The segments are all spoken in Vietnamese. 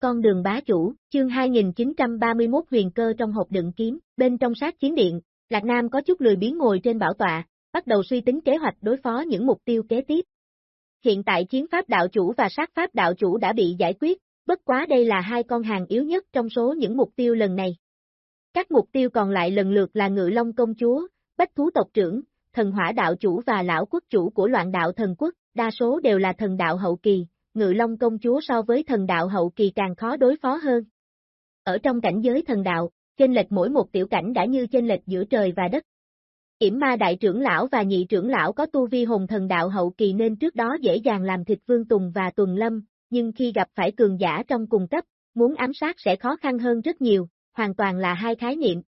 con đường bá chủ, chương 2931 huyền cơ trong hộp đựng kiếm, bên trong sát chiến điện, Lạc Nam có chút lười biến ngồi trên bảo tọa, bắt đầu suy tính kế hoạch đối phó những mục tiêu kế tiếp. Hiện tại chiến pháp đạo chủ và sát pháp đạo chủ đã bị giải quyết, bất quá đây là hai con hàng yếu nhất trong số những mục tiêu lần này. Các mục tiêu còn lại lần lượt là Ngự Long Công Chúa, Bách Thú Tộc Trưởng, Thần Hỏa Đạo Chủ và Lão Quốc Chủ của loạn đạo thần quốc, đa số đều là thần đạo hậu kỳ, Ngự Long Công Chúa so với thần đạo hậu kỳ càng khó đối phó hơn. Ở trong cảnh giới thần đạo, chênh lệch mỗi một tiểu cảnh đã như chênh lệch giữa trời và đất. Yểm ma đại trưởng lão và nhị trưởng lão có tu vi hồn thần đạo hậu kỳ nên trước đó dễ dàng làm thịt Vương Tùng và Tuần Lâm, nhưng khi gặp phải cường giả trong cùng cấp, muốn ám sát sẽ khó khăn hơn rất nhiều, hoàn toàn là hai khái niệm.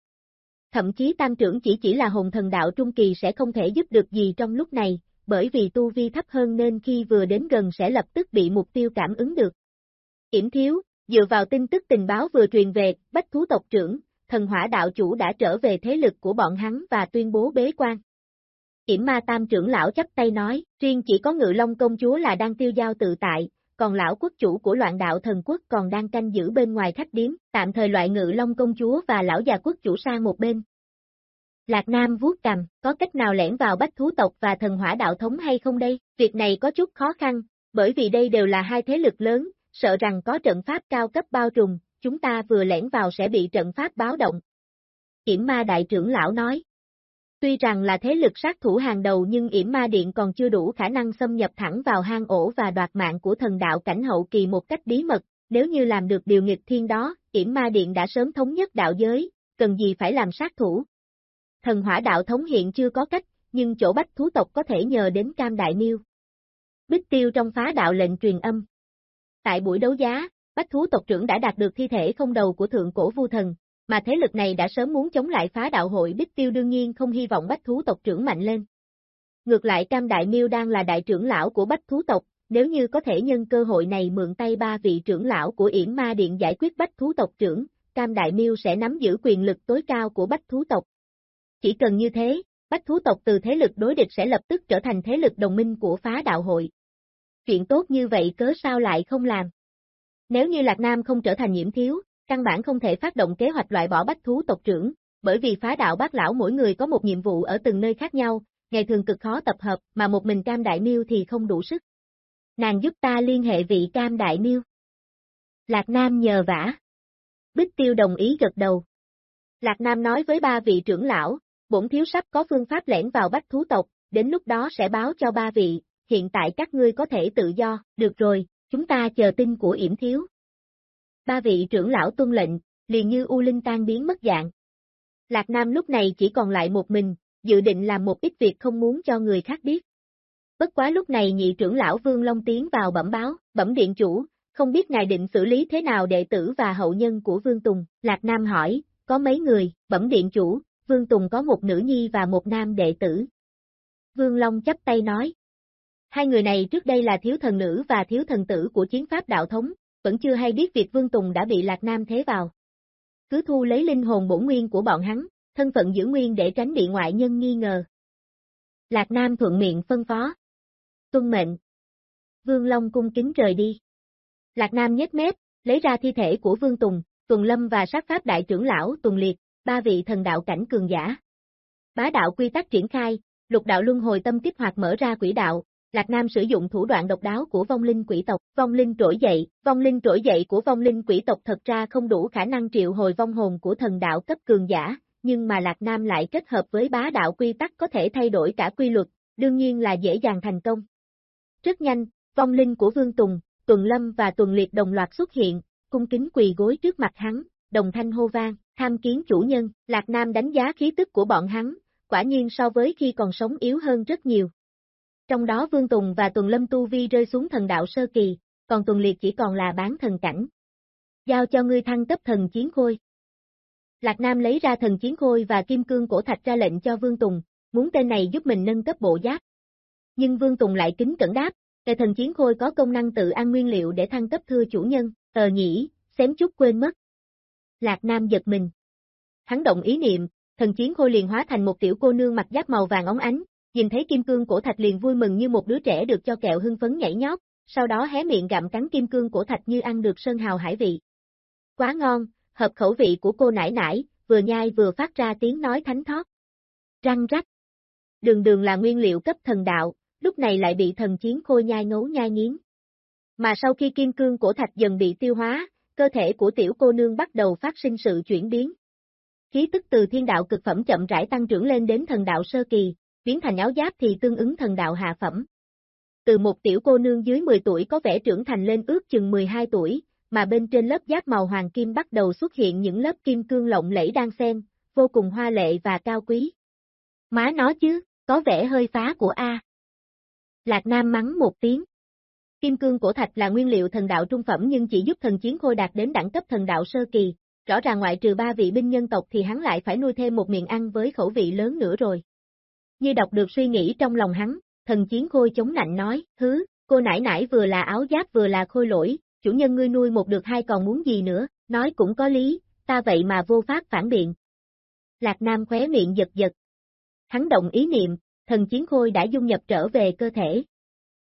Thậm chí tam trưởng chỉ chỉ là hồn thần đạo trung kỳ sẽ không thể giúp được gì trong lúc này, bởi vì tu vi thấp hơn nên khi vừa đến gần sẽ lập tức bị mục tiêu cảm ứng được. Yểm thiếu, dựa vào tin tức tình báo vừa truyền về, bách thú tộc trưởng, thần hỏa đạo chủ đã trở về thế lực của bọn hắn và tuyên bố bế quan. Yểm ma tam trưởng lão chấp tay nói, riêng chỉ có ngự long công chúa là đang tiêu giao tự tại, còn lão quốc chủ của loạn đạo thần quốc còn đang canh giữ bên ngoài khách điếm, tạm thời loại ngự long công chúa và lão già quốc chủ sang một bên. Lạc Nam vuốt cầm, có cách nào lẻn vào bách thú tộc và thần hỏa đạo thống hay không đây? Việc này có chút khó khăn, bởi vì đây đều là hai thế lực lớn, sợ rằng có trận pháp cao cấp bao trùm, chúng ta vừa lẻn vào sẽ bị trận pháp báo động. Yểm ma đại trưởng lão nói. Tuy rằng là thế lực sát thủ hàng đầu nhưng Yểm Ma Điện còn chưa đủ khả năng xâm nhập thẳng vào hang ổ và đoạt mạng của thần đạo cảnh hậu kỳ một cách bí mật, nếu như làm được điều nghịch thiên đó, Yểm Ma Điện đã sớm thống nhất đạo giới, cần gì phải làm sát thủ. Thần hỏa đạo thống hiện chưa có cách, nhưng chỗ bách thú tộc có thể nhờ đến Cam Đại Miêu. Bích tiêu trong phá đạo lệnh truyền âm. Tại buổi đấu giá, bách thú tộc trưởng đã đạt được thi thể không đầu của thượng cổ vu thần, mà thế lực này đã sớm muốn chống lại phá đạo hội Bích Tiêu đương nhiên không hy vọng Bách Thú tộc trưởng mạnh lên. Ngược lại Cam Đại Miêu đang là đại trưởng lão của Bách Thú tộc, nếu như có thể nhân cơ hội này mượn tay ba vị trưởng lão của Yểm Ma Điện giải quyết Bách Thú tộc trưởng, Cam Đại Miêu sẽ nắm giữ quyền lực tối cao của Bách Thú tộc. Chỉ cần như thế, Bách Thú tộc từ thế lực đối địch sẽ lập tức trở thành thế lực đồng minh của phá đạo hội. Chuyện tốt như vậy cớ sao lại không làm? Nếu như Lạc Nam không trở thành nhiễm thiếu, căn bản không thể phát động kế hoạch loại bỏ bách thú tộc trưởng, bởi vì phá đạo bác lão mỗi người có một nhiệm vụ ở từng nơi khác nhau, ngày thường cực khó tập hợp, mà một mình cam đại miêu thì không đủ sức. Nàng giúp ta liên hệ vị cam đại miêu. Lạc Nam nhờ vả. Bích Tiêu đồng ý gật đầu. Lạc Nam nói với ba vị trưởng lão, bổn thiếu sắp có phương pháp lẻn vào bách thú tộc, đến lúc đó sẽ báo cho ba vị, hiện tại các ngươi có thể tự do, được rồi, chúng ta chờ tin của yểm thiếu. Ba vị trưởng lão tuân lệnh, liền như U Linh tan biến mất dạng. Lạc Nam lúc này chỉ còn lại một mình, dự định làm một ít việc không muốn cho người khác biết. Bất quá lúc này nhị trưởng lão Vương Long tiến vào bẩm báo, bẩm điện chủ, không biết ngài định xử lý thế nào đệ tử và hậu nhân của Vương Tùng. Lạc Nam hỏi, có mấy người, bẩm điện chủ, Vương Tùng có một nữ nhi và một nam đệ tử. Vương Long chấp tay nói. Hai người này trước đây là thiếu thần nữ và thiếu thần tử của chiến pháp đạo thống, vẫn chưa hay biết việc Vương Tùng đã bị Lạc Nam thế vào. Cứ thu lấy linh hồn bổn nguyên của bọn hắn, thân phận giữ nguyên để tránh bị ngoại nhân nghi ngờ. Lạc Nam thuận miệng phân phó. Tuân mệnh. Vương Long cung kính rời đi. Lạc Nam nhếch mép, lấy ra thi thể của Vương Tùng, Tuần Lâm và sát pháp đại trưởng lão Tùng Liệt, ba vị thần đạo cảnh cường giả. Bá đạo quy tắc triển khai, lục đạo luân hồi tâm kích hoạt mở ra quỹ đạo, Lạc Nam sử dụng thủ đoạn độc đáo của vong linh quỷ tộc, vong linh trỗi dậy, vong linh trỗi dậy của vong linh quỷ tộc thật ra không đủ khả năng triệu hồi vong hồn của thần đạo cấp cường giả, nhưng mà Lạc Nam lại kết hợp với bá đạo quy tắc có thể thay đổi cả quy luật, đương nhiên là dễ dàng thành công. Rất nhanh, vong linh của Vương Tùng, Tuần Lâm và Tuần Liệt đồng loạt xuất hiện, cung kính quỳ gối trước mặt hắn, đồng thanh hô vang, tham kiến chủ nhân, Lạc Nam đánh giá khí tức của bọn hắn, quả nhiên so với khi còn sống yếu hơn rất nhiều. Trong đó Vương Tùng và Tuần Lâm Tu Vi rơi xuống thần đạo sơ kỳ, còn Tuần Liệt chỉ còn là bán thần cảnh. Giao cho ngươi thăng cấp thần chiến khôi. Lạc Nam lấy ra thần chiến khôi và kim cương cổ thạch ra lệnh cho Vương Tùng, muốn tên này giúp mình nâng cấp bộ giáp. Nhưng Vương Tùng lại kính cẩn đáp, Tề thần chiến khôi có công năng tự ăn nguyên liệu để thăng cấp thưa chủ nhân, ờ nhỉ, xém chút quên mất. Lạc Nam giật mình. Hắn động ý niệm, thần chiến khôi liền hóa thành một tiểu cô nương mặc giáp màu vàng óng ánh, nhìn thấy kim cương cổ thạch liền vui mừng như một đứa trẻ được cho kẹo hưng phấn nhảy nhót, sau đó hé miệng gặm cắn kim cương cổ thạch như ăn được sơn hào hải vị. Quá ngon, hợp khẩu vị của cô nải nải, vừa nhai vừa phát ra tiếng nói thánh thót. Răng rắc. Đường đường là nguyên liệu cấp thần đạo, lúc này lại bị thần chiến khôi nhai ngấu nhai nghiến. Mà sau khi kim cương cổ thạch dần bị tiêu hóa, cơ thể của tiểu cô nương bắt đầu phát sinh sự chuyển biến. Khí tức từ thiên đạo cực phẩm chậm rãi tăng trưởng lên đến thần đạo sơ kỳ, biến thành áo giáp thì tương ứng thần đạo hạ phẩm. Từ một tiểu cô nương dưới 10 tuổi có vẻ trưởng thành lên ước chừng 12 tuổi, mà bên trên lớp giáp màu hoàng kim bắt đầu xuất hiện những lớp kim cương lộng lẫy đang xen, vô cùng hoa lệ và cao quý. Má nó chứ, có vẻ hơi phá của A. Lạc Nam mắng một tiếng. Kim cương cổ thạch là nguyên liệu thần đạo trung phẩm nhưng chỉ giúp thần chiến khôi đạt đến đẳng cấp thần đạo sơ kỳ, rõ ràng ngoại trừ ba vị binh nhân tộc thì hắn lại phải nuôi thêm một miệng ăn với khẩu vị lớn nữa rồi. Như đọc được suy nghĩ trong lòng hắn, thần chiến khôi chống nạnh nói, hứ, cô nải nải vừa là áo giáp vừa là khôi lỗi, chủ nhân ngươi nuôi một được hai còn muốn gì nữa, nói cũng có lý, ta vậy mà vô pháp phản biện. Lạc Nam khóe miệng giật giật. Hắn động ý niệm, thần chiến khôi đã dung nhập trở về cơ thể.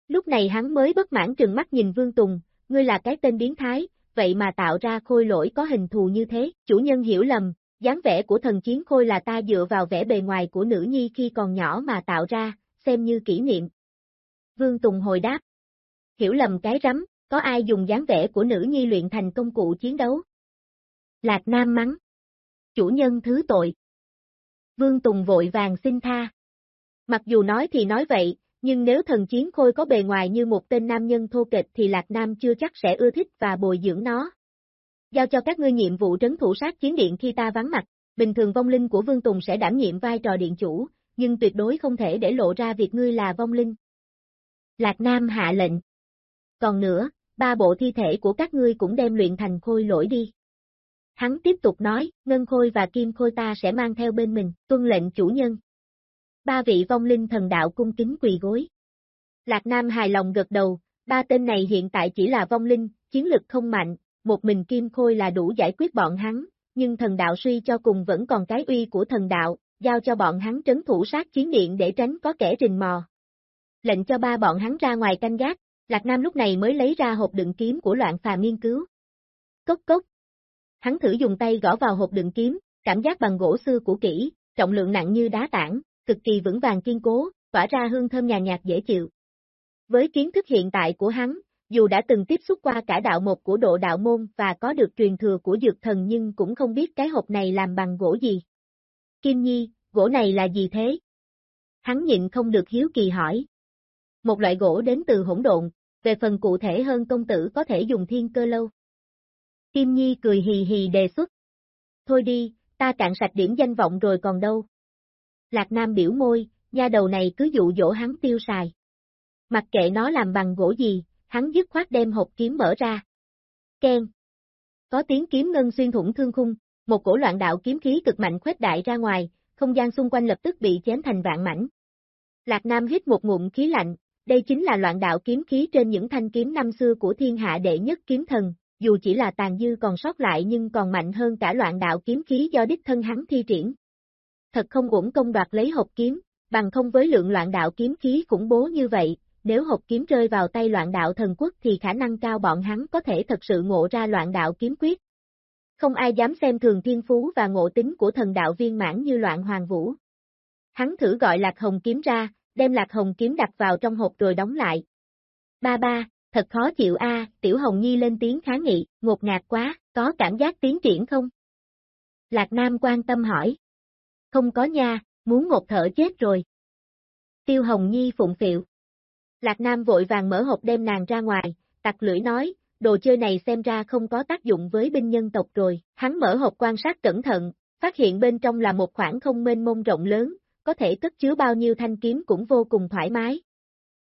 Lúc này hắn mới bất mãn trừng mắt nhìn Vương Tùng, ngươi là cái tên biến thái, vậy mà tạo ra khôi lỗi có hình thù như thế, chủ nhân hiểu lầm, dáng vẻ của thần chiến khôi là ta dựa vào vẻ bề ngoài của nữ nhi khi còn nhỏ mà tạo ra, xem như kỷ niệm. Vương Tùng hồi đáp. Hiểu lầm cái rắm, có ai dùng dáng vẻ của nữ nhi luyện thành công cụ chiến đấu? Lạc Nam mắng. Chủ nhân thứ tội. Vương Tùng vội vàng xin tha. Mặc dù nói thì nói vậy, nhưng nếu thần chiến khôi có bề ngoài như một tên nam nhân thô kịch thì Lạc Nam chưa chắc sẽ ưa thích và bồi dưỡng nó. Giao cho các ngươi nhiệm vụ trấn thủ sát chiến điện khi ta vắng mặt, bình thường vong linh của Vương Tùng sẽ đảm nhiệm vai trò điện chủ, nhưng tuyệt đối không thể để lộ ra việc ngươi là vong linh. Lạc Nam hạ lệnh. Còn nữa, ba bộ thi thể của các ngươi cũng đem luyện thành khôi lỗi đi. Hắn tiếp tục nói, Ngân Khôi và Kim Khôi ta sẽ mang theo bên mình, tuân lệnh chủ nhân. Ba vị vong linh thần đạo cung kính quỳ gối. Lạc Nam hài lòng gật đầu, ba tên này hiện tại chỉ là vong linh, chiến lực không mạnh, một mình Kim Khôi là đủ giải quyết bọn hắn, nhưng thần đạo suy cho cùng vẫn còn cái uy của thần đạo, giao cho bọn hắn trấn thủ sát chiến điện để tránh có kẻ rình mò. Lệnh cho ba bọn hắn ra ngoài canh gác, Lạc Nam lúc này mới lấy ra hộp đựng kiếm của loạn phà nghiên cứu. Cốc cốc. Hắn thử dùng tay gõ vào hộp đựng kiếm, cảm giác bằng gỗ xưa của kỹ, trọng lượng nặng như đá tảng, cực kỳ vững vàng kiên cố, tỏa ra hương thơm nhàn nhạt dễ chịu. Với kiến thức hiện tại của hắn, dù đã từng tiếp xúc qua cả đạo một của độ đạo môn và có được truyền thừa của dược thần nhưng cũng không biết cái hộp này làm bằng gỗ gì. Kim Nhi, gỗ này là gì thế? Hắn nhịn không được hiếu kỳ hỏi. Một loại gỗ đến từ hỗn độn, về phần cụ thể hơn công tử có thể dùng thiên cơ lâu. Kim Nhi cười hì hì đề xuất. Thôi đi, ta cạn sạch điểm danh vọng rồi còn đâu. Lạc Nam biểu môi, nha đầu này cứ dụ dỗ hắn tiêu xài. Mặc kệ nó làm bằng gỗ gì, hắn dứt khoát đem hộp kiếm mở ra. Ken. Có tiếng kiếm ngân xuyên thủng thương khung, một cổ loạn đạo kiếm khí cực mạnh khuếch đại ra ngoài, không gian xung quanh lập tức bị chém thành vạn mảnh. Lạc Nam hít một ngụm khí lạnh, đây chính là loạn đạo kiếm khí trên những thanh kiếm năm xưa của thiên hạ đệ nhất kiếm thần, dù chỉ là tàn dư còn sót lại nhưng còn mạnh hơn cả loạn đạo kiếm khí do đích thân hắn thi triển. Thật không uổng công đoạt lấy hộp kiếm, bằng không với lượng loạn đạo kiếm khí khủng bố như vậy, nếu hộp kiếm rơi vào tay loạn đạo thần quốc thì khả năng cao bọn hắn có thể thật sự ngộ ra loạn đạo kiếm quyết. Không ai dám xem thường thiên phú và ngộ tính của thần đạo viên mãn như loạn hoàng vũ. Hắn thử gọi lạc hồng kiếm ra, đem lạc hồng kiếm đặt vào trong hộp rồi đóng lại. Ba ba, thật khó chịu a, tiểu hồng nhi lên tiếng kháng nghị, ngột ngạt quá, có cảm giác tiến triển không? Lạc Nam quan tâm hỏi. Không có nha, muốn một thở chết rồi. Tiêu Hồng Nhi phụng phịu. Lạc Nam vội vàng mở hộp đem nàng ra ngoài, tặc lưỡi nói, đồ chơi này xem ra không có tác dụng với binh nhân tộc rồi. Hắn mở hộp quan sát cẩn thận, phát hiện bên trong là một khoảng không mênh mông rộng lớn, có thể cất chứa bao nhiêu thanh kiếm cũng vô cùng thoải mái.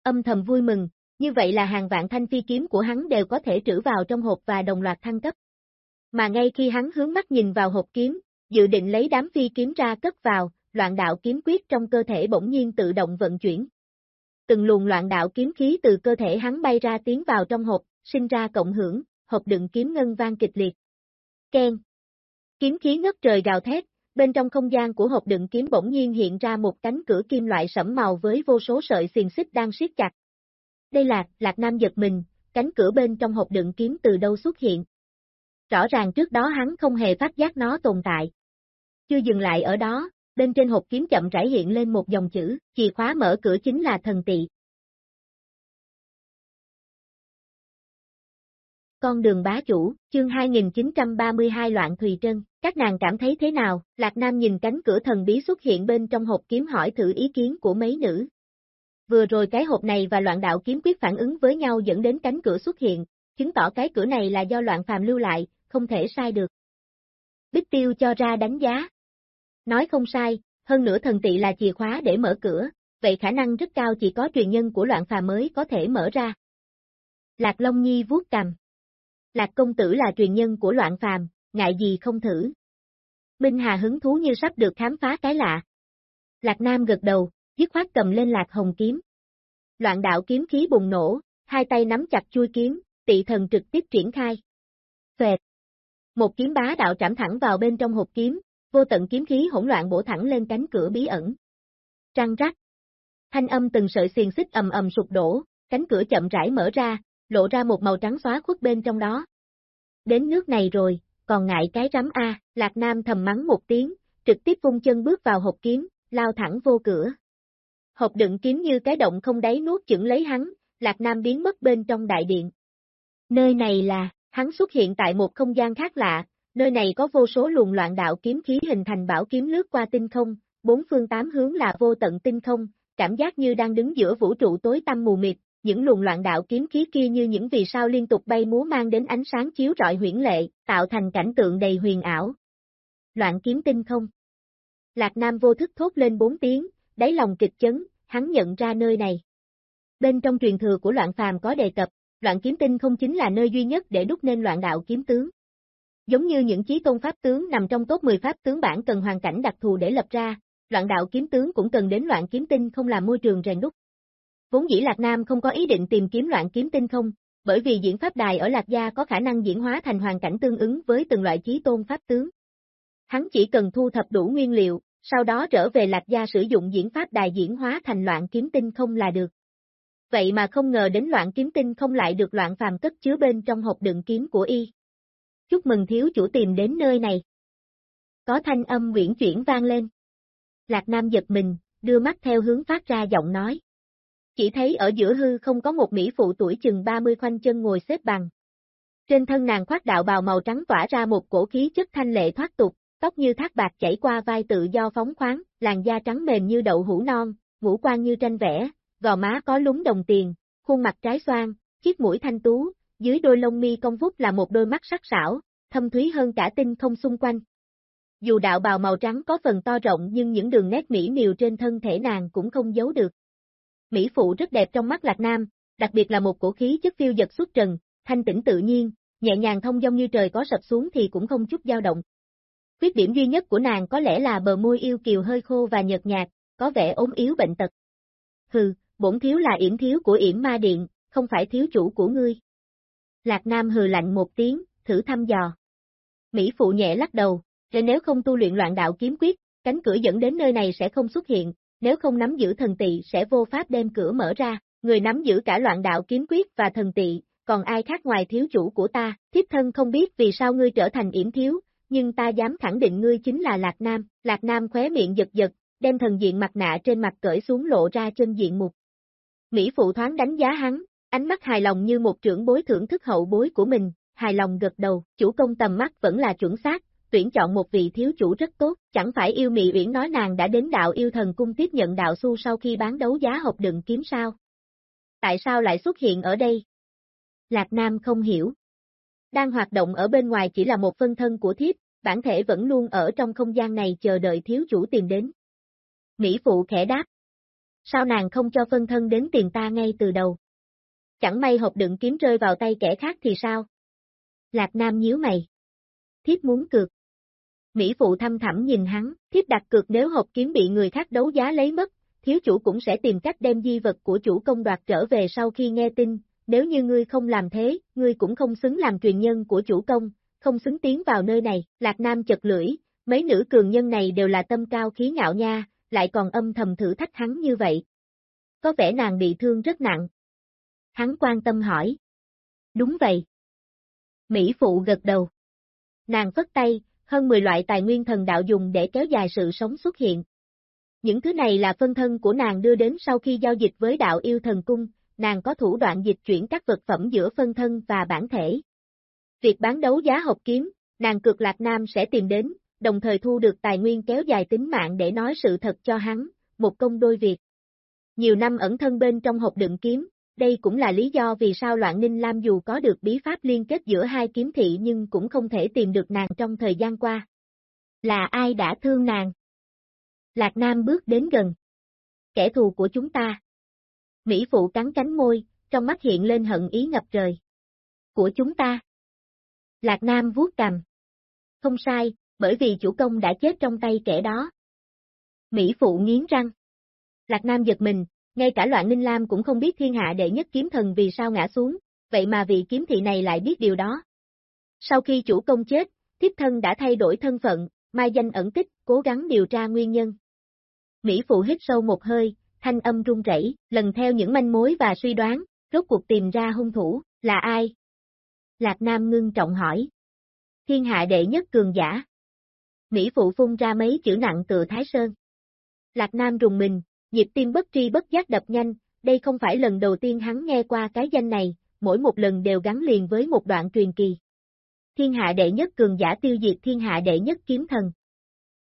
Âm thầm vui mừng, như vậy là hàng vạn thanh phi kiếm của hắn đều có thể trữ vào trong hộp và đồng loạt thăng cấp. Mà ngay khi hắn hướng mắt nhìn vào hộp kiếm, dự định lấy đám phi kiếm ra cất vào, loạn đạo kiếm quyết trong cơ thể bỗng nhiên tự động vận chuyển. Từng luồng loạn đạo kiếm khí từ cơ thể hắn bay ra tiến vào trong hộp, sinh ra cộng hưởng, hộp đựng kiếm ngân vang kịch liệt. Ken. Kiếm khí ngất trời gào thét, bên trong không gian của hộp đựng kiếm bỗng nhiên hiện ra một cánh cửa kim loại sẫm màu với vô số sợi xiềng xích đang siết chặt. Đây là, Lạc Nam giật mình, cánh cửa bên trong hộp đựng kiếm từ đâu xuất hiện. Rõ ràng trước đó hắn không hề phát giác nó tồn tại. Chưa dừng lại ở đó, bên trên hộp kiếm chậm rãi hiện lên một dòng chữ, chìa khóa mở cửa chính là thần tị. Con đường bá chủ, chương 2932 loạn Thùy Trân, các nàng cảm thấy thế nào? Lạc Nam nhìn cánh cửa thần bí xuất hiện bên trong hộp kiếm hỏi thử ý kiến của mấy nữ. Vừa rồi cái hộp này và loạn đạo kiếm quyết phản ứng với nhau dẫn đến cánh cửa xuất hiện, chứng tỏ cái cửa này là do loạn phàm lưu lại, không thể sai được. Bích tiêu cho ra đánh giá. Nói không sai, hơn nữa thần tị là chìa khóa để mở cửa, vậy khả năng rất cao chỉ có truyền nhân của loạn phàm mới có thể mở ra. Lạc Long Nhi vuốt cầm. Lạc công tử là truyền nhân của loạn phàm, ngại gì không thử. Minh Hà hứng thú như sắp được khám phá cái lạ. Lạc Nam gật đầu, dứt khoát cầm lên lạc hồng kiếm. Loạn đạo kiếm khí bùng nổ, hai tay nắm chặt chui kiếm, tị thần trực tiếp triển khai. Phệt. Một kiếm bá đạo trảm thẳng vào bên trong hộp kiếm, vô tận kiếm khí hỗn loạn bổ thẳng lên cánh cửa bí ẩn. Trăng rắc. Thanh âm từng sợi xiềng xích ầm ầm sụp đổ, cánh cửa chậm rãi mở ra, lộ ra một màu trắng xóa khuất bên trong đó. Đến nước này rồi, còn ngại cái rắm A, Lạc Nam thầm mắng một tiếng, trực tiếp vung chân bước vào hộp kiếm, lao thẳng vô cửa. Hộp đựng kiếm như cái động không đáy nuốt chửng lấy hắn, Lạc Nam biến mất bên trong đại điện. Nơi này là, hắn xuất hiện tại một không gian khác lạ, nơi này có vô số luồng loạn đạo kiếm khí hình thành bảo kiếm lướt qua tinh không, bốn phương tám hướng là vô tận tinh không, cảm giác như đang đứng giữa vũ trụ tối tăm mù mịt, những luồng loạn đạo kiếm khí kia như những vì sao liên tục bay múa mang đến ánh sáng chiếu rọi huyễn lệ, tạo thành cảnh tượng đầy huyền ảo. Loạn kiếm tinh không. Lạc Nam vô thức thốt lên bốn tiếng, đáy lòng kịch chấn, hắn nhận ra nơi này. Bên trong truyền thừa của loạn phàm có đề cập, loạn kiếm tinh không chính là nơi duy nhất để đúc nên loạn đạo kiếm tướng. Giống như những chí tôn pháp tướng nằm trong top 10 pháp tướng bản cần hoàn cảnh đặc thù để lập ra, loạn đạo kiếm tướng cũng cần đến loạn kiếm tinh không làm môi trường rèn đúc. Vốn dĩ Lạc Nam không có ý định tìm kiếm loạn kiếm tinh không, bởi vì diễn pháp đài ở Lạc Gia có khả năng diễn hóa thành hoàn cảnh tương ứng với từng loại chí tôn pháp tướng. Hắn chỉ cần thu thập đủ nguyên liệu, sau đó trở về Lạc Gia sử dụng diễn pháp đài diễn hóa thành loạn kiếm tinh không là được. Vậy mà không ngờ đến loạn kiếm tinh không lại được loạn phàm cất chứa bên trong hộp đựng kiếm của y. Chúc mừng thiếu chủ tìm đến nơi này. Có thanh âm nguyễn chuyển vang lên. Lạc Nam giật mình, đưa mắt theo hướng phát ra giọng nói. Chỉ thấy ở giữa hư không có một mỹ phụ tuổi chừng 30 khoanh chân ngồi xếp bằng. Trên thân nàng khoác đạo bào màu trắng tỏa ra một cổ khí chất thanh lệ thoát tục, tóc như thác bạc chảy qua vai tự do phóng khoáng, làn da trắng mềm như đậu hũ non, ngũ quan như tranh vẽ, gò má có lúng đồng tiền, khuôn mặt trái xoan, chiếc mũi thanh tú, dưới đôi lông mi cong vút là một đôi mắt sắc sảo, thâm thúy hơn cả tinh không xung quanh. Dù đạo bào màu trắng có phần to rộng nhưng những đường nét mỹ miều trên thân thể nàng cũng không giấu được. Mỹ phụ rất đẹp trong mắt Lạc Nam, đặc biệt là một cổ khí chất phiêu dật xuất trần, thanh tĩnh tự nhiên, nhẹ nhàng thông dong như trời có sập xuống thì cũng không chút dao động. Khuyết điểm duy nhất của nàng có lẽ là bờ môi yêu kiều hơi khô và nhợt nhạt, có vẻ ốm yếu bệnh tật. Hừ, bổn thiếu là yểm thiếu của yểm ma điện, không phải thiếu chủ của ngươi. Lạc Nam hừ lạnh một tiếng, thử thăm dò. Mỹ phụ nhẹ lắc đầu, rồi nếu không tu luyện loạn đạo kiếm quyết, cánh cửa dẫn đến nơi này sẽ không xuất hiện, nếu không nắm giữ thần tị sẽ vô pháp đem cửa mở ra, người nắm giữ cả loạn đạo kiếm quyết và thần tị, còn ai khác ngoài thiếu chủ của ta, thiếp thân không biết vì sao ngươi trở thành yểm thiếu, nhưng ta dám khẳng định ngươi chính là Lạc Nam, Lạc Nam khóe miệng giật giật, đem thần diện mặt nạ trên mặt cởi xuống lộ ra chân diện mục. Mỹ phụ thoáng đánh giá hắn, ánh mắt hài lòng như một trưởng bối thưởng thức hậu bối của mình, hài lòng gật đầu, chủ công tầm mắt vẫn là chuẩn xác, tuyển chọn một vị thiếu chủ rất tốt, chẳng phải yêu mị uyển nói nàng đã đến đạo yêu thần cung tiếp nhận đạo su sau khi bán đấu giá hộp đựng kiếm sao. Tại sao lại xuất hiện ở đây? Lạc Nam không hiểu. Đang hoạt động ở bên ngoài chỉ là một phân thân của thiếp, bản thể vẫn luôn ở trong không gian này chờ đợi thiếu chủ tìm đến. Mỹ phụ khẽ đáp. Sao nàng không cho phân thân đến tiền ta ngay từ đầu? Chẳng may hộp đựng kiếm rơi vào tay kẻ khác thì sao? Lạc Nam nhíu mày. Thiếp muốn cược. Mỹ phụ thăm thẳm nhìn hắn, thiếp đặt cược nếu hộp kiếm bị người khác đấu giá lấy mất, thiếu chủ cũng sẽ tìm cách đem di vật của chủ công đoạt trở về sau khi nghe tin, nếu như ngươi không làm thế, ngươi cũng không xứng làm truyền nhân của chủ công, không xứng tiến vào nơi này, Lạc Nam chật lưỡi, mấy nữ cường nhân này đều là tâm cao khí ngạo nha, lại còn âm thầm thử thách hắn như vậy. Có vẻ nàng bị thương rất nặng. Hắn quan tâm hỏi. Đúng vậy. Mỹ Phụ gật đầu. Nàng phất tay, hơn 10 loại tài nguyên thần đạo dùng để kéo dài sự sống xuất hiện. Những thứ này là phân thân của nàng đưa đến sau khi giao dịch với đạo yêu thần cung, nàng có thủ đoạn dịch chuyển các vật phẩm giữa phân thân và bản thể. Việc bán đấu giá hộp kiếm, nàng cực lạc nam sẽ tìm đến, đồng thời thu được tài nguyên kéo dài tính mạng để nói sự thật cho hắn, một công đôi việc. Nhiều năm ẩn thân bên trong hộp đựng kiếm, đây cũng là lý do vì sao Loạn Ninh Lam dù có được bí pháp liên kết giữa hai kiếm thị nhưng cũng không thể tìm được nàng trong thời gian qua. Là ai đã thương nàng? Lạc Nam bước đến gần. Kẻ thù của chúng ta. Mỹ Phụ cắn cánh môi, trong mắt hiện lên hận ý ngập trời. Của chúng ta. Lạc Nam vuốt cầm. Không sai, bởi vì chủ công đã chết trong tay kẻ đó. Mỹ Phụ nghiến răng. Lạc Nam giật mình, ngay cả loạn ninh lam cũng không biết thiên hạ đệ nhất kiếm thần vì sao ngã xuống, vậy mà vị kiếm thị này lại biết điều đó. Sau khi chủ công chết, thiếp thân đã thay đổi thân phận, mai danh ẩn tích, cố gắng điều tra nguyên nhân. Mỹ Phụ hít sâu một hơi, thanh âm run rẩy, lần theo những manh mối và suy đoán, rốt cuộc tìm ra hung thủ, là ai? Lạc Nam ngưng trọng hỏi. Thiên hạ đệ nhất cường giả. Mỹ Phụ phun ra mấy chữ nặng từ Thái Sơn. Lạc Nam rùng mình, nhịp tim bất tri bất giác đập nhanh, đây không phải lần đầu tiên hắn nghe qua cái danh này, mỗi một lần đều gắn liền với một đoạn truyền kỳ. Thiên hạ đệ nhất cường giả tiêu diệt thiên hạ đệ nhất kiếm thần.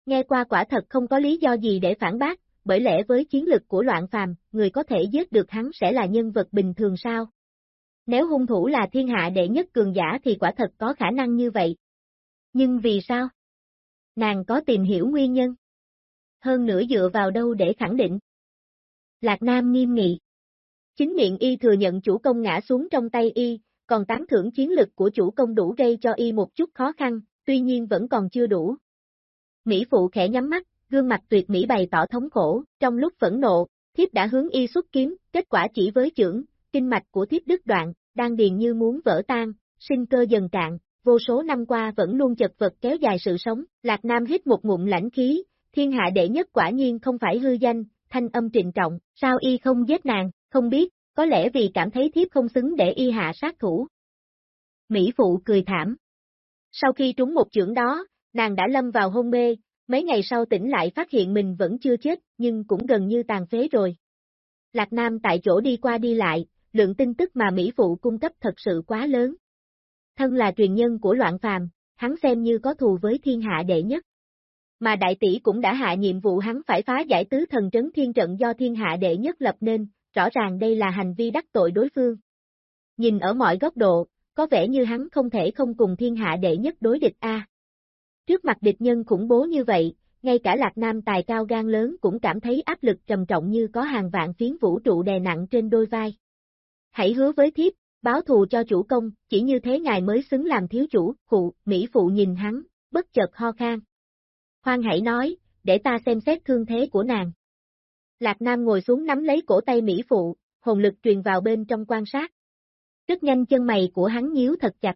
Nghe qua quả thật không có lý do gì để phản bác, bởi lẽ với chiến lực của loạn phàm, người có thể giết được hắn sẽ là nhân vật bình thường sao? Nếu hung thủ là thiên hạ đệ nhất cường giả thì quả thật có khả năng như vậy. Nhưng vì sao? Nàng có tìm hiểu nguyên nhân. Hơn nữa dựa vào đâu để khẳng định. Lạc Nam nghiêm nghị. Chính miệng y thừa nhận chủ công ngã xuống trong tay y, còn tán thưởng chiến lực của chủ công đủ gây cho y một chút khó khăn, tuy nhiên vẫn còn chưa đủ. Mỹ phụ khẽ nhắm mắt, gương mặt tuyệt mỹ bày tỏ thống khổ, trong lúc phẫn nộ, thiếp đã hướng y xuất kiếm, kết quả chỉ với chưởng, kinh mạch của thiếp đứt đoạn, đang điền như muốn vỡ tan, sinh cơ dần cạn, vô số năm qua vẫn luôn chật vật kéo dài sự sống, Lạc Nam hít một ngụm lãnh khí, thiên hạ đệ nhất quả nhiên không phải hư danh, thanh âm trịnh trọng, sao y không giết nàng, không biết, có lẽ vì cảm thấy thiếp không xứng để y hạ sát thủ. Mỹ Phụ cười thảm. Sau khi trúng một chưởng đó, nàng đã lâm vào hôn mê, mấy ngày sau tỉnh lại phát hiện mình vẫn chưa chết, nhưng cũng gần như tàn phế rồi. Lạc Nam tại chỗ đi qua đi lại, lượng tin tức mà Mỹ Phụ cung cấp thật sự quá lớn. Thân là truyền nhân của loạn phàm, hắn xem như có thù với thiên hạ đệ nhất. Mà đại tỷ cũng đã hạ nhiệm vụ hắn phải phá giải tứ thần trấn thiên trận do thiên hạ đệ nhất lập nên, rõ ràng đây là hành vi đắc tội đối phương. Nhìn ở mọi góc độ, có vẻ như hắn không thể không cùng thiên hạ đệ nhất đối địch A. Trước mặt địch nhân khủng bố như vậy, ngay cả Lạc Nam tài cao gan lớn cũng cảm thấy áp lực trầm trọng như có hàng vạn phiến vũ trụ đè nặng trên đôi vai. Hãy hứa với thiếp, báo thù cho chủ công, chỉ như thế ngài mới xứng làm thiếu chủ, phụ, Mỹ phụ nhìn hắn, bất chợt ho khan. Khoan hãy nói, để ta xem xét thương thế của nàng. Lạc Nam ngồi xuống nắm lấy cổ tay Mỹ phụ, hồn lực truyền vào bên trong quan sát. Rất nhanh chân mày của hắn nhíu thật chặt.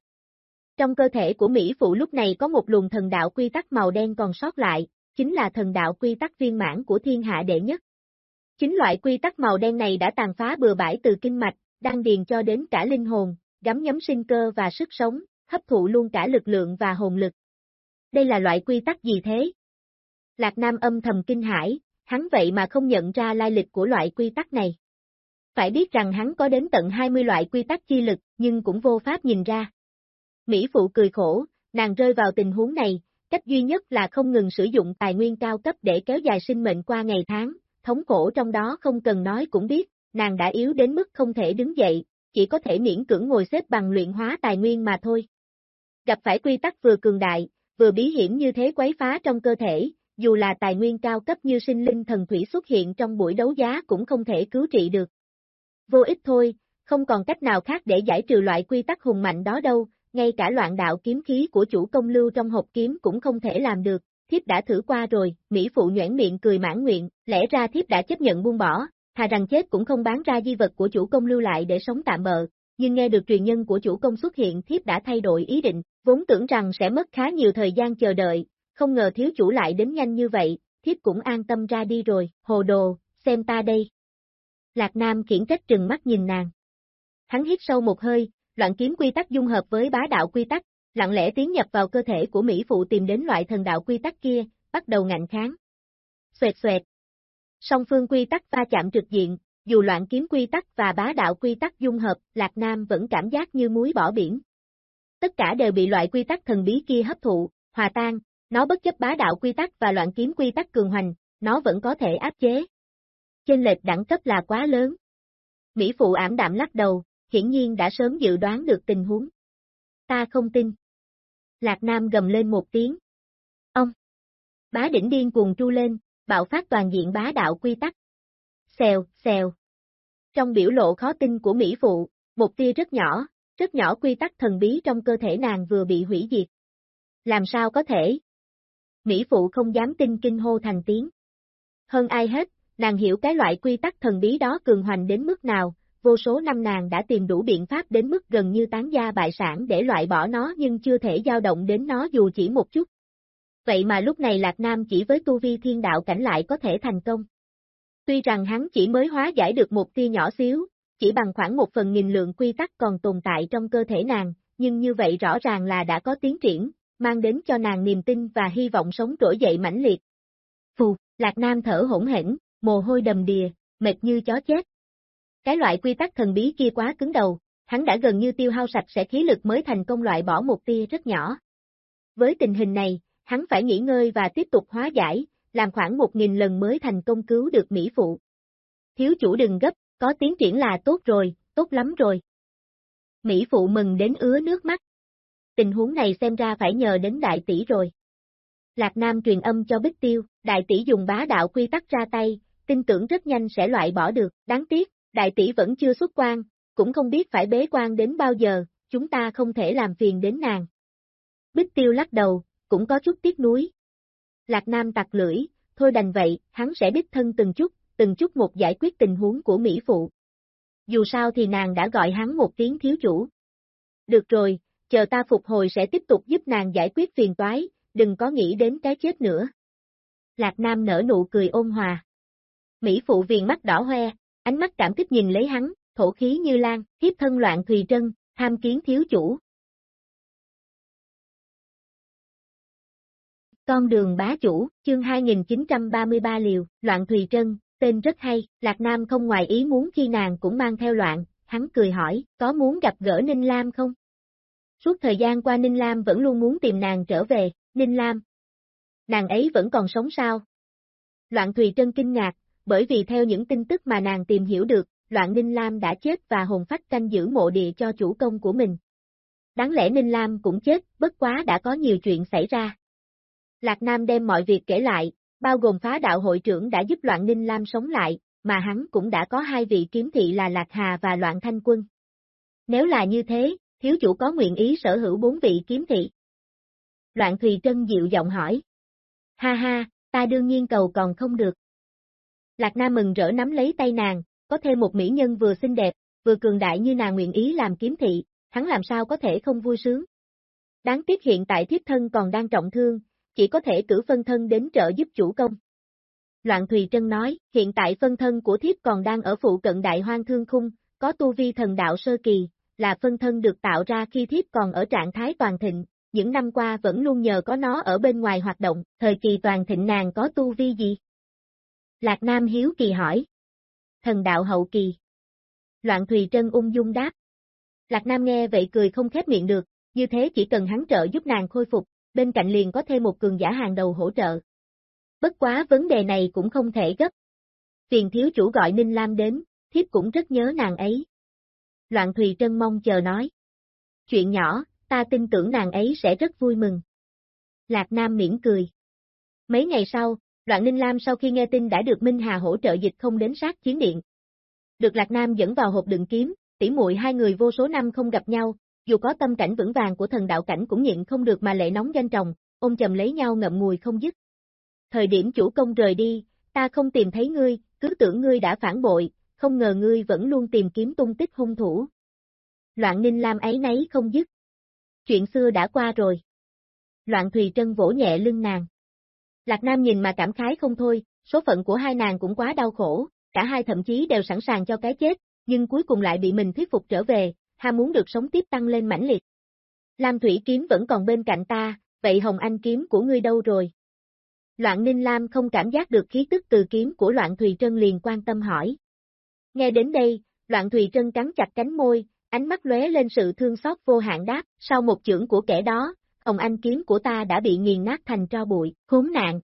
Trong cơ thể của Mỹ phụ lúc này có một luồng thần đạo quy tắc màu đen còn sót lại, chính là thần đạo quy tắc viên mãn của thiên hạ đệ nhất. Chính loại quy tắc màu đen này đã tàn phá bừa bãi từ kinh mạch, đang điền cho đến cả linh hồn, gắm nhấm sinh cơ và sức sống, hấp thụ luôn cả lực lượng và hồn lực. Đây là loại quy tắc gì thế? Lạc Nam âm thầm kinh hãi, hắn vậy mà không nhận ra lai lịch của loại quy tắc này. Phải biết rằng hắn có đến tận 20 loại quy tắc chi lực, nhưng cũng vô pháp nhìn ra. Mỹ Phụ cười khổ, nàng rơi vào tình huống này, cách duy nhất là không ngừng sử dụng tài nguyên cao cấp để kéo dài sinh mệnh qua ngày tháng, thống khổ trong đó không cần nói cũng biết, nàng đã yếu đến mức không thể đứng dậy, chỉ có thể miễn cưỡng ngồi xếp bằng luyện hóa tài nguyên mà thôi. Gặp phải quy tắc vừa cường đại, vừa bí hiểm như thế quấy phá trong cơ thể, dù là tài nguyên cao cấp như sinh linh thần thủy xuất hiện trong buổi đấu giá cũng không thể cứu trị được. Vô ích thôi, không còn cách nào khác để giải trừ loại quy tắc hùng mạnh đó đâu, ngay cả loạn đạo kiếm khí của chủ công lưu trong hộp kiếm cũng không thể làm được, thiếp đã thử qua rồi, Mỹ Phụ nhoảng miệng cười mãn nguyện, lẽ ra thiếp đã chấp nhận buông bỏ, thà rằng chết cũng không bán ra di vật của chủ công lưu lại để sống tạm bợ, nhưng nghe được truyền nhân của chủ công xuất hiện thiếp đã thay đổi ý định, vốn tưởng rằng sẽ mất khá nhiều thời gian chờ đợi, không ngờ thiếu chủ lại đến nhanh như vậy, thiếp cũng an tâm ra đi rồi, hồ đồ, xem ta đây. Lạc Nam khiển trách trừng mắt nhìn nàng. Hắn hít sâu một hơi, loạn kiếm quy tắc dung hợp với bá đạo quy tắc, lặng lẽ tiến nhập vào cơ thể của Mỹ Phụ tìm đến loại thần đạo quy tắc kia, bắt đầu ngạnh kháng. Xoẹt xoẹt. Song phương quy tắc va chạm trực diện, dù loạn kiếm quy tắc và bá đạo quy tắc dung hợp, Lạc Nam vẫn cảm giác như muối bỏ biển. Tất cả đều bị loại quy tắc thần bí kia hấp thụ, hòa tan, nó bất chấp bá đạo quy tắc và loạn kiếm quy tắc cường hoành, nó vẫn có thể áp chế. Trên lệch đẳng cấp là quá lớn. Mỹ Phụ ảm đạm lắc đầu, hiển nhiên đã sớm dự đoán được tình huống. Ta không tin. Lạc Nam gầm lên một tiếng. Ông! Bá đỉnh điên cuồng tru lên, bạo phát toàn diện bá đạo quy tắc. Xèo, xèo. Trong biểu lộ khó tin của Mỹ Phụ, một tia rất nhỏ, rất nhỏ quy tắc thần bí trong cơ thể nàng vừa bị hủy diệt. Làm sao có thể? Mỹ Phụ không dám tin kinh hô thành tiếng. Hơn ai hết, nàng hiểu cái loại quy tắc thần bí đó cường hoành đến mức nào, vô số năm nàng đã tìm đủ biện pháp đến mức gần như tán gia bại sản để loại bỏ nó nhưng chưa thể dao động đến nó dù chỉ một chút. Vậy mà lúc này Lạc Nam chỉ với tu vi thiên đạo cảnh lại có thể thành công. Tuy rằng hắn chỉ mới hóa giải được một tia nhỏ xíu, chỉ bằng khoảng một phần nghìn lượng quy tắc còn tồn tại trong cơ thể nàng, nhưng như vậy rõ ràng là đã có tiến triển, mang đến cho nàng niềm tin và hy vọng sống trỗi dậy mãnh liệt. Phù, Lạc Nam thở hỗn hển, mồ hôi đầm đìa, mệt như chó chết. Cái loại quy tắc thần bí kia quá cứng đầu, hắn đã gần như tiêu hao sạch sẽ khí lực mới thành công loại bỏ một tia rất nhỏ. Với tình hình này, hắn phải nghỉ ngơi và tiếp tục hóa giải, làm khoảng một nghìn lần mới thành công cứu được Mỹ Phụ. Thiếu chủ đừng gấp, có tiến triển là tốt rồi, tốt lắm rồi. Mỹ Phụ mừng đến ứa nước mắt. Tình huống này xem ra phải nhờ đến đại tỷ rồi. Lạc Nam truyền âm cho Bích Tiêu, đại tỷ dùng bá đạo quy tắc ra tay, tin tưởng rất nhanh sẽ loại bỏ được, đáng tiếc, đại tỷ vẫn chưa xuất quan, cũng không biết phải bế quan đến bao giờ, chúng ta không thể làm phiền đến nàng. Bích Tiêu lắc đầu, cũng có chút tiếc nuối. Lạc Nam tặc lưỡi, thôi đành vậy, hắn sẽ đích thân từng chút, từng chút một giải quyết tình huống của Mỹ Phụ. Dù sao thì nàng đã gọi hắn một tiếng thiếu chủ. Được rồi, chờ ta phục hồi sẽ tiếp tục giúp nàng giải quyết phiền toái, đừng có nghĩ đến cái chết nữa. Lạc Nam nở nụ cười ôn hòa. Mỹ Phụ viền mắt đỏ hoe, ánh mắt cảm kích nhìn lấy hắn, thổ khí như lan, hiếp thân loạn thùy trân, tham kiến thiếu chủ. Con đường bá chủ, chương 2933 liều, loạn thùy trân, tên rất hay, Lạc Nam không ngoài ý muốn khi nàng cũng mang theo loạn, hắn cười hỏi, có muốn gặp gỡ Ninh Lam không? Suốt thời gian qua Ninh Lam vẫn luôn muốn tìm nàng trở về, Ninh Lam. Nàng ấy vẫn còn sống sao? Loạn Thùy Trân kinh ngạc, bởi vì theo những tin tức mà nàng tìm hiểu được, Loạn Ninh Lam đã chết và hồn phách canh giữ mộ địa cho chủ công của mình. Đáng lẽ Ninh Lam cũng chết, bất quá đã có nhiều chuyện xảy ra. Lạc Nam đem mọi việc kể lại, bao gồm phá đạo hội trưởng đã giúp Loạn Ninh Lam sống lại, mà hắn cũng đã có hai vị kiếm thị là Lạc Hà và Loạn Thanh Quân. Nếu là như thế, thiếu chủ có nguyện ý sở hữu bốn vị kiếm thị. Loạn Thùy Trân dịu giọng hỏi. Ha ha, ta đương nhiên cầu còn không được. Lạc Nam mừng rỡ nắm lấy tay nàng, có thêm một mỹ nhân vừa xinh đẹp, vừa cường đại như nàng nguyện ý làm kiếm thị, hắn làm sao có thể không vui sướng. Đáng tiếc hiện tại thiếp thân còn đang trọng thương, chỉ có thể cử phân thân đến trợ giúp chủ công. Loạn Thùy Trân nói, hiện tại phân thân của thiếp còn đang ở phụ cận đại hoang thương khung, có tu vi thần đạo sơ kỳ, là phân thân được tạo ra khi thiếp còn ở trạng thái toàn thịnh, những năm qua vẫn luôn nhờ có nó ở bên ngoài hoạt động, thời kỳ toàn thịnh nàng có tu vi gì? Lạc Nam Hiếu Kỳ hỏi. Thần đạo hậu kỳ. Loạn Thùy Trân ung dung đáp. Lạc Nam nghe vậy cười không khép miệng được, như thế chỉ cần hắn trợ giúp nàng khôi phục, bên cạnh liền có thêm một cường giả hàng đầu hỗ trợ. Bất quá vấn đề này cũng không thể gấp. Tiền thiếu chủ gọi Ninh Lam đến, thiếp cũng rất nhớ nàng ấy. Loạn Thùy Trân mong chờ nói. Chuyện nhỏ, ta tin tưởng nàng ấy sẽ rất vui mừng. Lạc Nam miễn cười. Mấy ngày sau, Loạn Ninh Lam sau khi nghe tin đã được Minh Hà hỗ trợ dịch không đến sát chiến điện. Được Lạc Nam dẫn vào hộp đựng kiếm, tỉ muội hai người vô số năm không gặp nhau, dù có tâm cảnh vững vàng của thần đạo cảnh cũng nhịn không được mà lệ nóng danh trồng, ôm chầm lấy nhau ngậm ngùi không dứt. Thời điểm chủ công rời đi, ta không tìm thấy ngươi, cứ tưởng ngươi đã phản bội, không ngờ ngươi vẫn luôn tìm kiếm tung tích hung thủ. Loạn Ninh Lam ấy nấy không dứt. Chuyện xưa đã qua rồi. Loạn Thùy Trân vỗ nhẹ lưng nàng. Lạc Nam nhìn mà cảm khái không thôi, số phận của hai nàng cũng quá đau khổ, cả hai thậm chí đều sẵn sàng cho cái chết, nhưng cuối cùng lại bị mình thuyết phục trở về, ham muốn được sống tiếp tăng lên mãnh liệt. Lam Thủy kiếm vẫn còn bên cạnh ta, vậy Hồng Anh kiếm của ngươi đâu rồi? Loạn Ninh Lam không cảm giác được khí tức từ kiếm của Loạn Thùy Trân liền quan tâm hỏi. Nghe đến đây, Loạn Thùy Trân cắn chặt cánh môi, ánh mắt lóe lên sự thương xót vô hạn đáp, sau một chưởng của kẻ đó, ông Anh kiếm của ta đã bị nghiền nát thành tro bụi, khốn nạn.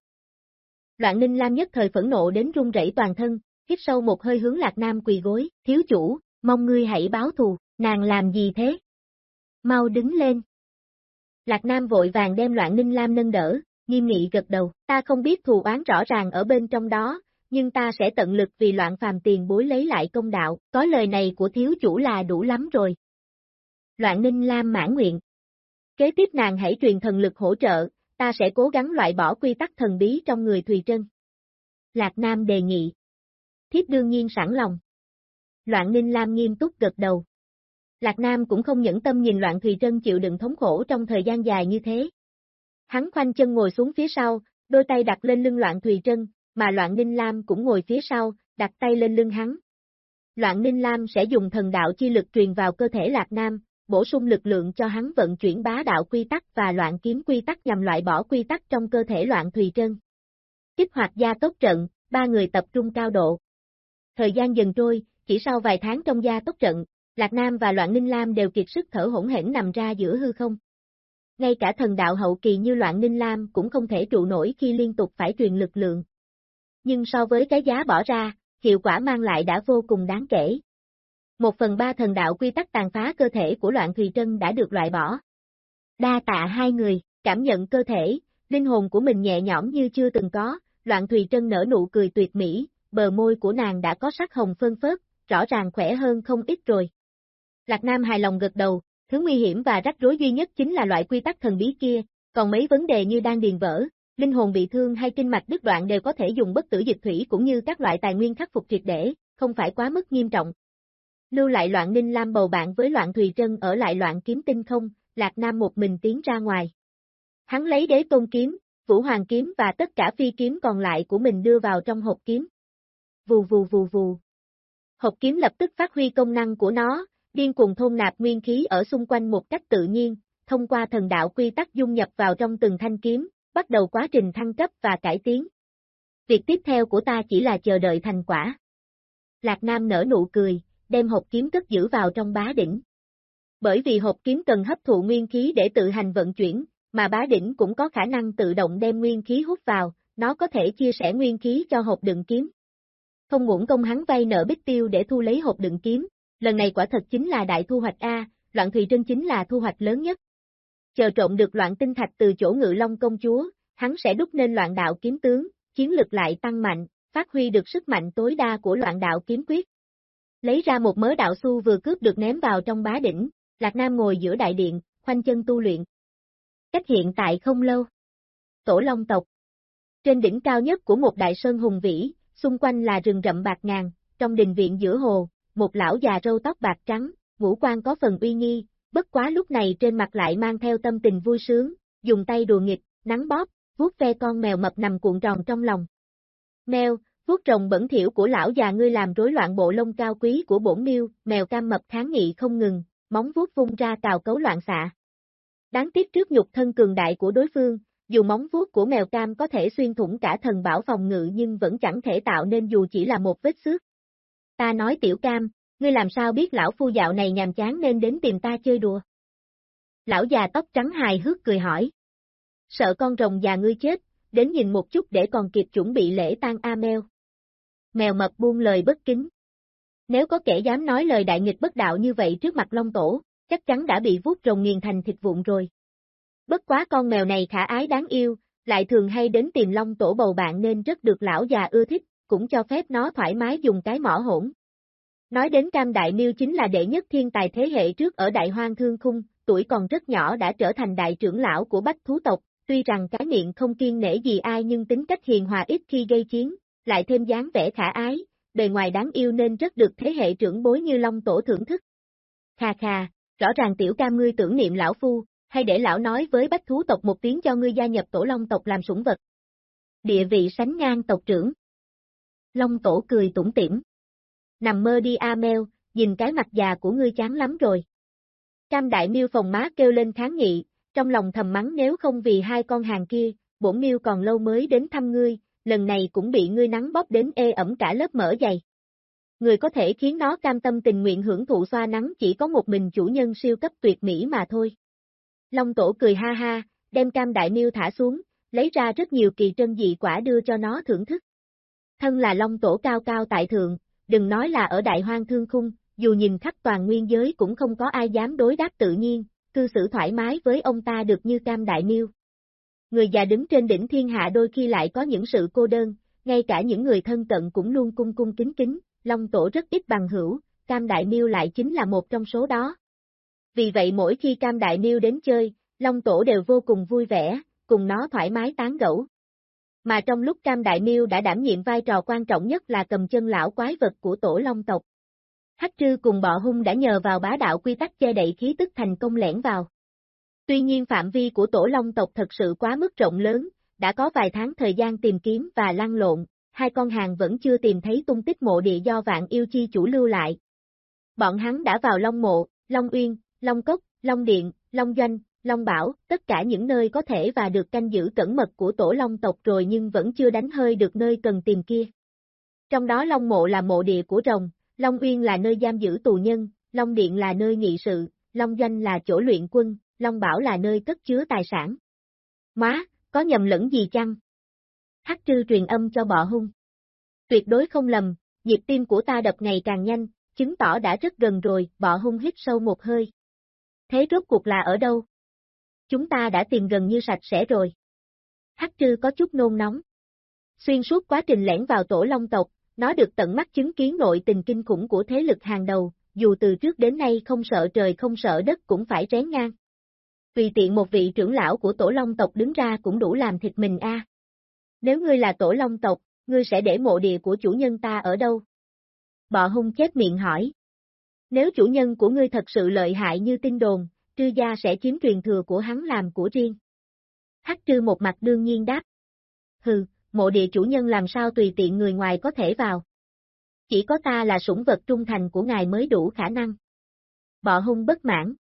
Loạn Ninh Lam nhất thời phẫn nộ đến run rẩy toàn thân, hít sâu một hơi hướng Lạc Nam quỳ gối, thiếu chủ, mong ngươi hãy báo thù, nàng làm gì thế? Mau đứng lên. Lạc Nam vội vàng đem Loạn Ninh Lam nâng đỡ, nghiêm nghị gật đầu, ta không biết thù oán rõ ràng ở bên trong đó, nhưng ta sẽ tận lực vì loạn phàm tiền bối lấy lại công đạo, có lời này của thiếu chủ là đủ lắm rồi. Loạn Ninh Lam mãn nguyện. Kế tiếp nàng hãy truyền thần lực hỗ trợ, ta sẽ cố gắng loại bỏ quy tắc thần bí trong người Thùy Trân. Lạc Nam đề nghị. Thiếp đương nhiên sẵn lòng. Loạn Ninh Lam nghiêm túc gật đầu. Lạc Nam cũng không nhẫn tâm nhìn Loạn Thùy Trân chịu đựng thống khổ trong thời gian dài như thế. Hắn khoanh chân ngồi xuống phía sau, đôi tay đặt lên lưng Loạn Thùy Trân, mà Loạn Ninh Lam cũng ngồi phía sau, đặt tay lên lưng hắn. Loạn Ninh Lam sẽ dùng thần đạo chi lực truyền vào cơ thể Lạc Nam, bổ sung lực lượng cho hắn vận chuyển bá đạo quy tắc và loạn kiếm quy tắc nhằm loại bỏ quy tắc trong cơ thể Loạn Thùy Trân. Kích hoạt gia tốc trận, ba người tập trung cao độ. Thời gian dần trôi, chỉ sau vài tháng trong gia tốc trận, Lạc Nam và Loạn Ninh Lam đều kiệt sức thở hỗn hển nằm ra giữa hư không. Ngay cả thần đạo hậu kỳ như Loạn Ninh Lam cũng không thể trụ nổi khi liên tục phải truyền lực lượng. Nhưng so với cái giá bỏ ra, hiệu quả mang lại đã vô cùng đáng kể. Một phần ba thần đạo quy tắc tàn phá cơ thể của Loạn Thùy Trân đã được loại bỏ. Đa tạ hai người, cảm nhận cơ thể, linh hồn của mình nhẹ nhõm như chưa từng có, Loạn Thùy Trân nở nụ cười tuyệt mỹ, bờ môi của nàng đã có sắc hồng phân phớt, rõ ràng khỏe hơn không ít rồi. Lạc Nam hài lòng gật đầu, thứ nguy hiểm và rắc rối duy nhất chính là loại quy tắc thần bí kia, còn mấy vấn đề như đang điền vỡ, linh hồn bị thương hay kinh mạch đứt đoạn đều có thể dùng bất tử dịch thủy cũng như các loại tài nguyên khắc phục triệt để, không phải quá mức nghiêm trọng. Lưu lại loạn ninh lam bầu bạn với loạn thùy trân ở lại loạn kiếm tinh không, Lạc Nam một mình tiến ra ngoài. Hắn lấy đế tôn kiếm, vũ hoàng kiếm và tất cả phi kiếm còn lại của mình đưa vào trong hộp kiếm. Vù vù vù vù. Hộp kiếm lập tức phát huy công năng của nó, điên cuồng thôn nạp nguyên khí ở xung quanh một cách tự nhiên, thông qua thần đạo quy tắc dung nhập vào trong từng thanh kiếm, bắt đầu quá trình thăng cấp và cải tiến. Việc tiếp theo của ta chỉ là chờ đợi thành quả. Lạc Nam nở nụ cười, đem hộp kiếm cất giữ vào trong bá đỉnh. Bởi vì hộp kiếm cần hấp thụ nguyên khí để tự hành vận chuyển, mà bá đỉnh cũng có khả năng tự động đem nguyên khí hút vào, nó có thể chia sẻ nguyên khí cho hộp đựng kiếm. Không ngủng công hắn vay nợ bích tiêu để thu lấy hộp đựng kiếm, lần này quả thật chính là đại thu hoạch A, loạn thùy trân chính là thu hoạch lớn nhất. Chờ trộn được loạn tinh thạch từ chỗ ngự long công chúa, hắn sẽ đúc nên loạn đạo kiếm tướng, chiến lực lại tăng mạnh, phát huy được sức mạnh tối đa của loạn đạo kiếm quyết. Lấy ra một mớ đạo su vừa cướp được ném vào trong bá đỉnh, Lạc Nam ngồi giữa đại điện, khoanh chân tu luyện. Cách hiện tại không lâu. Tổ Long tộc. Trên đỉnh cao nhất của một đại sơn hùng vĩ, xung quanh là rừng rậm bạc ngàn, trong đình viện giữa hồ, một lão già râu tóc bạc trắng, ngũ quan có phần uy nghi, bất quá lúc này trên mặt lại mang theo tâm tình vui sướng, dùng tay đùa nghịch, nắng bóp, vuốt ve con mèo mập nằm cuộn tròn trong lòng. Mèo, vuốt rồng bẩn thiểu của lão già ngươi làm rối loạn bộ lông cao quý của bổn miêu, mèo cam mập kháng nghị không ngừng, móng vuốt vung ra cào cấu loạn xạ. Đáng tiếc trước nhục thân cường đại của đối phương, dù móng vuốt của mèo cam có thể xuyên thủng cả thần bảo phòng ngự nhưng vẫn chẳng thể tạo nên dù chỉ là một vết xước. Ta nói tiểu cam, ngươi làm sao biết lão phu dạo này nhàm chán nên đến tìm ta chơi đùa. Lão già tóc trắng hài hước cười hỏi. Sợ con rồng già ngươi chết, đến nhìn một chút để còn kịp chuẩn bị lễ tang A mèo. Mèo mập buông lời bất kính. Nếu có kẻ dám nói lời đại nghịch bất đạo như vậy trước mặt Long Tổ, chắc chắn đã bị vuốt rồng nghiền thành thịt vụn rồi. Bất quá con mèo này khả ái đáng yêu, lại thường hay đến tìm Long Tổ bầu bạn nên rất được lão già ưa thích, cũng cho phép nó thoải mái dùng cái mỏ hỗn. Nói đến Cam Đại Niêu chính là đệ nhất thiên tài thế hệ trước ở Đại Hoang Thương Khung, tuổi còn rất nhỏ đã trở thành đại trưởng lão của Bách Thú tộc, tuy rằng cái miệng không kiên nể gì ai nhưng tính cách hiền hòa ít khi gây chiến, lại thêm dáng vẻ khả ái, bề ngoài đáng yêu nên rất được thế hệ trưởng bối như Long Tổ thưởng thức. Khà khà, rõ ràng tiểu cam ngươi tưởng niệm lão phu, hay để lão nói với bách thú tộc một tiếng cho ngươi gia nhập tổ Long tộc làm sủng vật. Địa vị sánh ngang tộc trưởng. Long Tổ cười tủm tỉm. Nằm mơ đi A nhìn cái mặt già của ngươi chán lắm rồi. Cam đại miêu phòng má kêu lên kháng nghị, trong lòng thầm mắng nếu không vì hai con hàng kia, bổn miêu còn lâu mới đến thăm ngươi, lần này cũng bị ngươi nắng bóp đến ê ẩm cả lớp mỡ dày. Người có thể khiến nó cam tâm tình nguyện hưởng thụ xoa nắng chỉ có một mình chủ nhân siêu cấp tuyệt mỹ mà thôi. Long tổ cười ha ha, đem cam đại miêu thả xuống, lấy ra rất nhiều kỳ trân dị quả đưa cho nó thưởng thức. Thân là long tổ cao cao tại thượng, đừng nói là ở đại hoang thương khung, dù nhìn khắp toàn nguyên giới cũng không có ai dám đối đáp tự nhiên, cư xử thoải mái với ông ta được như cam đại miêu. Người già đứng trên đỉnh thiên hạ đôi khi lại có những sự cô đơn, ngay cả những người thân cận cũng luôn cung cung kính kính, Long Tổ rất ít bằng hữu, Cam Đại Miêu lại chính là một trong số đó. Vì vậy mỗi khi Cam Đại Miêu đến chơi, Long Tổ đều vô cùng vui vẻ, cùng nó thoải mái tán gẫu. Mà trong lúc Cam Đại Miêu đã đảm nhiệm vai trò quan trọng nhất là cầm chân lão quái vật của tổ Long tộc. Hắc Trư cùng bọ hung đã nhờ vào bá đạo quy tắc che đậy khí tức thành công lẻn vào. Tuy nhiên phạm vi của tổ Long tộc thật sự quá mức rộng lớn, đã có vài tháng thời gian tìm kiếm và lăn lộn, hai con hàng vẫn chưa tìm thấy tung tích mộ địa do vạn yêu chi chủ lưu lại. Bọn hắn đã vào Long Mộ, Long Uyên, Long Cốc, Long Điện, Long Doanh, Long Bảo, tất cả những nơi có thể và được canh giữ cẩn mật của tổ Long tộc rồi nhưng vẫn chưa đánh hơi được nơi cần tìm kia. Trong đó Long Mộ là mộ địa của rồng, Long Uyên là nơi giam giữ tù nhân, Long Điện là nơi nghị sự, Long Doanh là chỗ luyện quân, Long Bảo là nơi cất chứa tài sản. Má, có nhầm lẫn gì chăng? Hắc trư truyền âm cho bọ hung. Tuyệt đối không lầm, nhịp tim của ta đập ngày càng nhanh, chứng tỏ đã rất gần rồi, bọ hung hít sâu một hơi. Thế rốt cuộc là ở đâu? Chúng ta đã tìm gần như sạch sẽ rồi. Hắc trư có chút nôn nóng. Xuyên suốt quá trình lẻn vào tổ long tộc, nó được tận mắt chứng kiến nội tình kinh khủng của thế lực hàng đầu, dù từ trước đến nay không sợ trời không sợ đất cũng phải rén ngang. Tùy tiện một vị trưởng lão của tổ long tộc đứng ra cũng đủ làm thịt mình a. Nếu ngươi là tổ long tộc, ngươi sẽ để mộ địa của chủ nhân ta ở đâu? Bọ hung chết miệng hỏi. Nếu chủ nhân của ngươi thật sự lợi hại như tin đồn, trư gia sẽ chiếm truyền thừa của hắn làm của riêng. Hắc trư một mặt đương nhiên đáp. Hừ, mộ địa chủ nhân làm sao tùy tiện người ngoài có thể vào. Chỉ có ta là sủng vật trung thành của ngài mới đủ khả năng. Bọ hung bất mãn.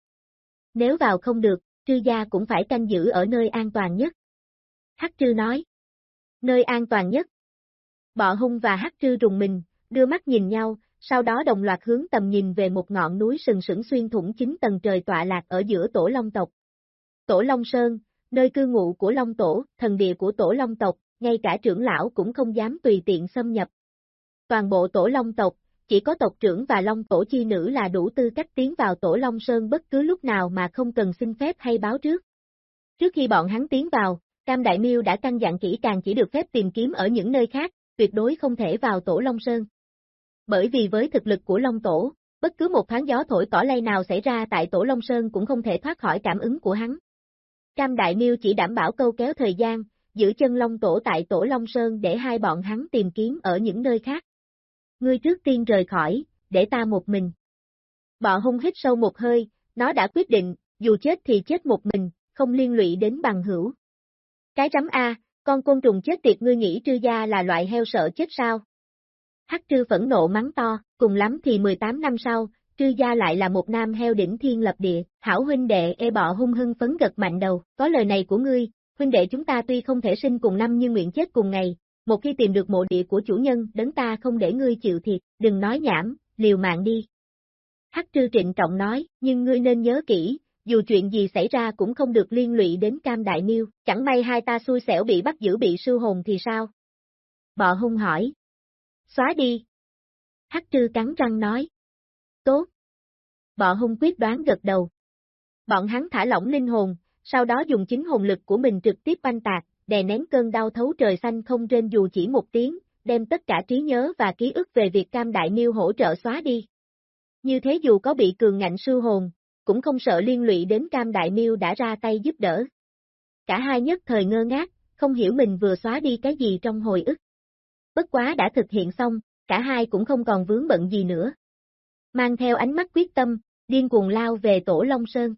Nếu vào không được, trư gia cũng phải canh giữ ở nơi an toàn nhất. Hắc trư nói. Nơi an toàn nhất. Bọ hung và hắc trư rùng mình, đưa mắt nhìn nhau, sau đó đồng loạt hướng tầm nhìn về một ngọn núi sừng sững xuyên thủng chín tầng trời tọa lạc ở giữa tổ Long tộc. Tổ Long Sơn, nơi cư ngụ của Long Tổ, thần địa của tổ Long tộc, ngay cả trưởng lão cũng không dám tùy tiện xâm nhập. Toàn bộ tổ Long tộc, chỉ có tộc trưởng và Long Tổ chi nữ là đủ tư cách tiến vào tổ Long Sơn bất cứ lúc nào mà không cần xin phép hay báo trước. Trước khi bọn hắn tiến vào, Cam Đại Miêu đã căn dặn kỹ càng chỉ được phép tìm kiếm ở những nơi khác, tuyệt đối không thể vào tổ Long Sơn. Bởi vì với thực lực của Long Tổ, bất cứ một thoáng gió thổi cỏ lay nào xảy ra tại tổ Long Sơn cũng không thể thoát khỏi cảm ứng của hắn. Cam Đại Miêu chỉ đảm bảo câu kéo thời gian, giữ chân Long Tổ tại Tổ Long Sơn để hai bọn hắn tìm kiếm ở những nơi khác. Ngươi trước tiên rời khỏi, để ta một mình. Bọ hung hít sâu một hơi, nó đã quyết định, dù chết thì chết một mình, không liên lụy đến bằng hữu. Cái rắm A, con côn trùng chết tiệt ngươi nghĩ trư gia là loại heo sợ chết sao? Hắc trư phẫn nộ mắng to, cùng lắm thì 18 năm sau, trư gia lại là một nam heo đỉnh thiên lập địa, hảo huynh đệ e bọ hung hưng phấn gật mạnh đầu, có lời này của ngươi, huynh đệ chúng ta tuy không thể sinh cùng năm nhưng nguyện chết cùng ngày, một khi tìm được mộ địa của chủ nhân, đấng ta không để ngươi chịu thiệt, đừng nói nhảm, liều mạng đi. Hắc trư trịnh trọng nói, nhưng ngươi nên nhớ kỹ, dù chuyện gì xảy ra cũng không được liên lụy đến cam đại miêu, chẳng may hai ta xui xẻo bị bắt giữ bị sư hồn thì sao? Bọ hung hỏi. Xóa đi. Hắc trư cắn răng nói. Tốt. Bọ hung quyết đoán gật đầu. Bọn hắn thả lỏng linh hồn, sau đó dùng chính hồn lực của mình trực tiếp banh tạc, đè nén cơn đau thấu trời xanh không trên dù chỉ một tiếng, đem tất cả trí nhớ và ký ức về việc cam đại miêu hỗ trợ xóa đi. Như thế dù có bị cường ngạnh sư hồn, cũng không sợ liên lụy đến cam đại miêu đã ra tay giúp đỡ. Cả hai nhất thời ngơ ngác, không hiểu mình vừa xóa đi cái gì trong hồi ức. Bất quá đã thực hiện xong, cả hai cũng không còn vướng bận gì nữa. Mang theo ánh mắt quyết tâm, điên cuồng lao về tổ Long Sơn.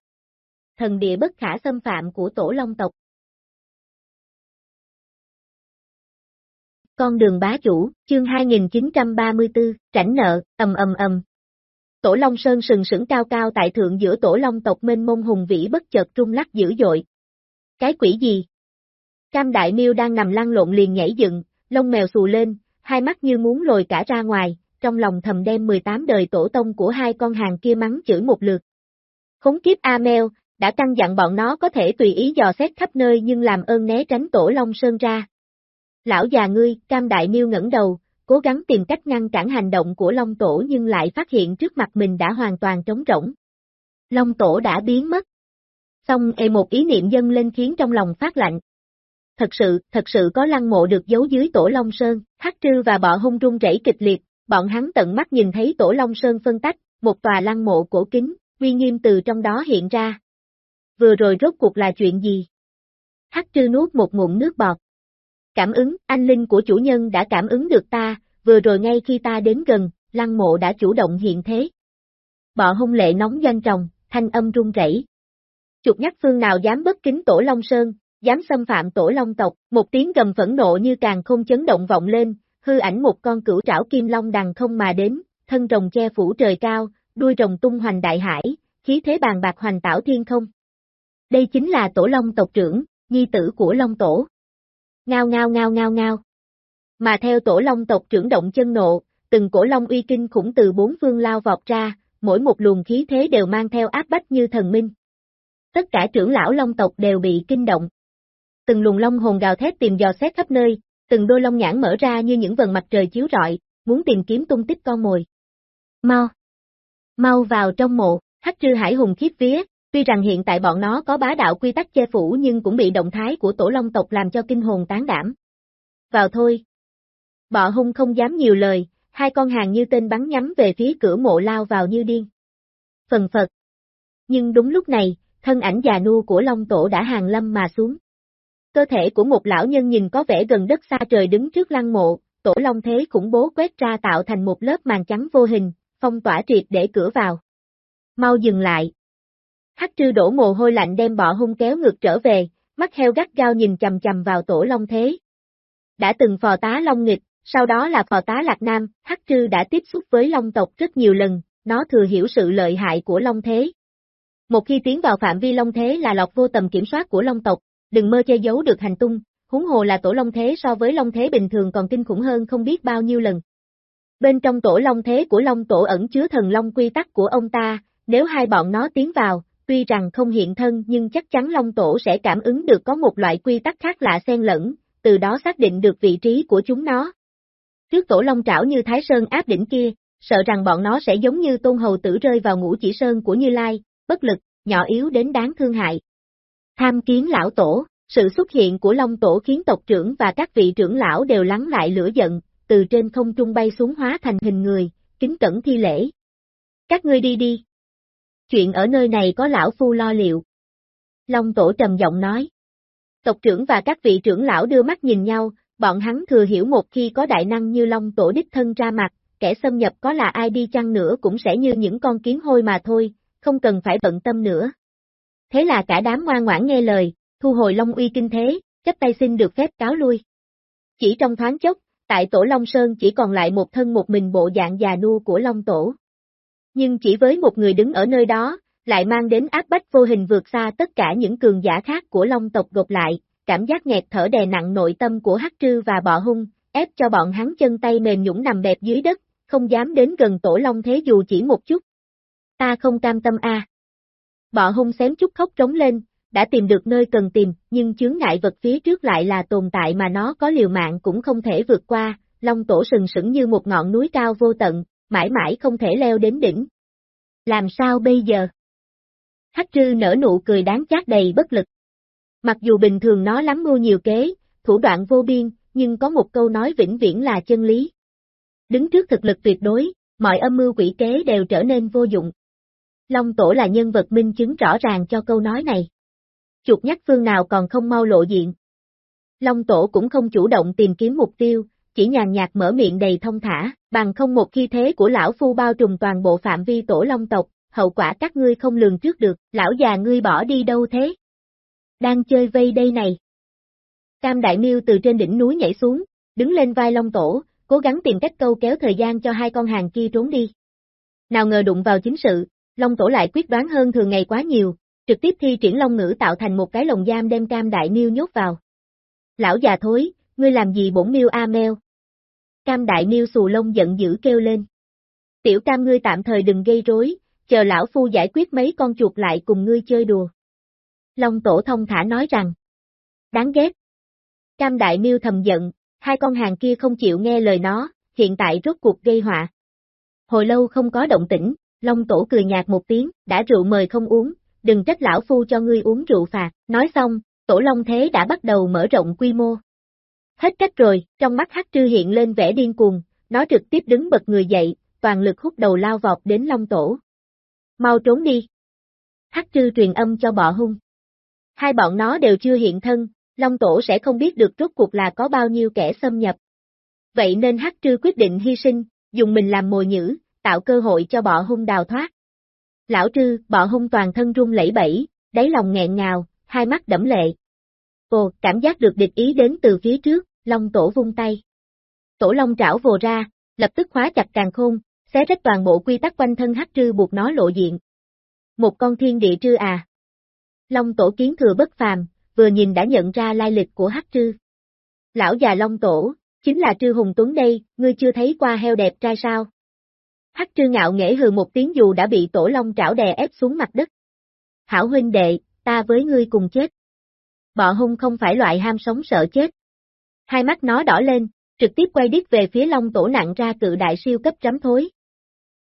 Thần địa bất khả xâm phạm của tổ Long tộc. Con đường bá chủ, chương 2934, rảnh nợ, ầm ầm ầm. Tổ Long Sơn sừng sững cao cao tại thượng giữa tổ Long tộc mênh mông hùng vĩ bất chợt trung lắc dữ dội. Cái quỷ gì? Cam Đại Miêu đang nằm lăn lộn liền nhảy dựng, lông mèo xù lên, hai mắt như muốn lồi cả ra ngoài, trong lòng thầm đem 18 đời tổ tông của hai con hàng kia mắng chửi một lượt. Khốn kiếp Amel, đã căn dặn bọn nó có thể tùy ý dò xét khắp nơi nhưng làm ơn né tránh tổ Long Sơn ra. Lão già ngươi, Cam Đại Miêu ngẩng đầu, cố gắng tìm cách ngăn cản hành động của Long Tổ nhưng lại phát hiện trước mặt mình đã hoàn toàn trống rỗng. Long Tổ đã biến mất. Xong e một ý niệm dâng lên khiến trong lòng phát lạnh. Thật sự, thật sự có lăng mộ được giấu dưới tổ Long Sơn, Hắc Trư và bọ hung rung rẩy kịch liệt, bọn hắn tận mắt nhìn thấy tổ Long Sơn phân tách, một tòa lăng mộ cổ kính, uy nghiêm từ trong đó hiện ra. Vừa rồi rốt cuộc là chuyện gì? Hắc Trư nuốt một ngụm nước bọt. Cảm ứng, anh linh của chủ nhân đã cảm ứng được ta, vừa rồi ngay khi ta đến gần, lăng mộ đã chủ động hiện thế. Bọ hung lệ nóng doanh tròng, thanh âm run rẩy. Chuột nhắc phương nào dám bất kính tổ Long Sơn, dám xâm phạm tổ Long tộc, một tiếng gầm phẫn nộ như càng không chấn động vọng lên, hư ảnh một con cửu trảo kim long đằng không mà đến, thân rồng che phủ trời cao, đuôi rồng tung hoành đại hải, khí thế bàn bạc hoành tảo thiên không. Đây chính là tổ Long tộc trưởng, nhi tử của Long tổ. Ngao ngao ngao ngao ngao. Mà theo tổ long tộc trưởng động chân nộ, từng cổ long uy kinh khủng từ bốn phương lao vọt ra, mỗi một luồng khí thế đều mang theo áp bách như thần minh. Tất cả trưởng lão long tộc đều bị kinh động. Từng luồng long hồn gào thét tìm dò xét khắp nơi, từng đôi long nhãn mở ra như những vần mặt trời chiếu rọi, muốn tìm kiếm tung tích con mồi. Mau! Mau vào trong mộ, hắc trư hải hùng khiếp vía, tuy rằng hiện tại bọn nó có bá đạo quy tắc che phủ nhưng cũng bị động thái của tổ long tộc làm cho kinh hồn tán đảm. Vào thôi, Bọ hung không dám nhiều lời, hai con hàng như tên bắn nhắm về phía cửa mộ lao vào như điên. Phần phật. Nhưng đúng lúc này, thân ảnh già nua của Long Tổ đã hàng lâm mà xuống. Cơ thể của một lão nhân nhìn có vẻ gần đất xa trời đứng trước lăng mộ, tổ long thế khủng bố quét ra tạo thành một lớp màn trắng vô hình, phong tỏa triệt để cửa vào. Mau dừng lại. Hắc trư đổ mồ hôi lạnh đem bọ hung kéo ngược trở về, mắt heo gắt gao nhìn chầm chầm vào tổ long thế. Đã từng phò tá long nghịch, sau đó là phò tá Lạc Nam, Hắc Trư đã tiếp xúc với Long tộc rất nhiều lần, nó thừa hiểu sự lợi hại của Long Thế. Một khi tiến vào phạm vi Long Thế là lọc vô tầm kiểm soát của Long tộc, đừng mơ che giấu được hành tung, huống hồ là tổ Long Thế so với Long Thế bình thường còn kinh khủng hơn không biết bao nhiêu lần. Bên trong tổ Long Thế của Long Tổ ẩn chứa thần Long quy tắc của ông ta, nếu hai bọn nó tiến vào, tuy rằng không hiện thân nhưng chắc chắn Long Tổ sẽ cảm ứng được có một loại quy tắc khác lạ xen lẫn, từ đó xác định được vị trí của chúng nó. Trước tổ long trảo như Thái Sơn áp đỉnh kia, sợ rằng bọn nó sẽ giống như tôn hầu tử rơi vào ngũ chỉ sơn của Như Lai, bất lực, nhỏ yếu đến đáng thương hại. Tham kiến lão tổ, sự xuất hiện của long tổ khiến tộc trưởng và các vị trưởng lão đều lắng lại lửa giận, từ trên không trung bay xuống hóa thành hình người, kính cẩn thi lễ. Các ngươi đi đi. Chuyện ở nơi này có lão phu lo liệu. Long tổ trầm giọng nói. Tộc trưởng và các vị trưởng lão đưa mắt nhìn nhau, bọn hắn thừa hiểu một khi có đại năng như Long Tổ đích thân ra mặt, kẻ xâm nhập có là ai đi chăng nữa cũng sẽ như những con kiến hôi mà thôi, không cần phải bận tâm nữa. Thế là cả đám ngoan ngoãn nghe lời, thu hồi Long uy kinh thế, chấp tay xin được phép cáo lui. Chỉ trong thoáng chốc, tại tổ Long Sơn chỉ còn lại một thân một mình bộ dạng già nua của Long Tổ. Nhưng chỉ với một người đứng ở nơi đó, lại mang đến áp bách vô hình vượt xa tất cả những cường giả khác của Long tộc gộp lại, cảm giác nghẹt thở đè nặng nội tâm của Hắc Trư và bọ hung, ép cho bọn hắn chân tay mềm nhũng nằm bẹp dưới đất, không dám đến gần tổ long thế dù chỉ một chút. Ta không cam tâm a. Bọ hung xém chút khóc trống lên, đã tìm được nơi cần tìm, nhưng chướng ngại vật phía trước lại là tồn tại mà nó có liều mạng cũng không thể vượt qua, long tổ sừng sững như một ngọn núi cao vô tận, mãi mãi không thể leo đến đỉnh. Làm sao bây giờ? Hắc trư nở nụ cười đáng chát đầy bất lực. Mặc dù bình thường nó lắm mưu nhiều kế, thủ đoạn vô biên, nhưng có một câu nói vĩnh viễn là chân lý. Đứng trước thực lực tuyệt đối, mọi âm mưu quỷ kế đều trở nên vô dụng. Long Tổ là nhân vật minh chứng rõ ràng cho câu nói này. Chuột nhắc phương nào còn không mau lộ diện. Long Tổ cũng không chủ động tìm kiếm mục tiêu, chỉ nhàn nhạt mở miệng đầy thông thả, bằng không một khi thế của lão phu bao trùm toàn bộ phạm vi tổ long tộc, hậu quả các ngươi không lường trước được, lão già ngươi bỏ đi đâu thế? đang chơi vây đây này. Cam Đại Miêu từ trên đỉnh núi nhảy xuống, đứng lên vai Long Tổ, cố gắng tìm cách câu kéo thời gian cho hai con hàng kia trốn đi. Nào ngờ đụng vào chính sự, Long Tổ lại quyết đoán hơn thường ngày quá nhiều, trực tiếp thi triển Long Ngữ tạo thành một cái lồng giam đem Cam Đại Miêu nhốt vào. Lão già thối, ngươi làm gì bổn miêu a meo? Cam Đại Miêu xù lông giận dữ kêu lên. Tiểu Cam ngươi tạm thời đừng gây rối, chờ lão phu giải quyết mấy con chuột lại cùng ngươi chơi đùa. Long Tổ thông thả nói rằng. Đáng ghét. Cam Đại Miêu thầm giận, hai con hàng kia không chịu nghe lời nó, hiện tại rốt cuộc gây họa. Hồi lâu không có động tĩnh, Long Tổ cười nhạt một tiếng, đã rượu mời không uống, đừng trách lão phu cho ngươi uống rượu phạt, nói xong, Tổ Long Thế đã bắt đầu mở rộng quy mô. Hết cách rồi, trong mắt Hắc Trư hiện lên vẻ điên cuồng, nó trực tiếp đứng bật người dậy, toàn lực hút đầu lao vọt đến Long Tổ. Mau trốn đi. Hắc Trư truyền âm cho bọ hung. Hai bọn nó đều chưa hiện thân, Long Tổ sẽ không biết được rốt cuộc là có bao nhiêu kẻ xâm nhập. Vậy nên Hắc Trư quyết định hy sinh, dùng mình làm mồi nhữ, tạo cơ hội cho bọ hung đào thoát. Lão Trư, bọ hung toàn thân run lẩy bẩy, đáy lòng nghẹn ngào, hai mắt đẫm lệ. Ồ, cảm giác được địch ý đến từ phía trước, Long Tổ vung tay. Tổ Long trảo vồ ra, lập tức khóa chặt càng khôn, xé rách toàn bộ quy tắc quanh thân hắc trư buộc nó lộ diện. Một con thiên địa trư à. Long Tổ kiến thừa bất phàm, vừa nhìn đã nhận ra lai lịch của hắc trư. Lão già Long Tổ, chính là trư hùng tuấn đây, ngươi chưa thấy qua heo đẹp trai sao? Hắc trư ngạo nghễ hừ một tiếng dù đã bị tổ long trảo đè ép xuống mặt đất. Hảo huynh đệ, ta với ngươi cùng chết. Bọ hung không phải loại ham sống sợ chết. Hai mắt nó đỏ lên, trực tiếp quay đít về phía long tổ nặng ra cự đại siêu cấp chấm thối.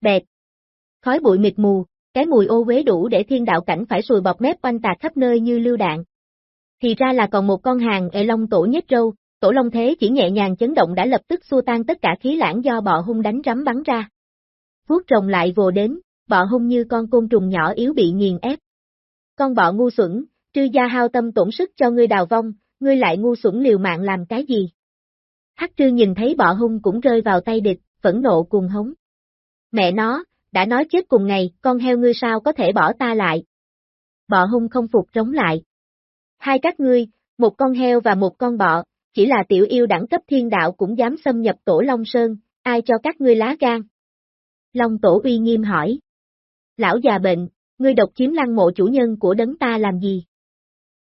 Bẹt. Khói bụi mịt mù, cái mùi ô uế đủ để thiên đạo cảnh phải sùi bọc mép quanh tạc khắp nơi như lưu đạn. Thì ra là còn một con hàng ệ long tổ nhếch râu, tổ long thế chỉ nhẹ nhàng chấn động đã lập tức xua tan tất cả khí lãng do bọ hung đánh rắm bắn ra. Vuốt rồng lại vồ đến, bọ hung như con côn trùng nhỏ yếu bị nghiền ép. Con bọ ngu xuẩn, trư gia hao tâm tổn sức cho ngươi đào vong, ngươi lại ngu xuẩn liều mạng làm cái gì? Hắc trư nhìn thấy bọ hung cũng rơi vào tay địch, phẫn nộ cùng hống. Mẹ nó, đã nói chết cùng ngày, con heo ngươi sao có thể bỏ ta lại? Bọ hung không phục trống lại. Hai các ngươi, một con heo và một con bọ, chỉ là tiểu yêu đẳng cấp thiên đạo cũng dám xâm nhập tổ Long Sơn, ai cho các ngươi lá gan? Long Tổ uy nghiêm hỏi. Lão già bệnh, ngươi độc chiếm lăng mộ chủ nhân của đấng ta làm gì?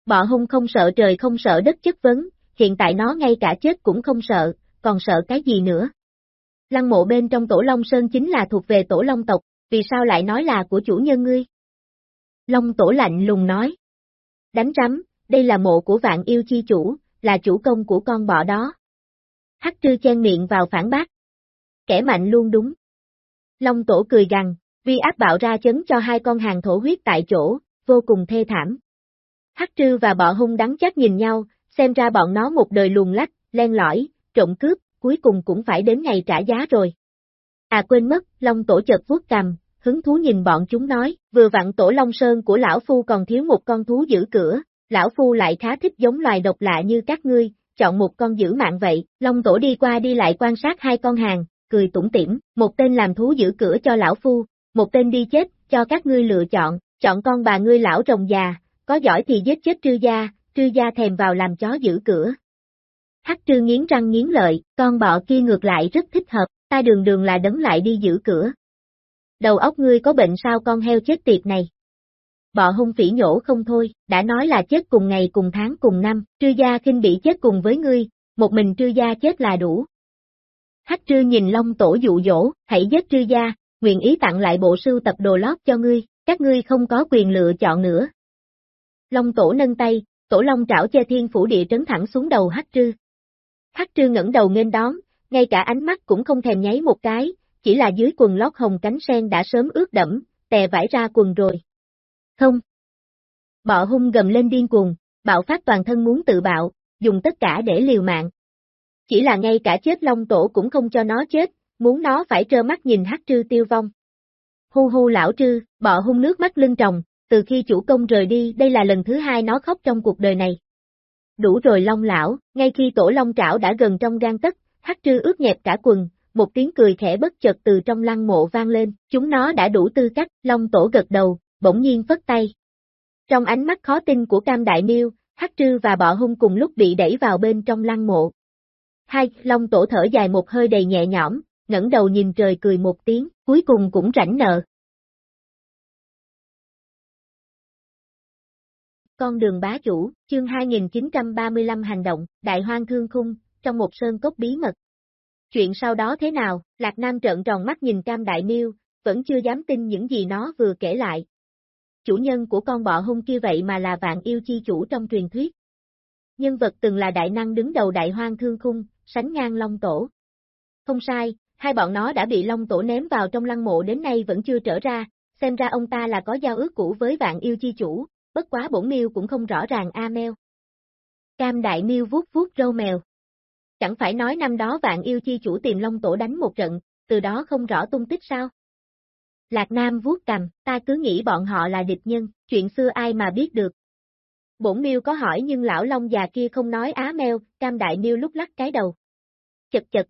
Bọ hung không sợ trời không sợ đất chất vấn, hiện tại nó ngay cả chết cũng không sợ, còn sợ cái gì nữa? Lăng mộ bên trong tổ Long Sơn chính là thuộc về tổ Long tộc, vì sao lại nói là của chủ nhân ngươi? Long tổ lạnh lùng nói. Đánh rắm, đây là mộ của vạn yêu chi chủ, là chủ công của con bọ đó. Hắc trư chen miệng vào phản bác. Kẻ mạnh luôn đúng. Long tổ cười gằn, vi áp bạo ra chấn cho hai con hàng thổ huyết tại chỗ, vô cùng thê thảm. Hắc trư và bọ hung đắng chắc nhìn nhau, xem ra bọn nó một đời luồn lách, len lỏi, trộm cướp, cuối cùng cũng phải đến ngày trả giá rồi. À quên mất, Long tổ chợt vuốt cầm, hứng thú nhìn bọn chúng nói, vừa vặn tổ Long Sơn của lão phu còn thiếu một con thú giữ cửa, lão phu lại khá thích giống loài độc lạ như các ngươi, chọn một con giữ mạng vậy, Long tổ đi qua đi lại quan sát hai con hàng, cười tủm tỉm, một tên làm thú giữ cửa cho lão phu, một tên đi chết, cho các ngươi lựa chọn, chọn con bà ngươi lão rồng già, có giỏi thì giết chết trư gia, trư gia thèm vào làm chó giữ cửa. Hắc trư nghiến răng nghiến lợi, con bọ kia ngược lại rất thích hợp, ta đường đường là đấng lại đi giữ cửa. Đầu óc ngươi có bệnh sao con heo chết tiệt này? Bọ hung phỉ nhổ không thôi, đã nói là chết cùng ngày cùng tháng cùng năm, trư gia khinh bị chết cùng với ngươi, một mình trư gia chết là đủ. Hắc trư nhìn long tổ dụ dỗ, hãy giết trư gia, nguyện ý tặng lại bộ sưu tập đồ lót cho ngươi, các ngươi không có quyền lựa chọn nữa. Long tổ nâng tay, tổ long trảo che thiên phủ địa trấn thẳng xuống đầu hắc trư. Hắc trư ngẩng đầu nghênh đón, ngay cả ánh mắt cũng không thèm nháy một cái, chỉ là dưới quần lót hồng cánh sen đã sớm ướt đẫm, tè vải ra quần rồi. Không. Bọ hung gầm lên điên cuồng, bạo phát toàn thân muốn tự bạo, dùng tất cả để liều mạng. Chỉ là ngay cả chết long tổ cũng không cho nó chết, muốn nó phải trơ mắt nhìn hắc trư tiêu vong. Hu hu lão trư, bọ hung nước mắt lưng tròng, từ khi chủ công rời đi đây là lần thứ hai nó khóc trong cuộc đời này. Đủ rồi long lão, ngay khi tổ long trảo đã gần trong gan tất, hắc trư ướt nhẹp cả quần, một tiếng cười khẽ bất chợt từ trong lăng mộ vang lên, chúng nó đã đủ tư cách, long tổ gật đầu, bỗng nhiên phất tay. Trong ánh mắt khó tin của Cam Đại Miêu, Hắc Trư và Bọ Hung cùng lúc bị đẩy vào bên trong lăng mộ. Hai, Long Tổ thở dài một hơi đầy nhẹ nhõm, ngẩng đầu nhìn trời cười một tiếng, cuối cùng cũng rảnh nợ. Con đường bá chủ, chương 2935 hành động, đại hoang thương khung, trong một sơn cốc bí mật. Chuyện sau đó thế nào, Lạc Nam trợn tròn mắt nhìn Cam Đại Miêu, vẫn chưa dám tin những gì nó vừa kể lại. Chủ nhân của con bọ hung kia vậy mà là vạn yêu chi chủ trong truyền thuyết. Nhân vật từng là đại năng đứng đầu đại hoang thương khung, sánh ngang Long Tổ. Không sai, hai bọn nó đã bị Long Tổ ném vào trong lăng mộ đến nay vẫn chưa trở ra, xem ra ông ta là có giao ước cũ với vạn yêu chi chủ, bất quá bổn miêu cũng không rõ ràng a meo. Cam đại miêu vuốt vuốt râu mèo. Chẳng phải nói năm đó vạn yêu chi chủ tìm Long Tổ đánh một trận, từ đó không rõ tung tích sao? Lạc Nam vuốt cầm, ta cứ nghĩ bọn họ là địch nhân, chuyện xưa ai mà biết được. Bổn miêu có hỏi nhưng lão Long già kia không nói á meo, cam đại miêu lúc lắc cái đầu. Chật chật.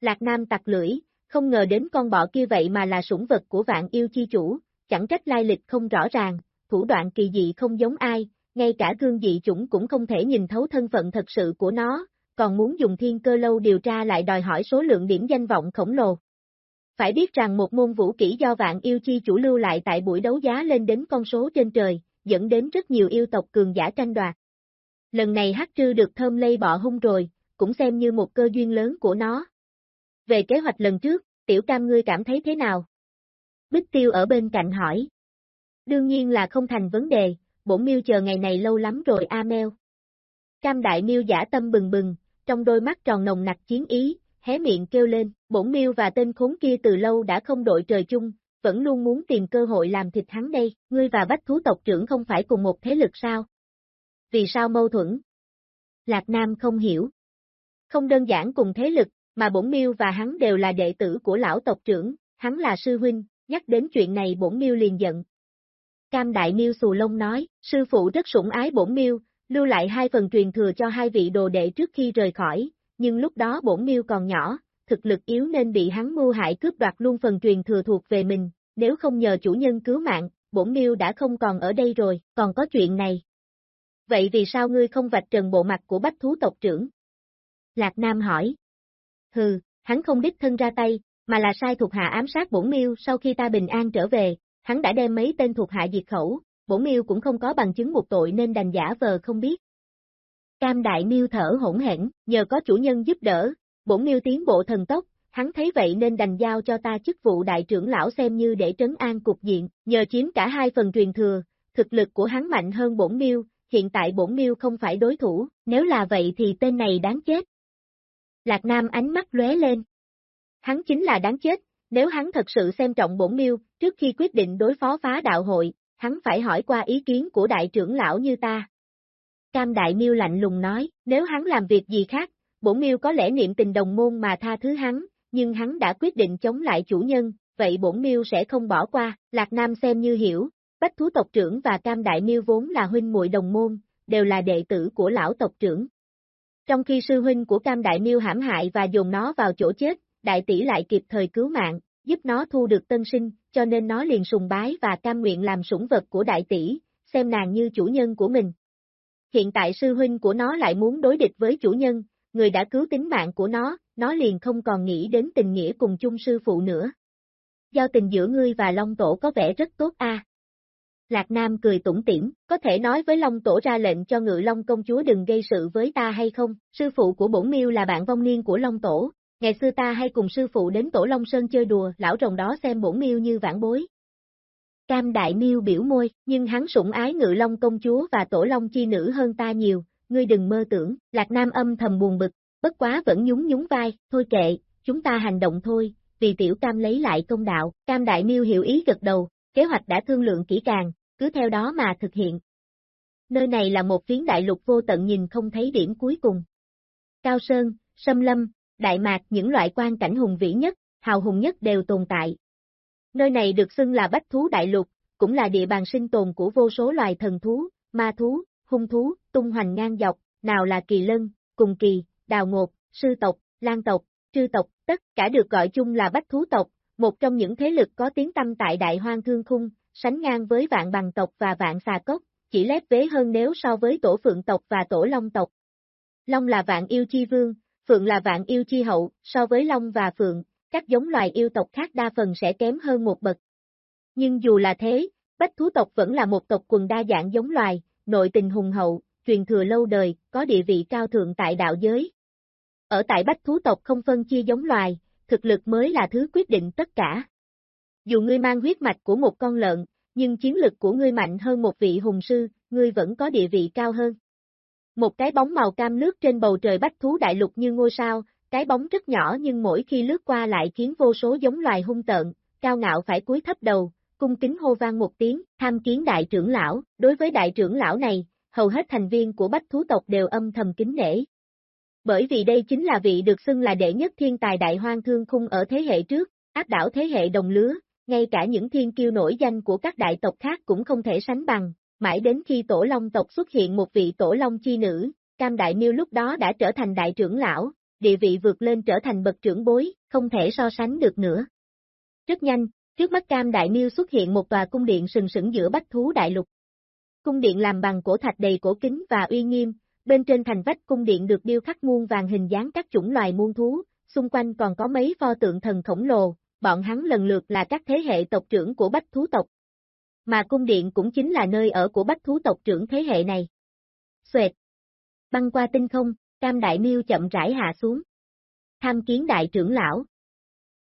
Lạc Nam tặc lưỡi, không ngờ đến con bọ kia vậy mà là sủng vật của vạn yêu chi chủ, chẳng trách lai lịch không rõ ràng, thủ đoạn kỳ dị không giống ai, ngay cả gương dị chủng cũng không thể nhìn thấu thân phận thật sự của nó, còn muốn dùng thiên cơ lâu điều tra lại đòi hỏi số lượng điểm danh vọng khổng lồ. Phải biết rằng một môn vũ kỹ do vạn yêu chi chủ lưu lại tại buổi đấu giá lên đến con số trên trời, dẫn đến rất nhiều yêu tộc cường giả tranh đoạt. Lần này hắc trư được thơm lây bọ hung rồi, cũng xem như một cơ duyên lớn của nó. Về kế hoạch lần trước, tiểu cam ngươi cảm thấy thế nào? Bích tiêu ở bên cạnh hỏi. Đương nhiên là không thành vấn đề, bổn miêu chờ ngày này lâu lắm rồi a meo. Cam đại miêu giả tâm bừng bừng, trong đôi mắt tròn nồng nặc chiến ý, hé miệng kêu lên, bổn miêu và tên khốn kia từ lâu đã không đội trời chung, vẫn luôn muốn tìm cơ hội làm thịt hắn đây, ngươi và bách thú tộc trưởng không phải cùng một thế lực sao? Vì sao mâu thuẫn? Lạc Nam không hiểu. Không đơn giản cùng thế lực, mà bổn miêu và hắn đều là đệ tử của lão tộc trưởng, hắn là sư huynh, nhắc đến chuyện này bổn miêu liền giận. Cam Đại Miêu Xù Lông nói, sư phụ rất sủng ái bổn miêu, lưu lại hai phần truyền thừa cho hai vị đồ đệ trước khi rời khỏi, nhưng lúc đó bổn miêu còn nhỏ, thực lực yếu nên bị hắn mưu hại cướp đoạt luôn phần truyền thừa thuộc về mình, nếu không nhờ chủ nhân cứu mạng, bổn miêu đã không còn ở đây rồi, còn có chuyện này. Vậy vì sao ngươi không vạch trần bộ mặt của bách thú tộc trưởng? Lạc Nam hỏi. Hừ, hắn không đích thân ra tay, mà là sai thuộc hạ ám sát bổn miêu sau khi ta bình an trở về, hắn đã đem mấy tên thuộc hạ diệt khẩu, bổn miêu cũng không có bằng chứng buộc tội nên đành giả vờ không biết. Cam đại miêu thở hỗn hển, nhờ có chủ nhân giúp đỡ, bổn miêu tiến bộ thần tốc, hắn thấy vậy nên đành giao cho ta chức vụ đại trưởng lão xem như để trấn an cục diện, nhờ chiếm cả hai phần truyền thừa, thực lực của hắn mạnh hơn bổn miêu, hiện tại bổn miêu không phải đối thủ, nếu là vậy thì tên này đáng chết. Lạc Nam ánh mắt lóe lên. Hắn chính là đáng chết, nếu hắn thật sự xem trọng bổn miêu, trước khi quyết định đối phó phá đạo hội, hắn phải hỏi qua ý kiến của đại trưởng lão như ta. Cam Đại Miêu lạnh lùng nói, nếu hắn làm việc gì khác, bổn miêu có lẽ niệm tình đồng môn mà tha thứ hắn, nhưng hắn đã quyết định chống lại chủ nhân, vậy bổn miêu sẽ không bỏ qua, Lạc Nam xem như hiểu, Bách Thú tộc trưởng và Cam Đại Miêu vốn là huynh muội đồng môn, đều là đệ tử của lão tộc trưởng. Trong khi sư huynh của Cam Đại Miêu hãm hại và dồn nó vào chỗ chết, đại tỷ lại kịp thời cứu mạng, giúp nó thu được tân sinh, cho nên nó liền sùng bái và cam nguyện làm sủng vật của đại tỷ, xem nàng như chủ nhân của mình. Hiện tại sư huynh của nó lại muốn đối địch với chủ nhân, người đã cứu tính mạng của nó, nó liền không còn nghĩ đến tình nghĩa cùng chung sư phụ nữa. Giao tình giữa ngươi và Long Tổ có vẻ rất tốt a. Lạc Nam cười tủm tỉm, có thể nói với Long Tổ ra lệnh cho ngự Long công chúa đừng gây sự với ta hay không, sư phụ của bổn miêu là bạn vong niên của Long Tổ, ngày xưa ta hay cùng sư phụ đến Tổ Long Sơn chơi đùa, lão rồng đó xem bổn miêu như vãn bối. Cam Đại Miêu biểu môi, nhưng hắn sủng ái ngự Long công chúa và Tổ Long chi nữ hơn ta nhiều, ngươi đừng mơ tưởng, Lạc Nam âm thầm buồn bực, bất quá vẫn nhún nhún vai, thôi kệ, chúng ta hành động thôi, vì tiểu cam lấy lại công đạo, cam đại miêu hiểu ý gật đầu, kế hoạch đã thương lượng kỹ càng, cứ theo đó mà thực hiện. Nơi này là một phiến đại lục vô tận nhìn không thấy điểm cuối cùng. Cao Sơn, Sâm Lâm, Đại Mạc những loại quan cảnh hùng vĩ nhất, hào hùng nhất đều tồn tại. Nơi này được xưng là Bách Thú Đại Lục, cũng là địa bàn sinh tồn của vô số loài thần thú, ma thú, hung thú, tung hoành ngang dọc, nào là kỳ lân, cùng kỳ, đào ngột, sư tộc, lan tộc, trư tộc, tất cả được gọi chung là bách thú tộc, một trong những thế lực có tiếng tâm tại đại hoang thương khung, sánh ngang với vạn bằng tộc và vạn xà cốc, chỉ lép vế hơn nếu so với tổ phượng tộc và tổ long tộc. Long là vạn yêu chi vương, phượng là vạn yêu chi hậu, so với long và phượng, các giống loài yêu tộc khác đa phần sẽ kém hơn một bậc. Nhưng dù là thế, bách thú tộc vẫn là một tộc quần đa dạng giống loài, nội tình hùng hậu, truyền thừa lâu đời, có địa vị cao thượng tại đạo giới. Ở tại bách thú tộc không phân chia giống loài, thực lực mới là thứ quyết định tất cả. Dù ngươi mang huyết mạch của một con lợn, nhưng chiến lực của ngươi mạnh hơn một vị hùng sư, ngươi vẫn có địa vị cao hơn. Một cái bóng màu cam lướt trên bầu trời bách thú đại lục như ngôi sao, cái bóng rất nhỏ nhưng mỗi khi lướt qua lại khiến vô số giống loài hung tợn, cao ngạo phải cúi thấp đầu, cung kính hô vang một tiếng, tham kiến đại trưởng lão, đối với đại trưởng lão này, hầu hết thành viên của bách thú tộc đều âm thầm kính nể. Bởi vì đây chính là vị được xưng là đệ nhất thiên tài đại hoang thương khung ở thế hệ trước, áp đảo thế hệ đồng lứa, ngay cả những thiên kiêu nổi danh của các đại tộc khác cũng không thể sánh bằng, mãi đến khi tổ long tộc xuất hiện một vị tổ long chi nữ, Cam Đại Miêu lúc đó đã trở thành đại trưởng lão, địa vị vượt lên trở thành bậc trưởng bối, không thể so sánh được nữa. Rất nhanh, trước mắt Cam Đại Miêu xuất hiện một tòa cung điện sừng sững giữa bách thú đại lục. Cung điện làm bằng cổ thạch đầy cổ kính và uy nghiêm, bên trên thành vách cung điện được điêu khắc muôn vàng hình dáng các chủng loài muôn thú, xung quanh còn có mấy pho tượng thần khổng lồ, bọn hắn lần lượt là các thế hệ tộc trưởng của bách thú tộc. Mà cung điện cũng chính là nơi ở của bách thú tộc trưởng thế hệ này. Xoẹt. Băng qua tinh không, Cam Đại Miêu chậm rãi hạ xuống. Tham kiến đại trưởng lão.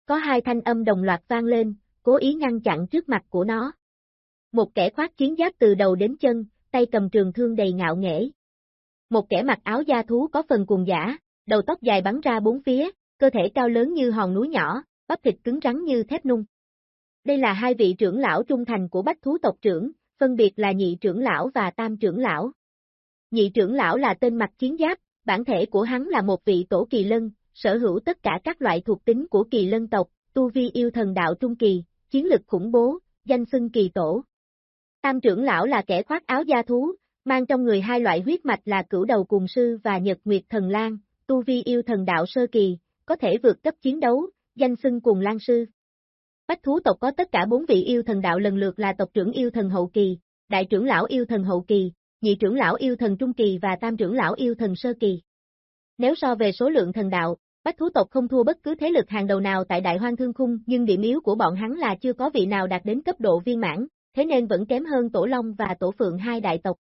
Có hai thanh âm đồng loạt vang lên, cố ý ngăn chặn trước mặt của nó. Một kẻ khoác chiến giáp từ đầu đến chân, tay cầm trường thương đầy ngạo nghễ. Một kẻ mặc áo da thú có phần cuồng giả, đầu tóc dài bắn ra bốn phía, cơ thể cao lớn như hòn núi nhỏ, bắp thịt cứng rắn như thép nung. Đây là hai vị trưởng lão trung thành của bách thú tộc trưởng, phân biệt là nhị trưởng lão và tam trưởng lão. Nhị trưởng lão là tên mặt chiến giáp, bản thể của hắn là một vị tổ kỳ lân, sở hữu tất cả các loại thuộc tính của kỳ lân tộc, tu vi yêu thần đạo trung kỳ, chiến lực khủng bố, danh xưng kỳ tổ. Tam trưởng lão là kẻ khoác áo da thú, mang trong người hai loại huyết mạch là cửu đầu cùng sư và nhật nguyệt thần lan, tu vi yêu thần đạo sơ kỳ, có thể vượt cấp chiến đấu, danh xưng cùng lan sư. Bách thú tộc có tất cả bốn vị yêu thần đạo lần lượt là tộc trưởng yêu thần hậu kỳ, đại trưởng lão yêu thần hậu kỳ, nhị trưởng lão yêu thần trung kỳ và tam trưởng lão yêu thần sơ kỳ. Nếu so về số lượng thần đạo, bách thú tộc không thua bất cứ thế lực hàng đầu nào tại đại hoang thương khung nhưng điểm yếu của bọn hắn là chưa có vị nào đạt đến cấp độ viên mãn, thế nên vẫn kém hơn tổ long và tổ phượng hai đại tộc.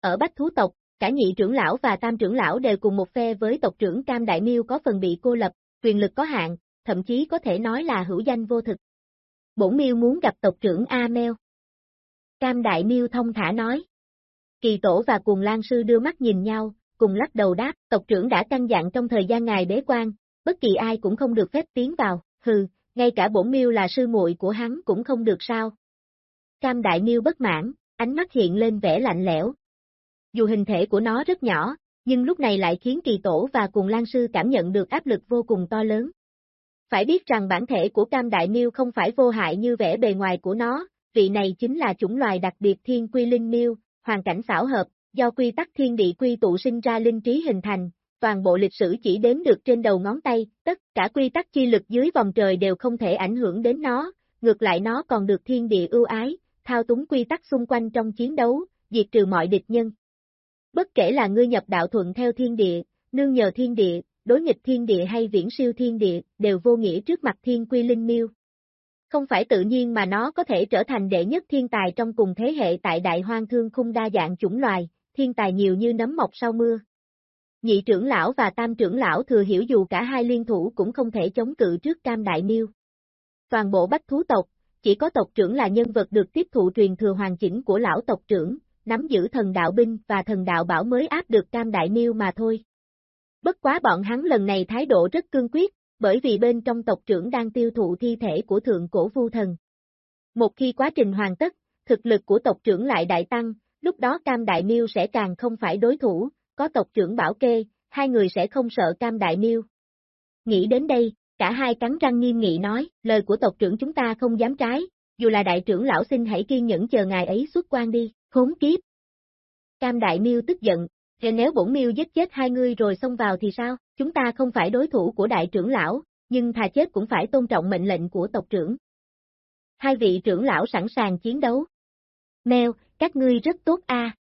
Ở bách thú tộc, cả nhị trưởng lão và tam trưởng lão đều cùng một phe với tộc trưởng Cam Đại Miêu có phần bị cô lập, quyền lực có hạn, thậm chí có thể nói là hữu danh vô thực. Bổn Miêu muốn gặp tộc trưởng A Meo. Cam Đại Miêu thông thả nói. Kỳ tổ và cuồng lan sư đưa mắt nhìn nhau, cùng lắc đầu đáp, tộc trưởng đã căn dặn trong thời gian ngài bế quan, bất kỳ ai cũng không được phép tiến vào, hừ, ngay cả bổn miêu là sư muội của hắn cũng không được sao. Cam đại miêu bất mãn, ánh mắt hiện lên vẻ lạnh lẽo. Dù hình thể của nó rất nhỏ, nhưng lúc này lại khiến kỳ tổ và cùng lan sư cảm nhận được áp lực vô cùng to lớn. Phải biết rằng bản thể của cam đại miêu không phải vô hại như vẻ bề ngoài của nó, vị này chính là chủng loài đặc biệt thiên quy linh miêu, hoàn cảnh xảo hợp, do quy tắc thiên địa quy tụ sinh ra linh trí hình thành, toàn bộ lịch sử chỉ đếm được trên đầu ngón tay, tất cả quy tắc chi lực dưới vòng trời đều không thể ảnh hưởng đến nó, ngược lại nó còn được thiên địa ưu ái, thao túng quy tắc xung quanh trong chiến đấu, diệt trừ mọi địch nhân. Bất kể là ngươi nhập đạo thuận theo thiên địa, nương nhờ thiên địa, đối nghịch thiên địa hay viễn siêu thiên địa, đều vô nghĩa trước mặt thiên quy linh miêu. Không phải tự nhiên mà nó có thể trở thành đệ nhất thiên tài trong cùng thế hệ tại đại hoang thương khung đa dạng chủng loài, thiên tài nhiều như nấm mọc sau mưa. Nhị trưởng lão và tam trưởng lão thừa hiểu dù cả hai liên thủ cũng không thể chống cự trước cam đại miêu. Toàn bộ bách thú tộc, chỉ có tộc trưởng là nhân vật được tiếp thụ truyền thừa hoàn chỉnh của lão tộc trưởng, nắm giữ thần đạo binh và thần đạo bảo mới áp được cam đại miêu mà thôi. Bất quá bọn hắn lần này thái độ rất cương quyết, bởi vì bên trong tộc trưởng đang tiêu thụ thi thể của thượng cổ vu thần. Một khi quá trình hoàn tất, thực lực của tộc trưởng lại đại tăng, lúc đó Cam Đại Miêu sẽ càng không phải đối thủ, có tộc trưởng bảo kê, hai người sẽ không sợ Cam Đại Miêu. Nghĩ đến đây, cả hai cắn răng nghiêm nghị nói, lời của tộc trưởng chúng ta không dám trái, dù là đại trưởng lão xin hãy kiên nhẫn chờ ngài ấy xuất quan đi, khốn kiếp. Cam Đại Miêu tức giận, rồi nếu bổn miêu giết chết hai người rồi xông vào thì sao, chúng ta không phải đối thủ của đại trưởng lão, nhưng thà chết cũng phải tôn trọng mệnh lệnh của tộc trưởng. Hai vị trưởng lão sẵn sàng chiến đấu. Mèo, các ngươi rất tốt a.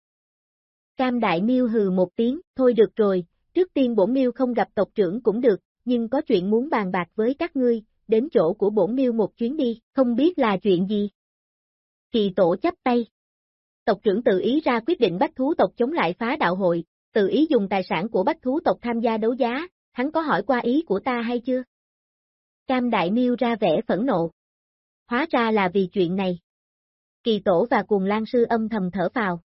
Cam Đại Miêu hừ một tiếng, thôi được rồi, trước tiên bổn miêu không gặp tộc trưởng cũng được, nhưng có chuyện muốn bàn bạc với các ngươi, đến chỗ của bổn miêu một chuyến đi, không biết là chuyện gì. Kỳ tổ chấp tay. Tộc trưởng tự ý ra quyết định bách thú tộc chống lại phá đạo hội, tự ý dùng tài sản của bách thú tộc tham gia đấu giá, hắn có hỏi qua ý của ta hay chưa? Cam Đại Miêu ra vẻ phẫn nộ. Hóa ra là vì chuyện này. Kỳ tổ và cuồng lan sư âm thầm thở phào.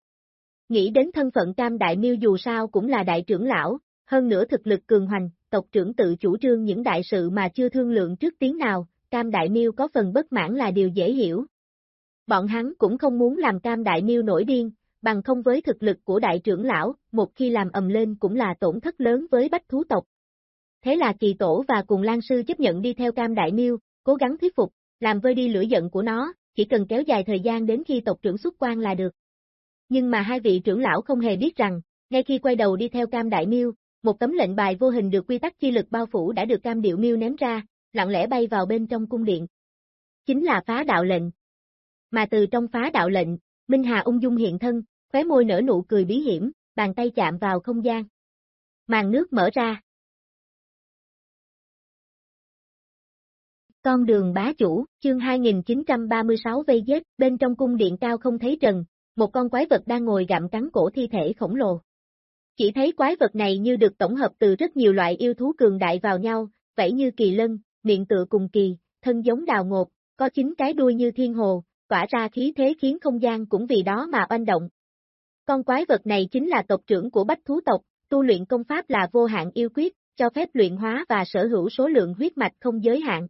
Nghĩ đến thân phận Cam Đại Miêu dù sao cũng là đại trưởng lão, hơn nữa thực lực cường hoành, tộc trưởng tự chủ trương những đại sự mà chưa thương lượng trước tiếng nào, Cam Đại Miêu có phần bất mãn là điều dễ hiểu. Bọn hắn cũng không muốn làm Cam Đại Miêu nổi điên, bằng không với thực lực của đại trưởng lão, một khi làm ầm lên cũng là tổn thất lớn với bách thú tộc. Thế là kỳ tổ và cùng Lan Sư chấp nhận đi theo Cam Đại Miêu, cố gắng thuyết phục, làm vơi đi lửa giận của nó, chỉ cần kéo dài thời gian đến khi tộc trưởng xuất quan là được. Nhưng mà hai vị trưởng lão không hề biết rằng, ngay khi quay đầu đi theo Cam Đại Miêu, một tấm lệnh bài vô hình được quy tắc chi lực bao phủ đã được Cam Điệu Miêu ném ra, lặng lẽ bay vào bên trong cung điện. Chính là phá đạo lệnh. Mà từ trong phá đạo lệnh, Minh Hà ung dung hiện thân, khóe môi nở nụ cười bí hiểm, bàn tay chạm vào không gian. Màn nước mở ra. Con đường bá chủ, chương 2936 vây giết, bên trong cung điện cao không thấy trần, một con quái vật đang ngồi gặm cắn cổ thi thể khổng lồ. Chỉ thấy quái vật này như được tổng hợp từ rất nhiều loại yêu thú cường đại vào nhau, vẫy như kỳ lân, miệng tựa cùng kỳ, thân giống đào ngột, có chín cái đuôi như thiên hồ, tỏa ra khí thế khiến không gian cũng vì đó mà oanh động. Con quái vật này chính là tộc trưởng của bách thú tộc, tu luyện công pháp là vô hạn yêu quyết, cho phép luyện hóa và sở hữu số lượng huyết mạch không giới hạn.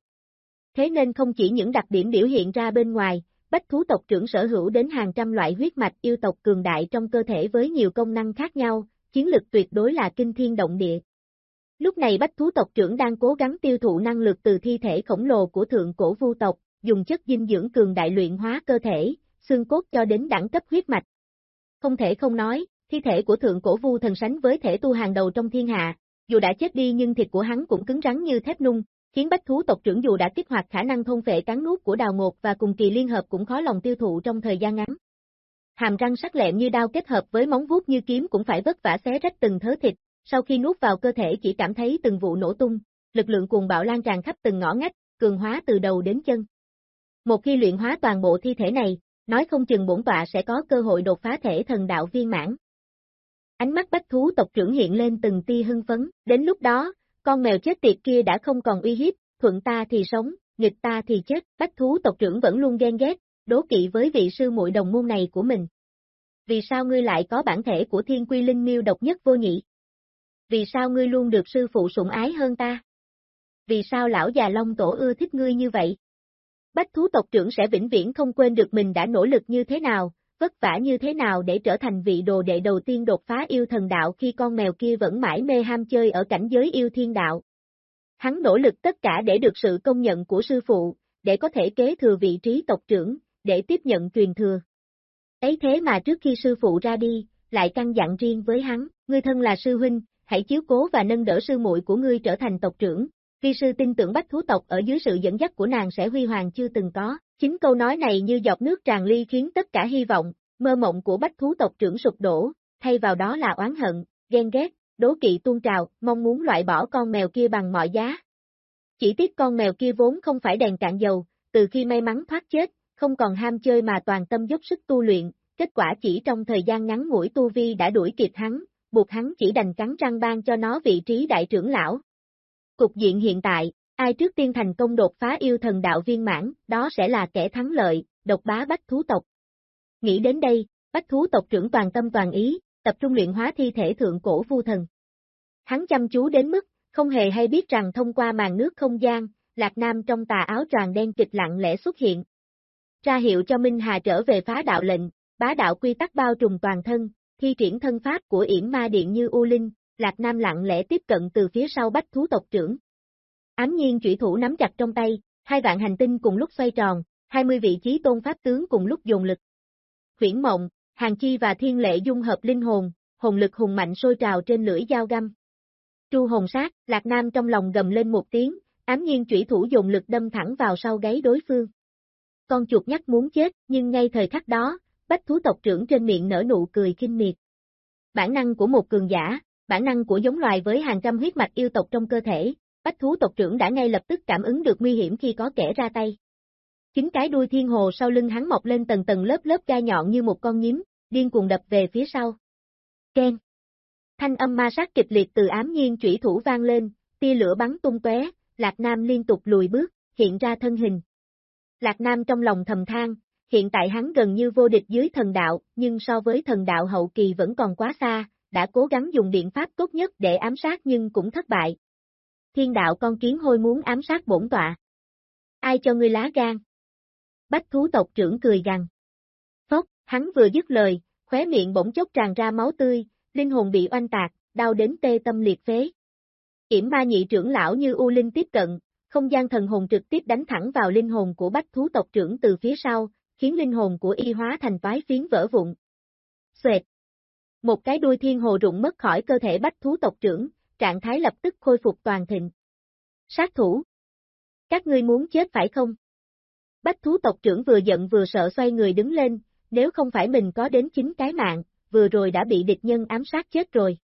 Thế nên không chỉ những đặc điểm biểu hiện ra bên ngoài, bách thú tộc trưởng sở hữu đến hàng trăm loại huyết mạch yêu tộc cường đại trong cơ thể với nhiều công năng khác nhau, chiến lực tuyệt đối là kinh thiên động địa. Lúc này bách thú tộc trưởng đang cố gắng tiêu thụ năng lực từ thi thể khổng lồ của thượng cổ vu tộc, dùng chất dinh dưỡng cường đại luyện hóa cơ thể, xương cốt cho đến đẳng cấp huyết mạch. Không thể không nói, thi thể của thượng cổ vu thần sánh với thể tu hàng đầu trong thiên hạ, dù đã chết đi nhưng thịt của hắn cũng cứng rắn như thép nung, khiến bách thú tộc trưởng dù đã kích hoạt khả năng thôn vệ cắn nuốt của đào ngột và cùng kỳ liên hợp cũng khó lòng tiêu thụ trong thời gian ngắn. Hàm răng sắc lẹm như đao kết hợp với móng vuốt như kiếm cũng phải vất vả xé rách từng thớ thịt, sau khi nuốt vào cơ thể chỉ cảm thấy từng vụ nổ tung, lực lượng cuồng bạo lan tràn khắp từng ngõ ngách, cường hóa từ đầu đến chân. Một khi luyện hóa toàn bộ thi thể này, nói không chừng bổn tọa sẽ có cơ hội đột phá thể thần đạo viên mãn. Ánh mắt bách thú tộc trưởng hiện lên từng tia hưng phấn, đến lúc đó, con mèo chết tiệt kia đã không còn uy hiếp, thuận ta thì sống, nghịch ta thì chết, bách thú tộc trưởng vẫn luôn ghen ghét, đố kỵ với vị sư muội đồng môn này của mình. Vì sao ngươi lại có bản thể của thiên quy linh miêu độc nhất vô nhị? Vì sao ngươi luôn được sư phụ sủng ái hơn ta? Vì sao lão già Long Tổ ưa thích ngươi như vậy? Bách thú tộc trưởng sẽ vĩnh viễn không quên được mình đã nỗ lực như thế nào, vất vả như thế nào để trở thành vị đồ đệ đầu tiên đột phá yêu thần đạo khi con mèo kia vẫn mãi mê ham chơi ở cảnh giới yêu thiên đạo. Hắn nỗ lực tất cả để được sự công nhận của sư phụ, để có thể kế thừa vị trí tộc trưởng, để tiếp nhận truyền thừa. Ấy thế mà trước khi sư phụ ra đi, lại căn dặn riêng với hắn, ngươi thân là sư huynh, hãy chiếu cố và nâng đỡ sư muội của ngươi trở thành tộc trưởng. Vi sư tin tưởng bách thú tộc ở dưới sự dẫn dắt của nàng sẽ huy hoàng chưa từng có. Chính câu nói này như giọt nước tràn ly khiến tất cả hy vọng, mơ mộng của bách thú tộc trưởng sụp đổ, thay vào đó là oán hận, ghen ghét, đố kỵ tuôn trào, mong muốn loại bỏ con mèo kia bằng mọi giá. Chỉ tiếc con mèo kia vốn không phải đèn cạn dầu, từ khi may mắn thoát chết, không còn ham chơi mà toàn tâm dốc sức tu luyện, kết quả chỉ trong thời gian ngắn ngủi tu vi đã đuổi kịp hắn, buộc hắn chỉ đành cắn răng ban cho nó vị trí đại trưởng lão. Cục diện hiện tại, ai trước tiên thành công đột phá yêu thần đạo viên mãn, đó sẽ là kẻ thắng lợi, độc bá bách thú tộc. Nghĩ đến đây, bách thú tộc trưởng toàn tâm toàn ý, tập trung luyện hóa thi thể thượng cổ vu thần. Hắn chăm chú đến mức, không hề hay biết rằng thông qua màn nước không gian, Lạc Nam trong tà áo tràn đen kịch lặng lẽ xuất hiện. Ra hiệu cho Minh Hà trở về phá đạo lệnh, bá đạo quy tắc bao trùm toàn thân, thi triển thân pháp của yểm ma điện như U Linh, Lạc Nam lặng lẽ tiếp cận từ phía sau bách thú tộc trưởng. Ám nhiên chủy thủ nắm chặt trong tay, hai vạn hành tinh cùng lúc xoay tròn, 20 vị trí tôn pháp tướng cùng lúc dồn lực. Huyển mộng, hàng chi và thiên lệ dung hợp linh hồn, hồn lực hùng mạnh sôi trào trên lưỡi dao găm. Tru hồn sát, Lạc Nam trong lòng gầm lên một tiếng, ám nhiên chủy thủ dùng lực đâm thẳng vào sau gáy đối phương. Con chuột nhắc muốn chết, nhưng ngay thời khắc đó, bách thú tộc trưởng trên miệng nở nụ cười kinh miệt. Bản năng của một cường giả, bản năng của giống loài với hàng trăm huyết mạch yêu tộc trong cơ thể, bách thú tộc trưởng đã ngay lập tức cảm ứng được nguy hiểm khi có kẻ ra tay. Chính cái đuôi thiên hồ sau lưng hắn mọc lên tầng tầng lớp lớp gai nhọn như một con nhím, điên cuồng đập về phía sau. Ken. Thanh âm ma sát kịch liệt từ ám nhiên chủy thủ vang lên, tia lửa bắn tung tóe, Lạc Nam liên tục lùi bước, hiện ra thân hình. Lạc Nam trong lòng thầm than, hiện tại hắn gần như vô địch dưới thần đạo, nhưng so với thần đạo hậu kỳ vẫn còn quá xa, đã cố gắng dùng biện pháp tốt nhất để ám sát nhưng cũng thất bại. Thiên đạo con kiến hôi muốn ám sát bổn tọa. Ai cho ngươi lá gan? Bách thú tộc trưởng cười gằn. Phốc, hắn vừa dứt lời, khóe miệng bỗng chốc tràn ra máu tươi, linh hồn bị oanh tạc, đau đến tê tâm liệt phế. Yểm ma nhị trưởng lão như U Linh tiếp cận, không gian thần hồn trực tiếp đánh thẳng vào linh hồn của bách thú tộc trưởng từ phía sau, khiến linh hồn của y hóa thành toái phiến vỡ vụn. Xoẹt! Một cái đuôi thiên hồ rụng mất khỏi cơ thể bách thú tộc trưởng, trạng thái lập tức khôi phục toàn thịnh. Sát thủ! Các ngươi muốn chết phải không? Bách thú tộc trưởng vừa giận vừa sợ xoay người đứng lên, nếu không phải mình có đến chính cái mạng, vừa rồi đã bị địch nhân ám sát chết rồi.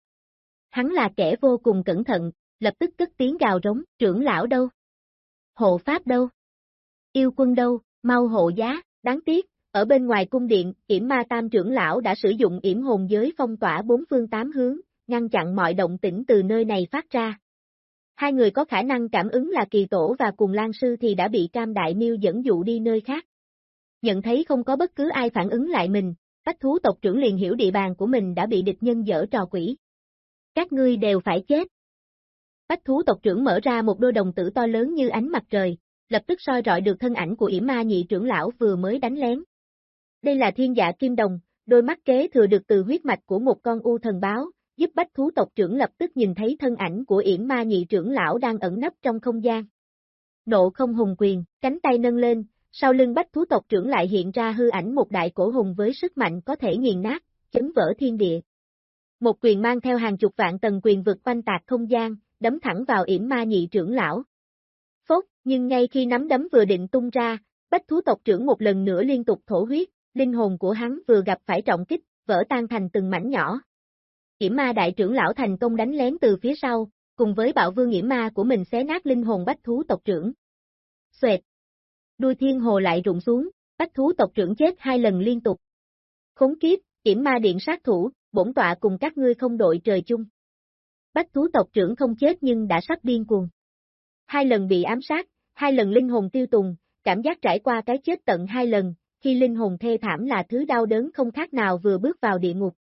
Hắn là kẻ vô cùng cẩn thận, lập tức cất tiếng gào rống, trưởng lão đâu? Hộ pháp đâu? Yêu quân đâu, mau hộ giá, đáng tiếc, ở bên ngoài cung điện, yểm ma tam trưởng lão đã sử dụng yểm hồn giới phong tỏa bốn phương tám hướng, ngăn chặn mọi động tĩnh từ nơi này phát ra. Hai người có khả năng cảm ứng là kỳ tổ và cùng lan sư thì đã bị cam đại miêu dẫn dụ đi nơi khác. Nhận thấy không có bất cứ ai phản ứng lại mình, bách thú tộc trưởng liền hiểu địa bàn của mình đã bị địch nhân dở trò quỷ. Các ngươi đều phải chết. Bách thú tộc trưởng mở ra một đôi đồng tử to lớn như ánh mặt trời, lập tức soi rọi được thân ảnh của yểm ma nhị trưởng lão vừa mới đánh lén. Đây là thiên dạ kim đồng, đôi mắt kế thừa được từ huyết mạch của một con u thần báo, giúp bách thú tộc trưởng lập tức nhìn thấy thân ảnh của yểm ma nhị trưởng lão đang ẩn nấp trong không gian. Nộ không hùng quyền, cánh tay nâng lên, sau lưng bách thú tộc trưởng lại hiện ra hư ảnh một đại cổ hùng với sức mạnh có thể nghiền nát, chấn vỡ thiên địa. Một quyền mang theo hàng chục vạn tầng quyền vực quanh tạc không gian, đấm thẳng vào yểm ma nhị trưởng lão. Phốt, nhưng ngay khi nắm đấm vừa định tung ra, bách thú tộc trưởng một lần nữa liên tục thổ huyết, linh hồn của hắn vừa gặp phải trọng kích, vỡ tan thành từng mảnh nhỏ. Yểm ma đại trưởng lão thành công đánh lén từ phía sau, cùng với bạo vương yểm ma của mình xé nát linh hồn bách thú tộc trưởng. Xoẹt! Đuôi thiên hồ lại rụng xuống, bách thú tộc trưởng chết hai lần liên tục. Khốn kiếp, yểm ma điện sát thủ, bổn tọa cùng các ngươi không đội trời chung. Bách thú tộc trưởng không chết nhưng đã sắp điên cuồng. Hai lần bị ám sát, hai lần linh hồn tiêu tùng, cảm giác trải qua cái chết tận hai lần, khi linh hồn thê thảm là thứ đau đớn không khác nào vừa bước vào địa ngục.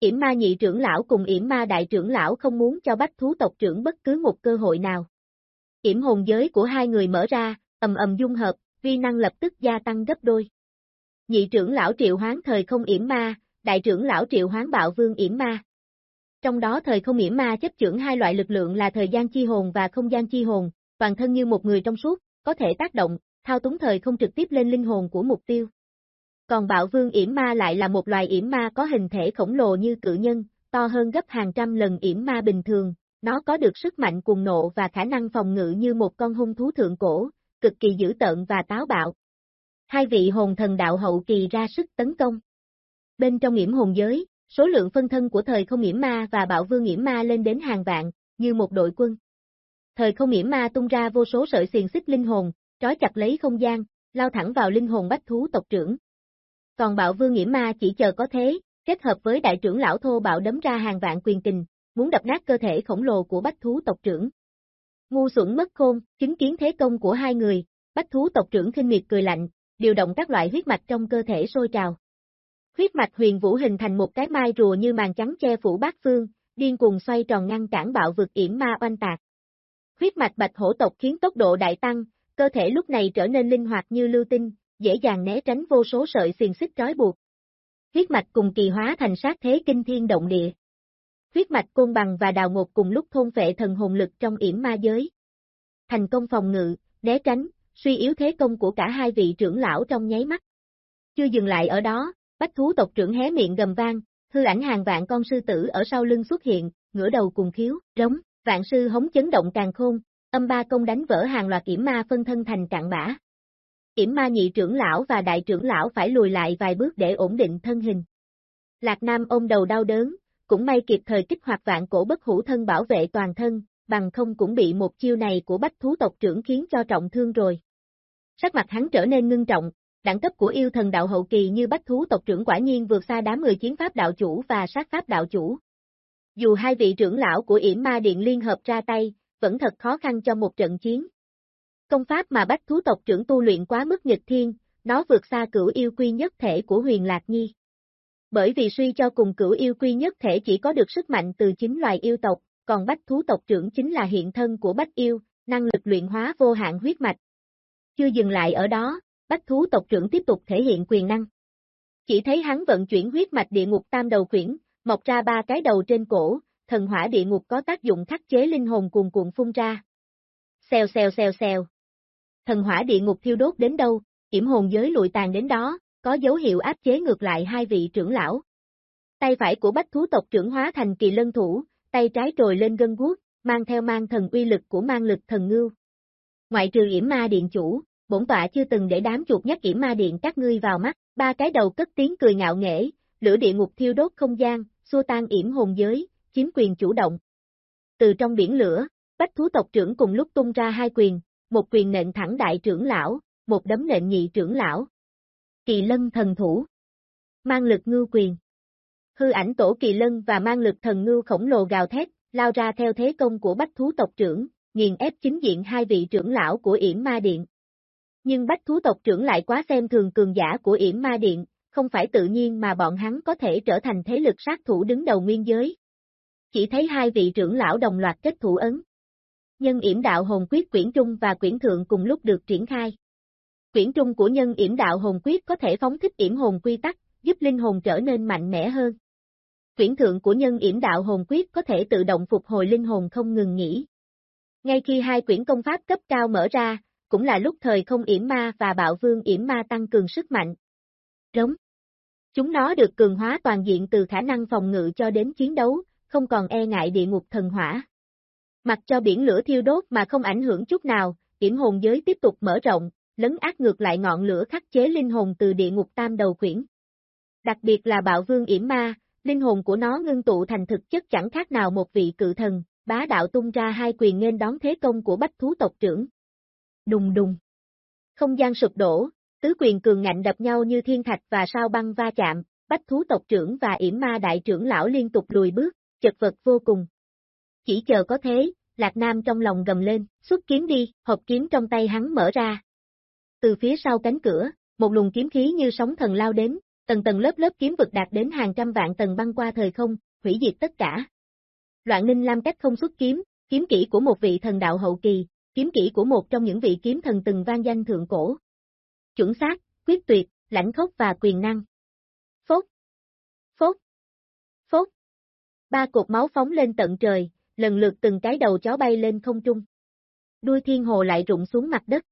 Yểm ma nhị trưởng lão cùng yểm ma đại trưởng lão không muốn cho bách thú tộc trưởng bất cứ một cơ hội nào. Yểm hồn giới của hai người mở ra, ầm ầm dung hợp, vi năng lập tức gia tăng gấp đôi. Nhị trưởng lão triệu hoán thời không yểm ma, đại trưởng lão triệu hoán bạo vương yểm ma. Trong đó thời không yểm ma chấp trưởng hai loại lực lượng là thời gian chi hồn và không gian chi hồn, toàn thân như một người trong suốt, có thể tác động, thao túng thời không trực tiếp lên linh hồn của mục tiêu. Còn bạo vương yểm ma lại là một loài yểm ma có hình thể khổng lồ như cự nhân, to hơn gấp hàng trăm lần yểm ma bình thường, nó có được sức mạnh cuồng nộ và khả năng phòng ngự như một con hung thú thượng cổ, cực kỳ dữ tợn và táo bạo. Hai vị hồn thần đạo hậu kỳ ra sức tấn công. Bên trong yểm hồn giới, số lượng phân thân của thời không yểm ma và bạo vương yểm ma lên đến hàng vạn, như một đội quân. Thời không yểm ma tung ra vô số sợi xiềng xích linh hồn, trói chặt lấy không gian, lao thẳng vào linh hồn bách thú tộc trưởng. Còn bạo vương nghiễm ma chỉ chờ có thế, kết hợp với đại trưởng lão thô bạo đấm ra hàng vạn quyền tình, muốn đập nát cơ thể khổng lồ của bách thú tộc trưởng. Ngu xuẩn mất khôn, chứng kiến thế công của hai người, bách thú tộc trưởng khinh miệt cười lạnh, điều động các loại huyết mạch trong cơ thể sôi trào. Huyết mạch huyền vũ hình thành một cái mai rùa như màn trắng che phủ bát phương, điên cuồng xoay tròn ngăn cản bạo vực yểm ma oanh tạc. Huyết mạch bạch hổ tộc khiến tốc độ đại tăng, cơ thể lúc này trở nên linh hoạt như lưu tinh, dễ dàng né tránh vô số sợi xiềng xích trói buộc. Huyết mạch cùng kỳ hóa thành sát thế kinh thiên động địa. Huyết mạch côn bằng và đào ngột cùng lúc thôn phệ thần hồn lực trong yểm ma giới. Thành công phòng ngự, né tránh, suy yếu thế công của cả hai vị trưởng lão trong nháy mắt. Chưa dừng lại ở đó, bách thú tộc trưởng hé miệng gầm vang, hư ảnh hàng vạn con sư tử ở sau lưng xuất hiện, ngửa đầu cùng khiếu, rống, vạn sư hống chấn động càng khôn, âm ba công đánh vỡ hàng loạt yểm ma phân thân thành cạn bã. Yểm ma nhị trưởng lão và đại trưởng lão phải lùi lại vài bước để ổn định thân hình. Lạc Nam ôm đầu đau đớn, cũng may kịp thời kích hoạt vạn cổ bất hủ thân bảo vệ toàn thân, bằng không cũng bị một chiêu này của bách thú tộc trưởng khiến cho trọng thương rồi. Sắc mặt hắn trở nên ngưng trọng, đẳng cấp của yêu thần đạo hậu kỳ như bách thú tộc trưởng quả nhiên vượt xa đám người chiến pháp đạo chủ và sát pháp đạo chủ. Dù hai vị trưởng lão của yểm ma điện liên hợp ra tay, vẫn thật khó khăn cho một trận chiến. Công pháp mà bách thú tộc trưởng tu luyện quá mức nghịch thiên, nó vượt xa cửu yêu quy nhất thể của huyền lạc nhi. Bởi vì suy cho cùng cửu yêu quy nhất thể chỉ có được sức mạnh từ chính loài yêu tộc, còn bách thú tộc trưởng chính là hiện thân của bách yêu, năng lực luyện hóa vô hạn huyết mạch. Chưa dừng lại ở đó, bách thú tộc trưởng tiếp tục thể hiện quyền năng. Chỉ thấy hắn vận chuyển huyết mạch địa ngục tam đầu quyển, mọc ra ba cái đầu trên cổ, thần hỏa địa ngục có tác dụng khắc chế linh hồn cuồn cuộn phun ra. Xèo xèo xèo xèo. Thần hỏa địa ngục thiêu đốt đến đâu, kiểm hồn giới lụi tàn đến đó, có dấu hiệu áp chế ngược lại hai vị trưởng lão. Tay phải của bách thú tộc trưởng hóa thành kỳ lân thủ, tay trái trồi lên gân guốc, mang theo mang thần uy lực của mang lực thần ngưu. Ngoại trừ yểm ma điện chủ, bổn tọa chưa từng để đám chuột nhắc yểm ma điện các ngươi vào mắt, ba cái đầu cất tiếng cười ngạo nghễ, lửa địa ngục thiêu đốt không gian, xua tan yểm hồn giới, chiếm quyền chủ động. Từ trong biển lửa, bách thú tộc trưởng cùng lúc tung ra hai quyền, một quyền nện thẳng đại trưởng lão, một đấm nện nhị trưởng lão. Kỳ lân thần thủ. Mang lực ngưu quyền. Hư ảnh tổ kỳ lân và mang lực thần ngưu khổng lồ gào thét, lao ra theo thế công của bách thú tộc trưởng, nghiền ép chính diện hai vị trưởng lão của yểm ma điện. Nhưng bách thú tộc trưởng lại quá xem thường cường giả của yểm ma điện, không phải tự nhiên mà bọn hắn có thể trở thành thế lực sát thủ đứng đầu nguyên giới. Chỉ thấy hai vị trưởng lão đồng loạt kết thủ ấn. Nhân yểm đạo hồn quyết quyển trung và quyển thượng cùng lúc được triển khai. Quyển trung của nhân yểm đạo hồn quyết có thể phóng thích yểm hồn quy tắc, giúp linh hồn trở nên mạnh mẽ hơn. Quyển thượng của nhân yểm đạo hồn quyết có thể tự động phục hồi linh hồn không ngừng nghỉ. Ngay khi hai quyển công pháp cấp cao mở ra, cũng là lúc thời không yểm ma và bạo vương yểm ma tăng cường sức mạnh. Rống. Chúng nó được cường hóa toàn diện từ khả năng phòng ngự cho đến chiến đấu, không còn e ngại địa ngục thần hỏa. Mặc cho biển lửa thiêu đốt mà không ảnh hưởng chút nào, yểm hồn giới tiếp tục mở rộng, lấn át ngược lại ngọn lửa khắc chế linh hồn từ địa ngục tam đầu khuyển. Đặc biệt là bạo vương yểm ma, linh hồn của nó ngưng tụ thành thực chất chẳng khác nào một vị cự thần, bá đạo tung ra hai quyền nên đón thế công của bách thú tộc trưởng. Đùng đùng. Không gian sụp đổ, tứ quyền cường ngạnh đập nhau như thiên thạch và sao băng va chạm, bách thú tộc trưởng và yểm ma đại trưởng lão liên tục lùi bước, chật vật vô cùng. Chỉ chờ có thế, Lạc Nam trong lòng gầm lên, xuất kiếm đi, hộp kiếm trong tay hắn mở ra. Từ phía sau cánh cửa, một luồng kiếm khí như sóng thần lao đến, tầng tầng lớp lớp kiếm vực đạt đến hàng trăm vạn tầng băng qua thời không, hủy diệt tất cả. Loạn Ninh Lam cách không xuất kiếm, kiếm kỹ của một vị thần đạo hậu kỳ, kiếm kỹ của một trong những vị kiếm thần từng vang danh thượng cổ. Chuẩn xác, quyết tuyệt, lãnh khốc và quyền năng. Phốt. Phốt. Phốt. Ba cột máu phóng lên tận trời, lần lượt từng cái đầu chó bay lên không trung. Đuôi thiên hồ lại rụng xuống mặt đất.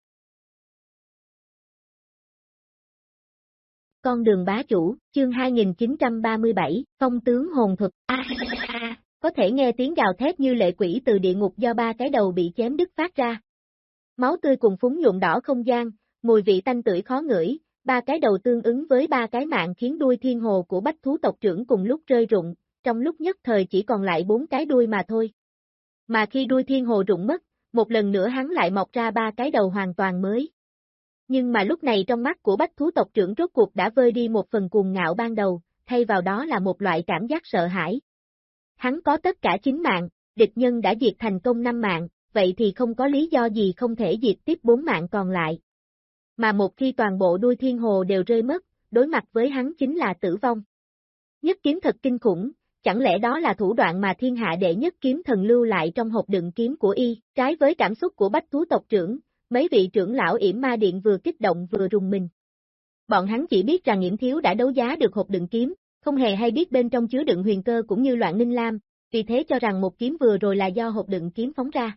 Con đường bá chủ, chương 2937, phong tướng hồn thuật, a à, có thể nghe tiếng gào thét như lệ quỷ từ địa ngục do ba cái đầu bị chém đứt phát ra. Máu tươi cùng phúng nhuộm đỏ không gian, mùi vị tanh tưởi khó ngửi, ba cái đầu tương ứng với ba cái mạng khiến đuôi thiên hồ của bách thú tộc trưởng cùng lúc rơi rụng, trong lúc nhất thời chỉ còn lại bốn cái đuôi mà thôi. Mà khi đuôi thiên hồ rụng mất, một lần nữa hắn lại mọc ra ba cái đầu hoàn toàn mới. Nhưng mà lúc này trong mắt của bách thú tộc trưởng rốt cuộc đã vơi đi một phần cuồng ngạo ban đầu, thay vào đó là một loại cảm giác sợ hãi. Hắn có tất cả chín mạng, địch nhân đã diệt thành công năm mạng, vậy thì không có lý do gì không thể diệt tiếp bốn mạng còn lại. Mà một khi toàn bộ đuôi thiên hồ đều rơi mất, đối mặt với hắn chính là tử vong. Nhất kiếm thật kinh khủng, chẳng lẽ đó là thủ đoạn mà thiên hạ đệ nhất kiếm thần lưu lại trong hộp đựng kiếm của y, trái với cảm xúc của bách thú tộc trưởng, mấy vị trưởng lão yểm ma điện vừa kích động vừa rùng mình. Bọn hắn chỉ biết rằng yểm thiếu đã đấu giá được hộp đựng kiếm, không hề hay biết bên trong chứa đựng huyền cơ cũng như loạn ninh lam, vì thế cho rằng một kiếm vừa rồi là do hộp đựng kiếm phóng ra.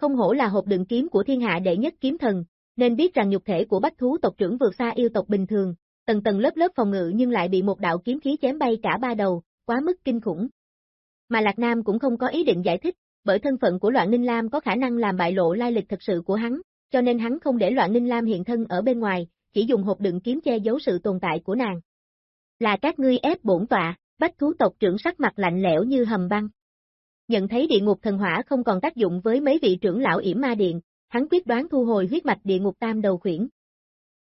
Không hổ là hộp đựng kiếm của thiên hạ đệ nhất kiếm thần, nên biết rằng nhục thể của bách thú tộc trưởng vượt xa yêu tộc bình thường, tầng tầng lớp lớp phòng ngự nhưng lại bị một đạo kiếm khí chém bay cả ba đầu, quá mức kinh khủng. Mà Lạc Nam cũng không có ý định giải thích, bởi thân phận của Loạn Ninh Lam có khả năng làm bại lộ lai lịch thật sự của hắn, cho nên hắn không để Loạn Ninh Lam hiện thân ở bên ngoài, chỉ dùng hộp đựng kiếm che giấu sự tồn tại của nàng. Là các ngươi ép bổn tọa, bách thú tộc trưởng sắc mặt lạnh lẽo như hầm băng. Nhận thấy địa ngục thần hỏa không còn tác dụng với mấy vị trưởng lão yểm ma điện, hắn quyết đoán thu hồi huyết mạch địa ngục tam đầu khuyển.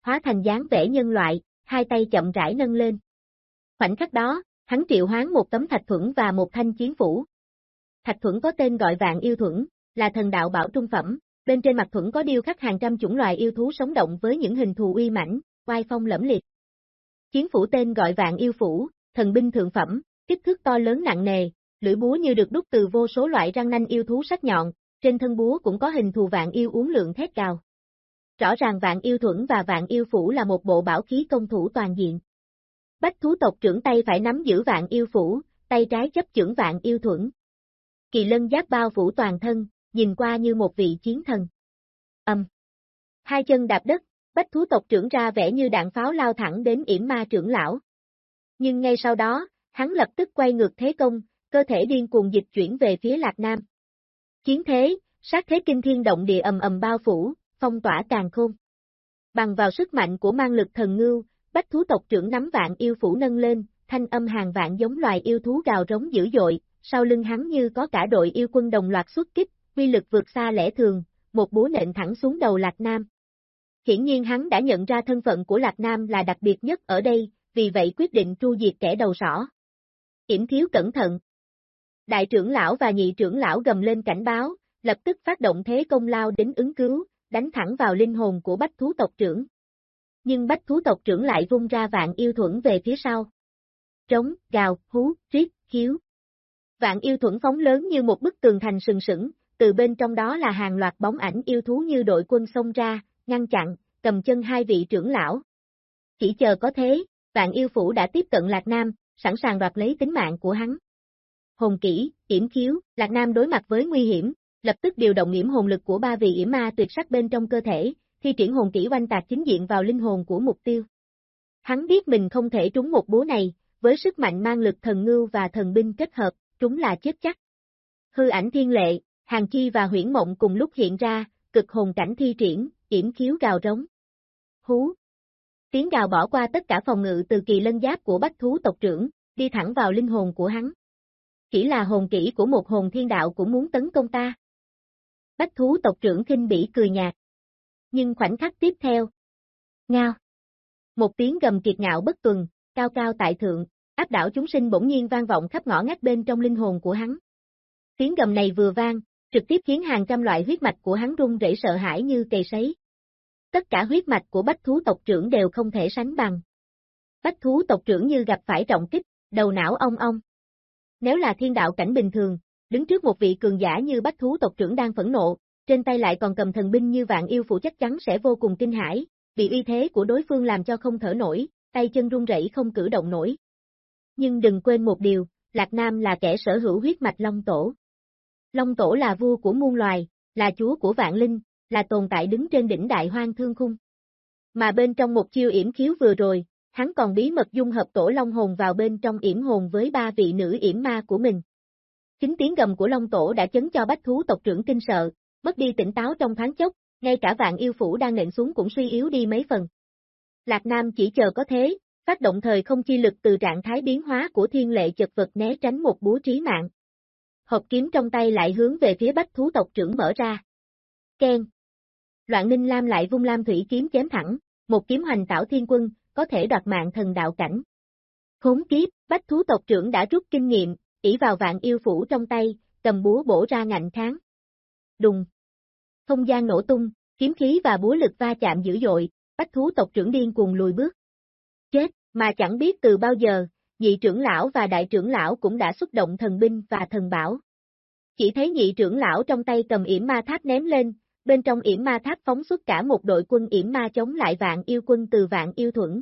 Hóa thành dáng vẻ nhân loại, hai tay chậm rãi nâng lên. Khoảnh khắc đó, hắn triệu hoán một tấm thạch thuẫn và một thanh chiến phủ. Thạch thuẫn có tên gọi vạn yêu thuẫn, là thần đạo bảo trung phẩm, bên trên mặt thuẫn có điêu khắc hàng trăm chủng loài yêu thú sống động với những hình thù uy mãnh, oai phong lẫm liệt. Chiến phủ tên gọi vạn yêu phủ, thần binh thượng phẩm, kích thước to lớn nặng nề, lưỡi búa như được đúc từ vô số loại răng nanh yêu thú sắc nhọn, trên thân búa cũng có hình thù vạn yêu uống lượng thét cao. Rõ ràng vạn yêu thuẫn và vạn yêu phủ là một bộ bảo khí công thủ toàn diện. Bách thú tộc trưởng tay phải nắm giữ vạn yêu phủ, tay trái chấp trưởng vạn yêu thuẫn. Kỳ lân giáp bao phủ toàn thân, nhìn qua như một vị chiến thần. Âm. Hai chân đạp đất, bách thú tộc trưởng ra vẻ như đạn pháo lao thẳng đến yểm ma trưởng lão. Nhưng ngay sau đó, hắn lập tức quay ngược thế công, cơ thể điên cuồng dịch chuyển về phía Lạc Nam. Chiến thế, sát thế kinh thiên động địa ầm ầm bao phủ, phong tỏa càng khôn. Bằng vào sức mạnh của mang lực thần ngưu, bách thú tộc trưởng nắm vạn yêu phủ nâng lên, thanh âm hàng vạn giống loài yêu thú gào rống dữ dội, sau lưng hắn như có cả đội yêu quân đồng loạt xuất kích, quy lực vượt xa lẽ thường, một búa nện thẳng xuống đầu Lạc Nam. Hiển nhiên hắn đã nhận ra thân phận của Lạc Nam là đặc biệt nhất ở đây, vì vậy quyết định tru diệt kẻ đầu sỏ. Yểm thiếu cẩn thận. Đại trưởng lão và nhị trưởng lão gầm lên cảnh báo, lập tức phát động thế công lao đến ứng cứu, đánh thẳng vào linh hồn của bách thú tộc trưởng. Nhưng bách thú tộc trưởng lại vung ra vạn yêu thuẫn về phía sau. Trống, gào, hú, riết, khiếu. Vạn yêu thuẫn phóng lớn như một bức tường thành sừng sững, từ bên trong đó là hàng loạt bóng ảnh yêu thú như đội quân xông ra, ngăn chặn, cầm chân hai vị trưởng lão. Chỉ chờ có thế, vạn yêu phủ đã tiếp cận Lạc Nam, sẵn sàng đoạt lấy tính mạng của hắn. Hồn kỹ, yểm khiếu, Lạc Nam đối mặt với nguy hiểm, lập tức điều động yểm hồn lực của ba vị yểm ma tuyệt sắc bên trong cơ thể, thi triển hồn kỹ oanh tạc chính diện vào linh hồn của mục tiêu. Hắn biết mình không thể trúng một búa này, với sức mạnh mang lực thần ngưu và thần binh kết hợp, trúng là chết chắc. Hư ảnh thiên lệ, hàng chi và huyễn mộng cùng lúc hiện ra, cực hồn cảnh thi triển, yểm khiếu gào rống. Hú! Tiếng gào bỏ qua tất cả phòng ngự từ kỳ lân giáp của bách thú tộc trưởng, đi thẳng vào linh hồn của hắn. Chỉ là hồn kỹ của một hồn thiên đạo cũng muốn tấn công ta. Bách thú tộc trưởng kinh bỉ cười nhạt. Nhưng khoảnh khắc tiếp theo. Ngao. Một tiếng gầm kiệt ngạo bất tuần, cao cao tại thượng, áp đảo chúng sinh bỗng nhiên vang vọng khắp ngõ ngách bên trong linh hồn của hắn. Tiếng gầm này vừa vang, trực tiếp khiến hàng trăm loại huyết mạch của hắn rung rẩy sợ hãi như cầy sấy. Tất cả huyết mạch của bách thú tộc trưởng đều không thể sánh bằng. Bách thú tộc trưởng như gặp phải trọng kích, đầu não ong ong. Nếu là thiên đạo cảnh bình thường, đứng trước một vị cường giả như bách thú tộc trưởng đang phẫn nộ, trên tay lại còn cầm thần binh như vạn yêu phụ chắc chắn sẽ vô cùng kinh hãi, bị uy thế của đối phương làm cho không thở nổi, tay chân run rẩy không cử động nổi. Nhưng đừng quên một điều, Lạc Nam là kẻ sở hữu huyết mạch Long Tổ. Long Tổ là vua của muôn loài, là chúa của vạn linh, là tồn tại đứng trên đỉnh đại hoang thương khung. Mà bên trong một chiêu yểm khiếu vừa rồi, hắn còn bí mật dung hợp tổ long hồn vào bên trong yểm hồn với ba vị nữ yểm ma của mình. Chính tiếng gầm của long tổ đã chấn cho bách thú tộc trưởng kinh sợ, mất đi tỉnh táo trong thoáng chốc, ngay cả vạn yêu phủ đang nện xuống cũng suy yếu đi mấy phần. Lạc Nam chỉ chờ có thế, phát động thời không chi lực từ trạng thái biến hóa của thiên lệ chật vật né tránh một búa trí mạng. Hộp kiếm trong tay lại hướng về phía bách thú tộc trưởng mở ra. Ken. Loạn Ninh Lam lại vung Lam Thủy kiếm chém thẳng, một kiếm hành tảo thiên quân, có thể đoạt mạng thần đạo cảnh. Khốn kiếp, bách thú tộc trưởng đã rút kinh nghiệm, ỷ vào vạn yêu phủ trong tay, cầm búa bổ ra ngạnh kháng. Đùng. Không gian nổ tung, kiếm khí và búa lực va chạm dữ dội, bách thú tộc trưởng điên cuồng lùi bước. Chết, mà chẳng biết từ bao giờ, nhị trưởng lão và đại trưởng lão cũng đã xuất động thần binh và thần bảo. Chỉ thấy nhị trưởng lão trong tay cầm yểm ma tháp ném lên, bên trong yểm ma tháp phóng xuất cả một đội quân yểm ma chống lại vạn yêu quân từ vạn yêu thuẫn.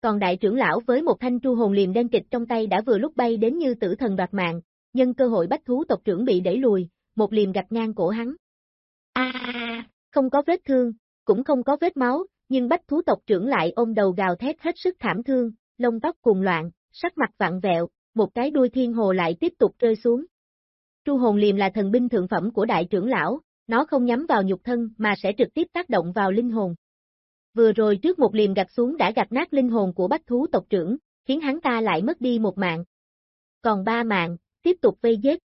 Còn đại trưởng lão với một thanh tru hồn liềm đen kịch trong tay đã vừa lúc bay đến như tử thần đoạt mạng, nhân cơ hội bách thú tộc trưởng bị đẩy lùi, một liềm gạch ngang cổ hắn. A, không có vết thương, cũng không có vết máu, nhưng bách thú tộc trưởng lại ôm đầu gào thét hết sức thảm thương, lông tóc cùng loạn, sắc mặt vặn vẹo, một cái đuôi thiên hồ lại tiếp tục rơi xuống. Tru hồn liềm là thần binh thượng phẩm của đại trưởng lão, nó không nhắm vào nhục thân mà sẽ trực tiếp tác động vào linh hồn. Vừa rồi trước một liềm gạch xuống đã gạch nát linh hồn của bách thú tộc trưởng, khiến hắn ta lại mất đi một mạng. Còn ba mạng, tiếp tục vây giết.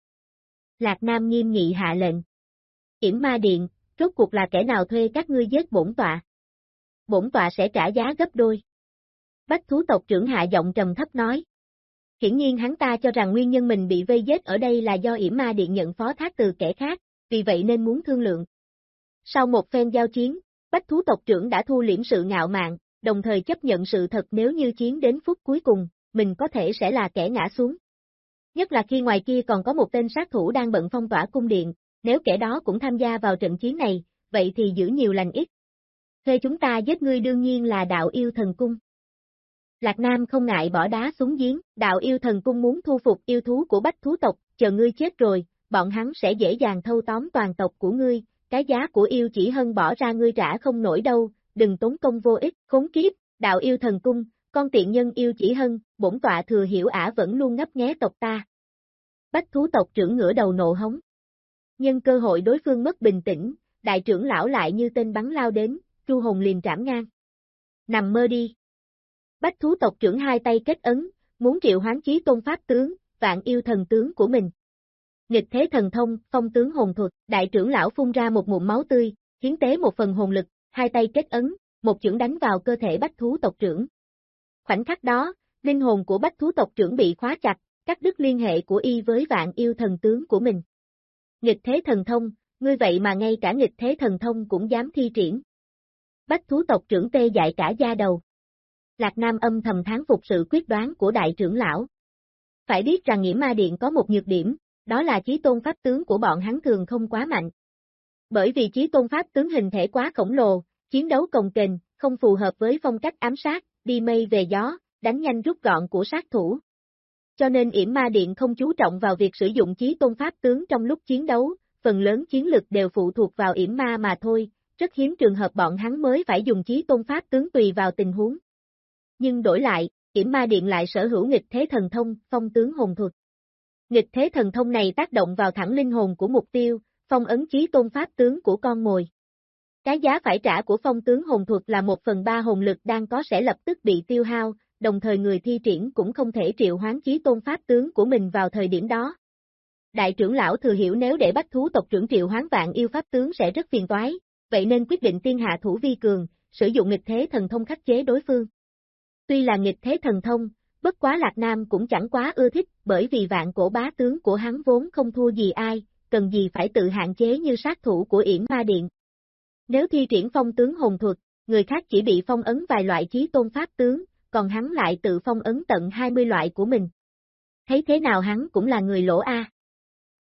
Lạc Nam nghiêm nghị hạ lệnh. Yểm ma điện, rốt cuộc là kẻ nào thuê các ngươi giết bổn tọa? Bổn tọa sẽ trả giá gấp đôi. Bách thú tộc trưởng hạ giọng trầm thấp nói. Hiển nhiên hắn ta cho rằng nguyên nhân mình bị vây giết ở đây là do yểm ma điện nhận phó thác từ kẻ khác, vì vậy nên muốn thương lượng. Sau một phen giao chiến, Bách thú tộc trưởng đã thu liễm sự ngạo mạn, đồng thời chấp nhận sự thật nếu như chiến đến phút cuối cùng, mình có thể sẽ là kẻ ngã xuống. Nhất là khi ngoài kia còn có một tên sát thủ đang bận phong tỏa cung điện, nếu kẻ đó cũng tham gia vào trận chiến này, vậy thì giữ nhiều lành ít. Thuê chúng ta giết ngươi đương nhiên là đạo yêu thần cung. Lạc Nam không ngại bỏ đá xuống giếng, đạo yêu thần cung muốn thu phục yêu thú của bách thú tộc, chờ ngươi chết rồi, bọn hắn sẽ dễ dàng thâu tóm toàn tộc của ngươi, cái giá của yêu chỉ hơn bỏ ra ngươi trả không nổi đâu, đừng tốn công vô ích, khốn kiếp, đạo yêu thần cung, con tiện nhân yêu chỉ hân, bổn tọa thừa hiểu ả vẫn luôn ngấp nghé tộc ta. Bách thú tộc trưởng ngửa đầu nộ hống. Nhân cơ hội đối phương mất bình tĩnh, đại trưởng lão lại như tên bắn lao đến, Chu hồn liền trảm ngang. Nằm mơ đi. Bách thú tộc trưởng hai tay kết ấn, muốn triệu hoán chí tôn pháp tướng, vạn yêu thần tướng của mình. Nghịch thế thần thông, phong tướng hồn thuật, đại trưởng lão phun ra một ngụm máu tươi, hiến tế một phần hồn lực, hai tay kết ấn, một chưởng đánh vào cơ thể bách thú tộc trưởng. Khoảnh khắc đó, linh hồn của bách thú tộc trưởng bị khóa chặt, cắt đứt liên hệ của y với vạn yêu thần tướng của mình. Nghịch thế thần thông, ngươi vậy mà ngay cả nghịch thế thần thông cũng dám thi triển. Bách thú tộc trưởng tê dại cả da đầu. Lạc Nam âm thầm tháng phục sự quyết đoán của đại trưởng lão. Phải biết rằng Nghĩa Ma Điện có một nhược điểm, đó là chí tôn pháp tướng của bọn hắn thường không quá mạnh. Bởi vì chí tôn pháp tướng hình thể quá khổng lồ, chiến đấu cồng kềnh, không phù hợp với phong cách ám sát, đi mây về gió, đánh nhanh rút gọn của sát thủ. Cho nên yểm ma điện không chú trọng vào việc sử dụng chí tôn pháp tướng trong lúc chiến đấu, phần lớn chiến lực đều phụ thuộc vào yểm ma mà thôi, rất hiếm trường hợp bọn hắn mới phải dùng chí tôn pháp tướng tùy vào tình huống. Nhưng đổi lại, yểm ma điện lại sở hữu nghịch thế thần thông, phong tướng hồn thuật. Nghịch thế thần thông này tác động vào thẳng linh hồn của mục tiêu, phong ấn chí tôn pháp tướng của con mồi. Cái giá phải trả của phong tướng hồn thuật là một phần ba hồn lực đang có sẽ lập tức bị tiêu hao, đồng thời người thi triển cũng không thể triệu hoán chí tôn pháp tướng của mình vào thời điểm đó. Đại trưởng lão thừa hiểu nếu để bách thú tộc trưởng triệu hoán vạn yêu pháp tướng sẽ rất phiền toái, vậy nên quyết định tiên hạ thủ vi cường, sử dụng nghịch thế thần thông khắc chế đối phương. Tuy là nghịch thế thần thông, bất quá Lạc Nam cũng chẳng quá ưa thích, bởi vì vạn cổ bá tướng của hắn vốn không thua gì ai, cần gì phải tự hạn chế như sát thủ của yển ma điện. Nếu thi triển phong tướng hồn thuật, người khác chỉ bị phong ấn vài loại chí tôn pháp tướng, còn hắn lại tự phong ấn tận 20 loại của mình. Thấy thế nào hắn cũng là người lỗ A.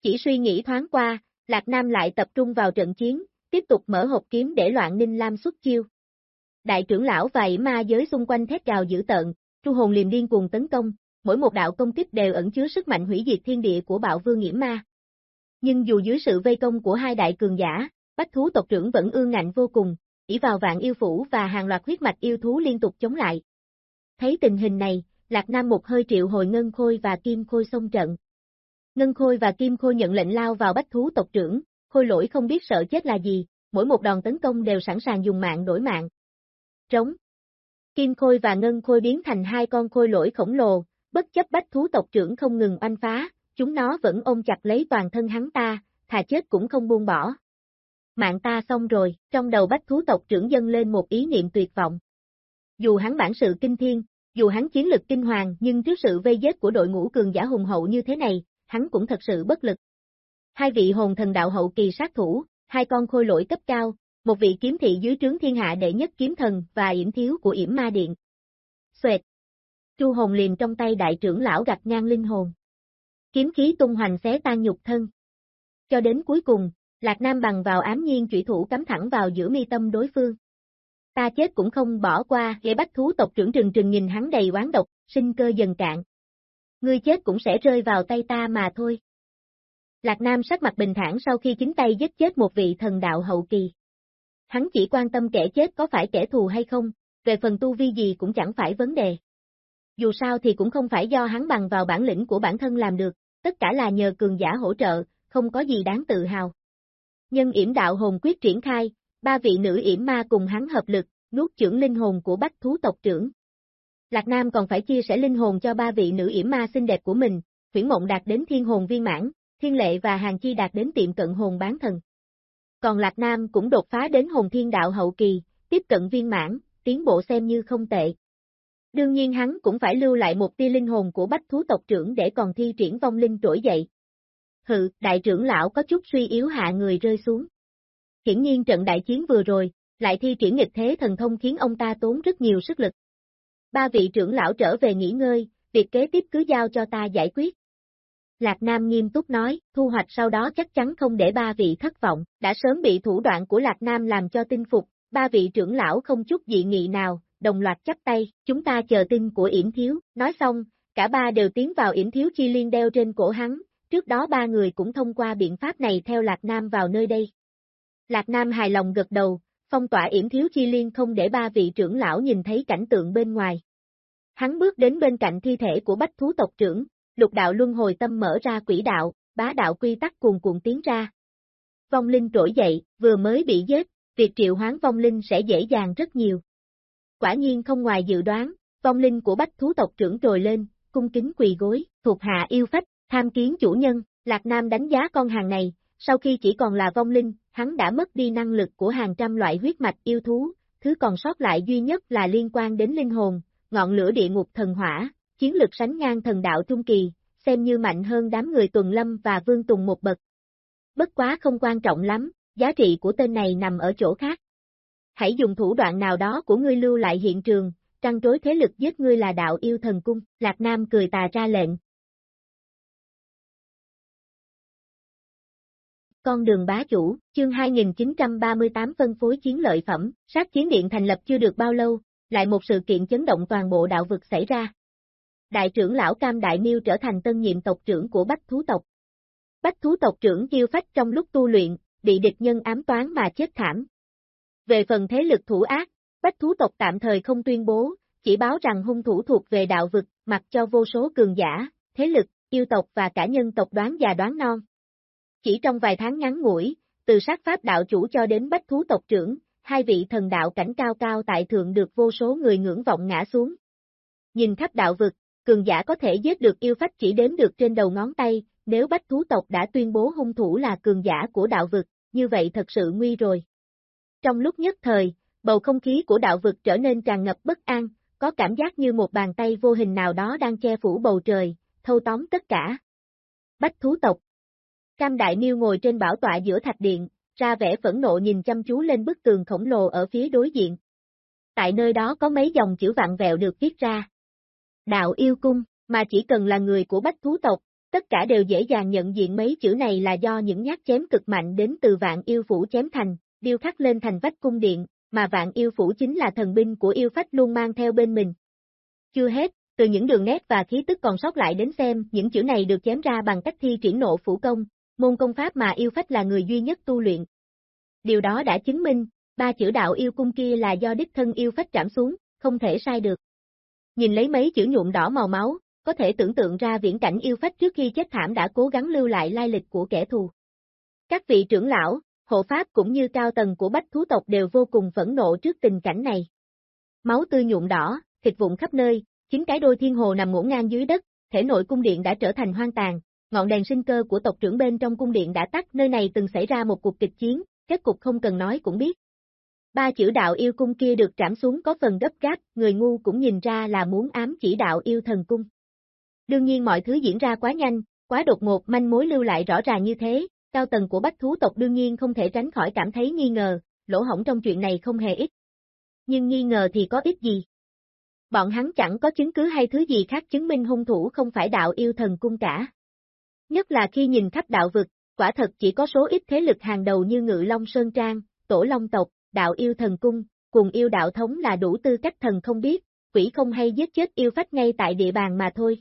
Chỉ suy nghĩ thoáng qua, Lạc Nam lại tập trung vào trận chiến, tiếp tục mở hộp kiếm để loạn ninh lam xuất chiêu. Đại trưởng lão và ỉ ma giới xung quanh thét gào dữ tợn, tru hồn liềm điên cuồng tấn công, mỗi một đạo công kích đều ẩn chứa sức mạnh hủy diệt thiên địa của bạo vương nghiễm ma. Nhưng dù dưới sự vây công của hai đại cường giả, bách thú tộc trưởng vẫn ương ngạnh vô cùng, chỉ vào vạn yêu phủ và hàng loạt huyết mạch yêu thú liên tục chống lại. Thấy tình hình này, Lạc Nam một hơi triệu hồi Ngân Khôi và Kim Khôi xông trận. Ngân Khôi và Kim Khôi nhận lệnh lao vào bách thú tộc trưởng, Khôi lỗi không biết sợ chết là gì, mỗi một đòn tấn công đều sẵn sàng dùng mạng đổi mạng. Trống. Kim Khôi và Ngân Khôi biến thành hai con khôi lỗi khổng lồ, bất chấp bách thú tộc trưởng không ngừng oanh phá, chúng nó vẫn ôm chặt lấy toàn thân hắn ta, thà chết cũng không buông bỏ. Mạng ta xong rồi, trong đầu bách thú tộc trưởng dâng lên một ý niệm tuyệt vọng. Dù hắn bản sự kinh thiên, dù hắn chiến lực kinh hoàng nhưng trước sự vây giết của đội ngũ cường giả hùng hậu như thế này, hắn cũng thật sự bất lực. Hai vị hồn thần đạo hậu kỳ sát thủ, hai con khôi lỗi cấp cao, một vị kiếm thị dưới trướng thiên hạ đệ nhất kiếm thần và yểm thiếu của yểm ma điện. Xoẹt! Chu hồn liền trong tay đại trưởng lão gạch ngang linh hồn. Kiếm khí tung hoành xé tan nhục thân. Cho đến cuối cùng, Lạc Nam bằng vào ám nhiên chủy thủ cắm thẳng vào giữa mi tâm đối phương. Ta chết cũng không bỏ qua, ghế bách thú tộc trưởng trừng trừng nhìn hắn đầy oán độc, sinh cơ dần cạn. Ngươi chết cũng sẽ rơi vào tay ta mà thôi. Lạc Nam sắc mặt bình thản sau khi chính tay giết chết một vị thần đạo hậu kỳ. Hắn chỉ quan tâm kẻ chết có phải kẻ thù hay không, về phần tu vi gì cũng chẳng phải vấn đề. Dù sao thì cũng không phải do hắn bằng vào bản lĩnh của bản thân làm được, tất cả là nhờ cường giả hỗ trợ, không có gì đáng tự hào. Nhân yểm đạo hồn quyết triển khai, ba vị nữ yểm ma cùng hắn hợp lực, nuốt trưởng linh hồn của bách thú tộc trưởng. Lạc Nam còn phải chia sẻ linh hồn cho ba vị nữ yểm ma xinh đẹp của mình, huyển mộng đạt đến thiên hồn viên mãn, Thiên Lệ và Hàng Chi đạt đến tiệm cận hồn bán thần. Còn Lạc Nam cũng đột phá đến hồn thiên đạo hậu kỳ, tiếp cận viên mãn, tiến bộ xem như không tệ. Đương nhiên hắn cũng phải lưu lại một tia linh hồn của bách thú tộc trưởng để còn thi triển vong linh trỗi dậy. Hừ, đại trưởng lão có chút suy yếu hạ người rơi xuống. Hiển nhiên trận đại chiến vừa rồi, lại thi triển nghịch thế thần thông khiến ông ta tốn rất nhiều sức lực. Ba vị trưởng lão trở về nghỉ ngơi, việc kế tiếp cứ giao cho ta giải quyết. Lạc Nam nghiêm túc nói, thu hoạch sau đó chắc chắn không để ba vị thất vọng, đã sớm bị thủ đoạn của Lạc Nam làm cho tinh phục, ba vị trưởng lão không chút dị nghị nào, đồng loạt chắp tay, chúng ta chờ tin của yểm thiếu, nói xong, cả ba đều tiến vào yểm thiếu chi liên đeo trên cổ hắn, trước đó ba người cũng thông qua biện pháp này theo Lạc Nam vào nơi đây. Lạc Nam hài lòng gật đầu, phong tỏa yểm thiếu chi liên không để ba vị trưởng lão nhìn thấy cảnh tượng bên ngoài. Hắn bước đến bên cạnh thi thể của bách thú tộc trưởng, lục đạo luân hồi tâm mở ra quỷ đạo, bá đạo quy tắc cuồn cuộn tiến ra. Vong linh trỗi dậy, vừa mới bị giết, việc triệu hoán vong linh sẽ dễ dàng rất nhiều. Quả nhiên không ngoài dự đoán, vong linh của bách thú tộc trưởng trồi lên, cung kính quỳ gối, thuộc hạ yêu phách, tham kiến chủ nhân, Lạc Nam đánh giá con hàng này, sau khi chỉ còn là vong linh, hắn đã mất đi năng lực của hàng trăm loại huyết mạch yêu thú, thứ còn sót lại duy nhất là liên quan đến linh hồn, ngọn lửa địa ngục thần hỏa, chiến lực sánh ngang thần đạo trung kỳ, xem như mạnh hơn đám người tuần lâm và vương tùng một bậc. Bất quá không quan trọng lắm, giá trị của tên này nằm ở chỗ khác. Hãy dùng thủ đoạn nào đó của ngươi lưu lại hiện trường, trăng trối thế lực giết ngươi là đạo yêu thần cung, Lạc Nam cười tà ra lệnh. Con đường bá chủ, chương 2938 phân phối chiến lợi phẩm, sát chiến điện thành lập chưa được bao lâu, lại một sự kiện chấn động toàn bộ đạo vực xảy ra. Đại trưởng lão Cam Đại Miêu trở thành tân nhiệm tộc trưởng của Bách Thú tộc. Bách Thú tộc trưởng kiêu phách trong lúc tu luyện, bị địch nhân ám toán mà chết thảm. Về phần thế lực thủ ác, Bách Thú tộc tạm thời không tuyên bố, chỉ báo rằng hung thủ thuộc về đạo vực, mặc cho vô số cường giả, thế lực, yêu tộc và cả nhân tộc đoán già đoán non. Chỉ trong vài tháng ngắn ngủi, từ sát pháp đạo chủ cho đến bách thú tộc trưởng, hai vị thần đạo cảnh cao cao tại thượng được vô số người ngưỡng vọng ngã xuống. Nhìn khắp đạo vực, cường giả có thể giết được yêu phách chỉ đếm được trên đầu ngón tay, nếu bách thú tộc đã tuyên bố hung thủ là cường giả của đạo vực, như vậy thật sự nguy rồi. Trong lúc nhất thời, bầu không khí của đạo vực trở nên tràn ngập bất an, có cảm giác như một bàn tay vô hình nào đó đang che phủ bầu trời, thâu tóm tất cả. Bách thú tộc Cam Đại Niêu ngồi trên bảo tọa giữa thạch điện, ra vẻ phẫn nộ nhìn chăm chú lên bức tường khổng lồ ở phía đối diện. Tại nơi đó có mấy dòng chữ vạn vẹo được viết ra. Đạo yêu cung, mà chỉ cần là người của bách thú tộc, tất cả đều dễ dàng nhận diện mấy chữ này là do những nhát chém cực mạnh đến từ vạn yêu phủ chém thành, điêu khắc lên thành vách cung điện, mà vạn yêu phủ chính là thần binh của yêu phách luôn mang theo bên mình. Chưa hết, từ những đường nét và khí tức còn sót lại đến xem, những chữ này được chém ra bằng cách thi triển nộ phủ công, môn công pháp mà yêu phách là người duy nhất tu luyện. Điều đó đã chứng minh, ba chữ đạo yêu cung kia là do đích thân yêu phách trảm xuống, không thể sai được. Nhìn lấy mấy chữ nhuộm đỏ màu máu, có thể tưởng tượng ra viễn cảnh yêu phách trước khi chết thảm đã cố gắng lưu lại lai lịch của kẻ thù. Các vị trưởng lão, hộ pháp cũng như cao tầng của bách thú tộc đều vô cùng phẫn nộ trước tình cảnh này. Máu tươi nhuộm đỏ, thịt vụn khắp nơi, chính cái đôi thiên hồ nằm ngủ ngang dưới đất, thể nội cung điện đã trở thành hoang tàn, ngọn đèn sinh cơ của tộc trưởng bên trong cung điện đã tắt, nơi này từng xảy ra một cuộc kịch chiến, kết cục không cần nói cũng biết. Ba chữ đạo yêu cung kia được trảm xuống có phần gấp gáp, người ngu cũng nhìn ra là muốn ám chỉ đạo yêu thần cung. Đương nhiên mọi thứ diễn ra quá nhanh, quá đột ngột manh mối lưu lại rõ ràng như thế, cao tầng của bách thú tộc đương nhiên không thể tránh khỏi cảm thấy nghi ngờ, lỗ hổng trong chuyện này không hề ít. Nhưng nghi ngờ thì có ít gì? Bọn hắn chẳng có chứng cứ hay thứ gì khác chứng minh hung thủ không phải đạo yêu thần cung cả. Nhất là khi nhìn khắp đạo vực, quả thật chỉ có số ít thế lực hàng đầu như Ngự Long Sơn Trang, Tổ Long tộc, Đạo Yêu Thần Cung, cùng yêu đạo thống là đủ tư cách thần không biết, quỷ không hay giết chết yêu phách ngay tại địa bàn mà thôi.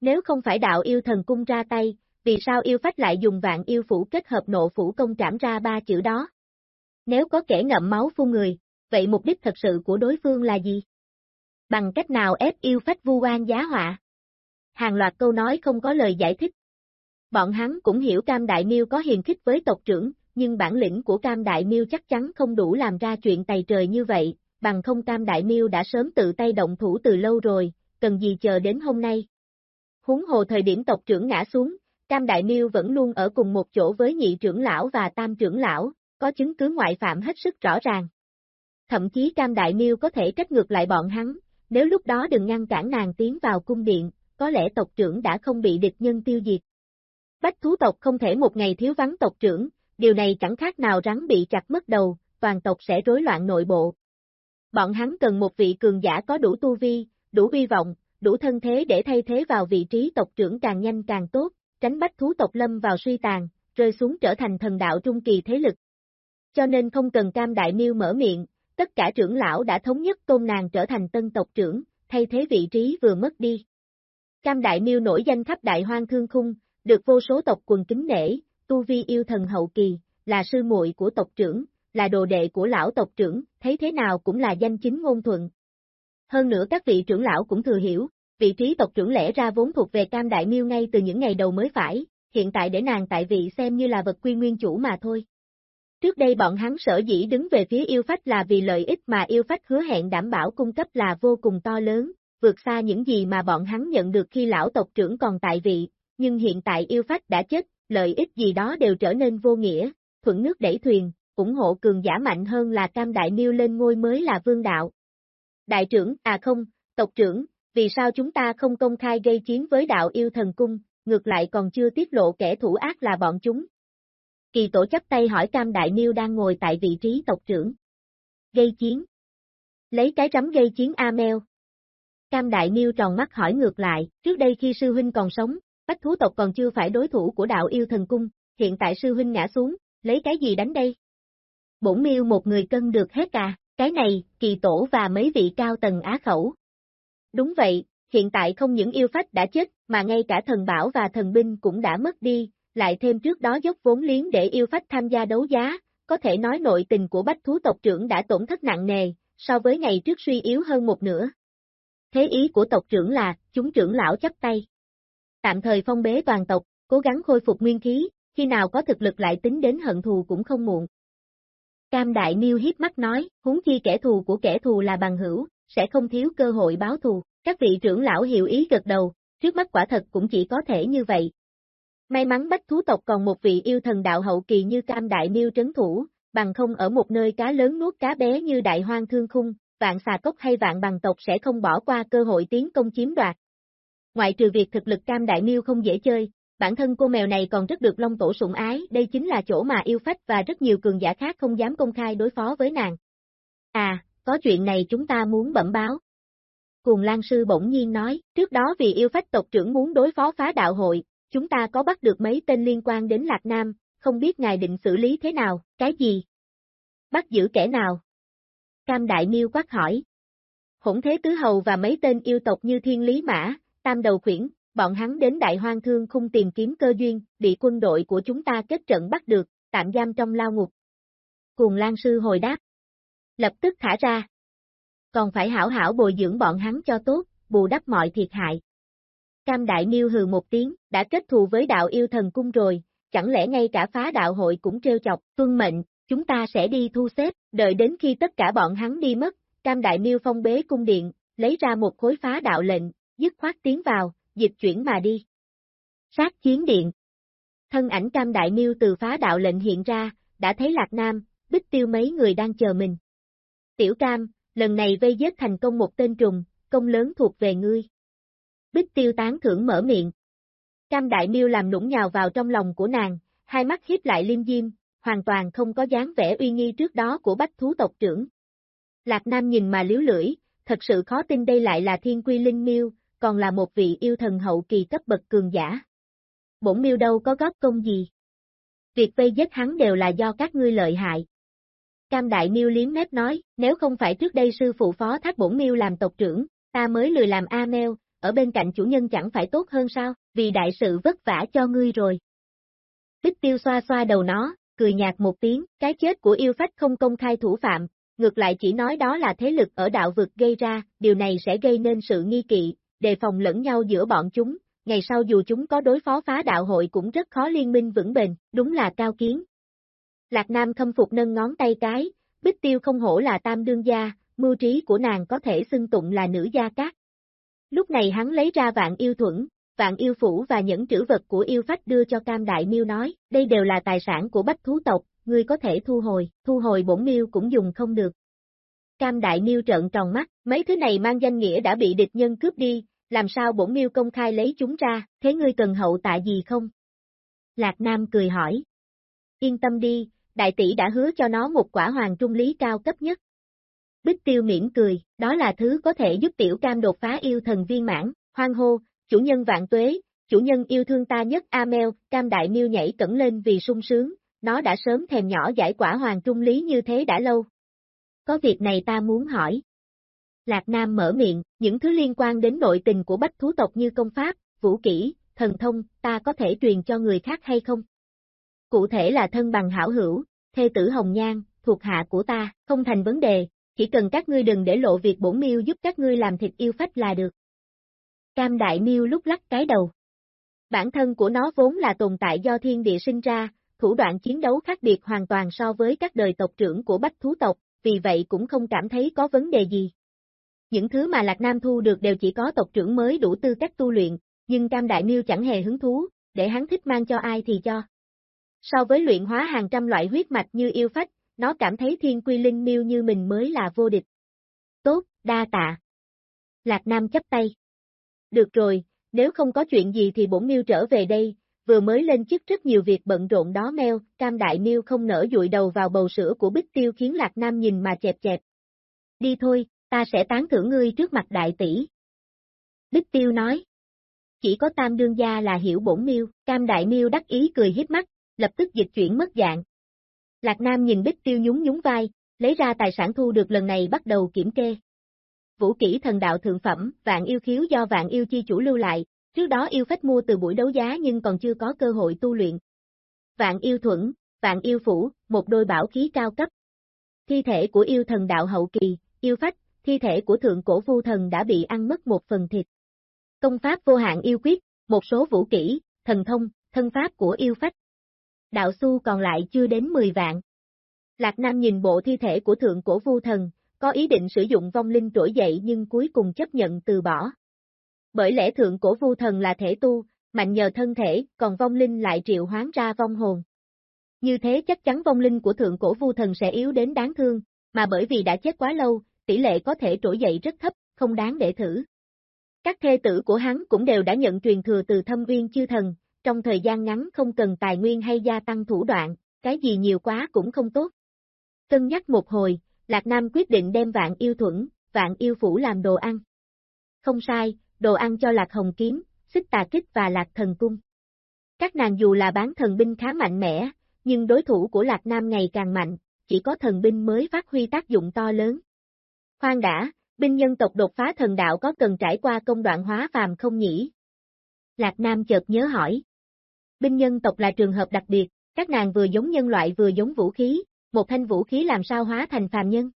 Nếu không phải đạo yêu thần cung ra tay, vì sao yêu phách lại dùng vạn yêu phủ kết hợp nộ phủ công trảm ra ba chữ đó? Nếu có kẻ ngậm máu phun người, vậy mục đích thật sự của đối phương là gì? Bằng cách nào ép yêu phách vu oan giá họa? Hàng loạt câu nói không có lời giải thích. Bọn hắn cũng hiểu Cam Đại Miêu có hiền khích với tộc trưởng, nhưng bản lĩnh của Cam Đại Miêu chắc chắn không đủ làm ra chuyện tày trời như vậy, bằng không Cam Đại Miêu đã sớm tự tay động thủ từ lâu rồi, cần gì chờ đến hôm nay. Húng hồ thời điểm tộc trưởng ngã xuống, Cam Đại Miêu vẫn luôn ở cùng một chỗ với nhị trưởng lão và tam trưởng lão, có chứng cứ ngoại phạm hết sức rõ ràng. Thậm chí Cam Đại Miêu có thể trách ngược lại bọn hắn, nếu lúc đó đừng ngăn cản nàng tiến vào cung điện, có lẽ tộc trưởng đã không bị địch nhân tiêu diệt. Bách thú tộc không thể một ngày thiếu vắng tộc trưởng, điều này chẳng khác nào rắn bị chặt mất đầu, toàn tộc sẽ rối loạn nội bộ. Bọn hắn cần một vị cường giả có đủ tu vi, đủ vi vọng, đủ thân thế để thay thế vào vị trí tộc trưởng càng nhanh càng tốt, tránh bách thú tộc lâm vào suy tàn, rơi xuống trở thành thần đạo trung kỳ thế lực. Cho nên không cần cam đại miêu mở miệng, tất cả trưởng lão đã thống nhất tôn nàng trở thành tân tộc trưởng, thay thế vị trí vừa mất đi. Cam đại miêu nổi danh khắp đại hoang thương khung, được vô số tộc quần kính nể, tu vi yêu thần hậu kỳ, là sư muội của tộc trưởng, là đồ đệ của lão tộc trưởng, thấy thế nào cũng là danh chính ngôn thuận. Hơn nữa các vị trưởng lão cũng thừa hiểu, vị trí tộc trưởng lẽ ra vốn thuộc về Cam Đại Miêu ngay từ những ngày đầu mới phải, hiện tại để nàng tại vị xem như là vật quy nguyên chủ mà thôi. Trước đây bọn hắn sở dĩ đứng về phía yêu phách là vì lợi ích mà yêu phách hứa hẹn đảm bảo cung cấp là vô cùng to lớn, vượt xa những gì mà bọn hắn nhận được khi lão tộc trưởng còn tại vị, nhưng hiện tại yêu phách đã chết, lợi ích gì đó đều trở nên vô nghĩa, thuận nước đẩy thuyền, ủng hộ cường giả mạnh hơn là cam đại miêu lên ngôi mới là vương đạo. Đại trưởng, à không, tộc trưởng, vì sao chúng ta không công khai gây chiến với đạo yêu thần cung, ngược lại còn chưa tiết lộ kẻ thủ ác là bọn chúng. Kỳ tổ chấp tay hỏi Cam Đại Miêu đang ngồi tại vị trí tộc trưởng. Gây chiến. Lấy cái rắm gây chiến Amel. Cam Đại Miêu tròn mắt hỏi ngược lại, trước đây khi sư huynh còn sống, bách thú tộc còn chưa phải đối thủ của đạo yêu thần cung, hiện tại sư huynh ngã xuống, lấy cái gì đánh đây? Bổn miêu một người cân được hết à, cái này, kỳ tổ và mấy vị cao tầng á khẩu. Đúng vậy, hiện tại không những yêu phách đã chết, mà ngay cả thần bảo và thần binh cũng đã mất đi, lại thêm trước đó dốc vốn liếng để yêu phách tham gia đấu giá, có thể nói nội tình của bách thú tộc trưởng đã tổn thất nặng nề, so với ngày trước suy yếu hơn một nửa. Thế ý của tộc trưởng là, chúng trưởng lão chấp tay. Tạm thời phong bế toàn tộc, cố gắng khôi phục nguyên khí, khi nào có thực lực lại tính đến hận thù cũng không muộn. Cam Đại Niêu hiếp mắt nói, huống chi kẻ thù của kẻ thù là bằng hữu, sẽ không thiếu cơ hội báo thù. Các vị trưởng lão hiểu ý gật đầu, trước mắt quả thật cũng chỉ có thể như vậy. May mắn bách thú tộc còn một vị yêu thần đạo hậu kỳ như Cam Đại Niêu trấn thủ, bằng không ở một nơi cá lớn nuốt cá bé như Đại Hoang Thương Khung, vạn xà cốc hay vạn bằng tộc sẽ không bỏ qua cơ hội tiến công chiếm đoạt. Ngoại trừ việc thực lực Cam Đại miêu không dễ chơi, bản thân cô mèo này còn rất được Long Tổ sủng ái, đây chính là chỗ mà yêu phách và rất nhiều cường giả khác không dám công khai đối phó với nàng. À, có chuyện này chúng ta muốn bẩm báo. Cuồng Lan Sư bỗng nhiên nói, trước đó vì yêu phách tộc trưởng muốn đối phó phá đạo hội, chúng ta có bắt được mấy tên liên quan đến Lạc Nam, không biết ngài định xử lý thế nào, cái gì? Bắt giữ kẻ nào? Cam Đại Miêu quát hỏi. Hỗn Thế Tứ Hầu và mấy tên yêu tộc như Thiên Lý Mã, Tam Đầu Khuyển, bọn hắn đến Đại Hoang Thương khung tìm kiếm cơ duyên, bị quân đội của chúng ta kết trận bắt được, tạm giam trong lao ngục. Cuồng Lan Sư hồi đáp. Lập tức thả ra. Còn phải hảo hảo bồi dưỡng bọn hắn cho tốt, bù đắp mọi thiệt hại. Cam Đại Miêu hừ một tiếng, đã kết thù với đạo yêu thần cung rồi, chẳng lẽ ngay cả phá đạo hội cũng trêu chọc, tuân mệnh, chúng ta sẽ đi thu xếp, đợi đến khi tất cả bọn hắn đi mất, Cam Đại Miêu phong bế cung điện, lấy ra một khối phá đạo lệnh, dứt khoát tiến vào, dịch chuyển mà đi. Sát chiến điện. Thân ảnh Cam Đại Miêu từ phá đạo lệnh hiện ra, đã thấy Lạc Nam, bích tiêu mấy người đang chờ mình. Tiểu Cam, lần này vây giết thành công một tên trùng, công lớn thuộc về ngươi. Bích tiêu tán thưởng mở miệng. Cam Đại Miêu làm nũng nhào vào trong lòng của nàng, hai mắt hiếp lại liêm diêm, hoàn toàn không có dáng vẻ uy nghi trước đó của bách thú tộc trưởng. Lạc Nam nhìn mà liếu lưỡi, thật sự khó tin đây lại là thiên quy linh miêu, còn là một vị yêu thần hậu kỳ cấp bậc cường giả. Bổn miêu đâu có góp công gì. Việc vây giết hắn đều là do các ngươi lợi hại. Cam Đại Miêu liếm mép nói, nếu không phải trước đây sư phụ phó thác bổn miêu làm tộc trưởng, ta mới lười làm A-mel, ở bên cạnh chủ nhân chẳng phải tốt hơn sao, vì đại sự vất vả cho ngươi rồi. Bích tiêu xoa xoa đầu nó, cười nhạt một tiếng, cái chết của yêu phách không công khai thủ phạm, ngược lại chỉ nói đó là thế lực ở đạo vực gây ra, điều này sẽ gây nên sự nghi kỵ, đề phòng lẫn nhau giữa bọn chúng, ngày sau dù chúng có đối phó phá đạo hội cũng rất khó liên minh vững bền, đúng là cao kiến. Lạc Nam khâm phục nâng ngón tay cái, bích tiêu không hổ là tam đương gia, mưu trí của nàng có thể xưng tụng là nữ gia cát. Lúc này hắn lấy ra vạn yêu thuẫn, vạn yêu phủ và những trữ vật của yêu phách đưa cho Cam Đại Miêu nói, đây đều là tài sản của bách thú tộc, ngươi có thể thu hồi, thu hồi bổn miêu cũng dùng không được. Cam Đại Miêu trợn tròn mắt, mấy thứ này mang danh nghĩa đã bị địch nhân cướp đi, làm sao bổn miêu công khai lấy chúng ra, thế ngươi cần hậu tạ gì không? Lạc Nam cười hỏi. Yên tâm đi, đại tỷ đã hứa cho nó một quả hoàng trung lý cao cấp nhất. Bích tiêu miễn cười, đó là thứ có thể giúp tiểu cam đột phá yêu thần viên mãn, hoang hô, chủ nhân vạn tuế, chủ nhân yêu thương ta nhất Amel, cam đại miêu nhảy cẩn lên vì sung sướng, nó đã sớm thèm nhỏ giải quả hoàng trung lý như thế đã lâu. Có việc này ta muốn hỏi. Lạc Nam mở miệng, những thứ liên quan đến nội tình của bách thú tộc như công pháp, vũ kỹ, thần thông, ta có thể truyền cho người khác hay không? Cụ thể là thân bằng hảo hữu, thê tử hồng nhan, thuộc hạ của ta, không thành vấn đề, chỉ cần các ngươi đừng để lộ việc bổn miêu giúp các ngươi làm thịt yêu phách là được. Cam Đại Miêu lúc lắc cái đầu. Bản thân của nó vốn là tồn tại do thiên địa sinh ra, thủ đoạn chiến đấu khác biệt hoàn toàn so với các đời tộc trưởng của bách thú tộc, vì vậy cũng không cảm thấy có vấn đề gì. Những thứ mà Lạc Nam thu được đều chỉ có tộc trưởng mới đủ tư cách tu luyện, nhưng Cam Đại Miêu chẳng hề hứng thú, để hắn thích mang cho ai thì cho. So với luyện hóa hàng trăm loại huyết mạch như yêu phách, nó cảm thấy thiên quy linh miêu như mình mới là vô địch. Tốt, đa tạ. Lạc Nam chấp tay. Được rồi, nếu không có chuyện gì thì bổn miêu trở về đây, vừa mới lên chức rất nhiều việc bận rộn đó meo, cam đại miêu không nở dụi đầu vào bầu sữa của Bích Tiêu khiến Lạc Nam nhìn mà chẹp chẹp. Đi thôi, ta sẽ tán thưởng ngươi trước mặt đại tỷ. Bích Tiêu nói. Chỉ có tam đương gia là hiểu bổn miêu, cam đại miêu đắc ý cười hiếp mắt, lập tức dịch chuyển mất dạng. Lạc Nam nhìn Bích Tiêu nhún nhún vai, lấy ra tài sản thu được lần này bắt đầu kiểm kê. Vũ kỹ thần đạo thượng phẩm, vạn yêu khiếu do vạn yêu chi chủ lưu lại, trước đó yêu phách mua từ buổi đấu giá nhưng còn chưa có cơ hội tu luyện. Vạn yêu thuẫn, vạn yêu phủ, một đôi bảo khí cao cấp. Thi thể của yêu thần đạo hậu kỳ, yêu phách, thi thể của thượng cổ vu thần đã bị ăn mất một phần thịt. Công pháp vô hạn yêu quyết, một số vũ kỹ, thần thông, thân pháp của yêu phách. Đạo su còn lại chưa đến 10 vạn. Lạc Nam nhìn bộ thi thể của thượng cổ vu thần, có ý định sử dụng vong linh trỗi dậy nhưng cuối cùng chấp nhận từ bỏ. Bởi lẽ thượng cổ vu thần là thể tu, mạnh nhờ thân thể, còn vong linh lại triệu hoán ra vong hồn. Như thế chắc chắn vong linh của thượng cổ vu thần sẽ yếu đến đáng thương, mà bởi vì đã chết quá lâu, tỷ lệ có thể trỗi dậy rất thấp, không đáng để thử. Các thê tử của hắn cũng đều đã nhận truyền thừa từ thâm uyên chư thần, trong thời gian ngắn không cần tài nguyên hay gia tăng thủ đoạn, cái gì nhiều quá cũng không tốt. Cân nhắc một hồi, Lạc Nam quyết định đem vạn yêu thuẫn, vạn yêu phủ làm đồ ăn. Không sai, đồ ăn cho Lạc Hồng Kiếm, Xích Tà Kích và Lạc Thần Cung. Các nàng dù là bán thần binh khá mạnh mẽ, nhưng đối thủ của Lạc Nam ngày càng mạnh, chỉ có thần binh mới phát huy tác dụng to lớn. Khoan đã, binh nhân tộc đột phá thần đạo có cần trải qua công đoạn hóa phàm không nhỉ? Lạc Nam chợt nhớ hỏi. Binh nhân tộc là trường hợp đặc biệt, các nàng vừa giống nhân loại vừa giống vũ khí, một thanh vũ khí làm sao hóa thành phàm nhân.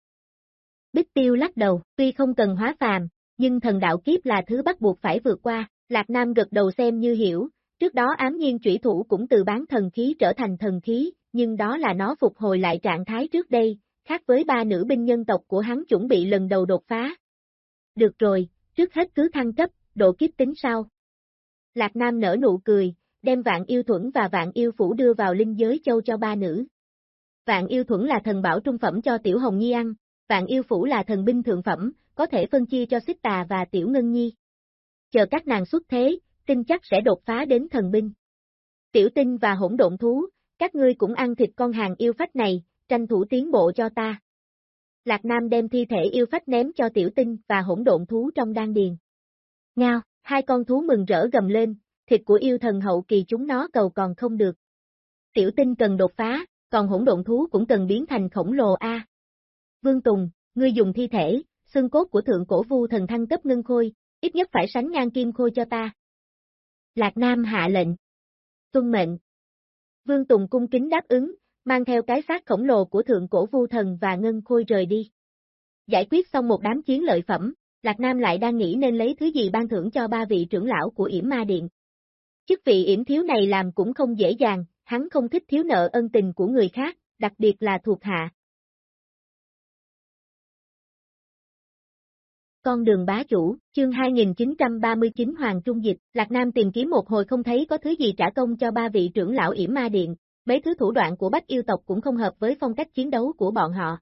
Bích tiêu lắc đầu, tuy không cần hóa phàm, nhưng thần đạo kiếp là thứ bắt buộc phải vượt qua, Lạc Nam gật đầu xem như hiểu, trước đó ám nhiên chủy thủ cũng từ bán thần khí trở thành thần khí, nhưng đó là nó phục hồi lại trạng thái trước đây, khác với ba nữ binh nhân tộc của hắn chuẩn bị lần đầu đột phá. Được rồi, trước hết cứ thăng cấp, độ kiếp tính sau. Lạc Nam nở nụ cười, đem vạn yêu thuẫn và vạn yêu phủ đưa vào linh giới châu cho ba nữ. Vạn yêu thuẫn là thần bảo trung phẩm cho Tiểu Hồng Nhi ăn, vạn yêu phủ là thần binh thượng phẩm, có thể phân chia cho xích tà và Tiểu Ngân Nhi. Chờ các nàng xuất thế, tin chắc sẽ đột phá đến thần binh. Tiểu tinh và hỗn độn thú, các ngươi cũng ăn thịt con hàng yêu phách này, tranh thủ tiến bộ cho ta. Lạc Nam đem thi thể yêu phách ném cho tiểu tinh và hỗn độn thú trong đan điền. Ngao, hai con thú mừng rỡ gầm lên, thịt của yêu thần hậu kỳ chúng nó cầu còn không được. Tiểu tinh cần đột phá, còn hỗn độn thú cũng cần biến thành khổng lồ A. Vương Tùng, ngươi dùng thi thể, xương cốt của thượng cổ vu thần thăng cấp ngân khôi, ít nhất phải sánh ngang kim khôi cho ta. Lạc Nam hạ lệnh. Tuân mệnh. Vương Tùng cung kính đáp ứng, mang theo cái xác khổng lồ của thượng cổ vu thần và ngân khôi rời đi. Giải quyết xong một đám chiến lợi phẩm, Lạc Nam lại đang nghĩ nên lấy thứ gì ban thưởng cho ba vị trưởng lão của yểm ma điện. Chức vị yểm thiếu này làm cũng không dễ dàng, hắn không thích thiếu nợ ân tình của người khác, đặc biệt là thuộc hạ. Con đường bá chủ, chương 2939 Hoàng Trung Dịch, Lạc Nam tìm kiếm một hồi không thấy có thứ gì trả công cho ba vị trưởng lão yểm ma điện, mấy thứ thủ đoạn của bách yêu tộc cũng không hợp với phong cách chiến đấu của bọn họ.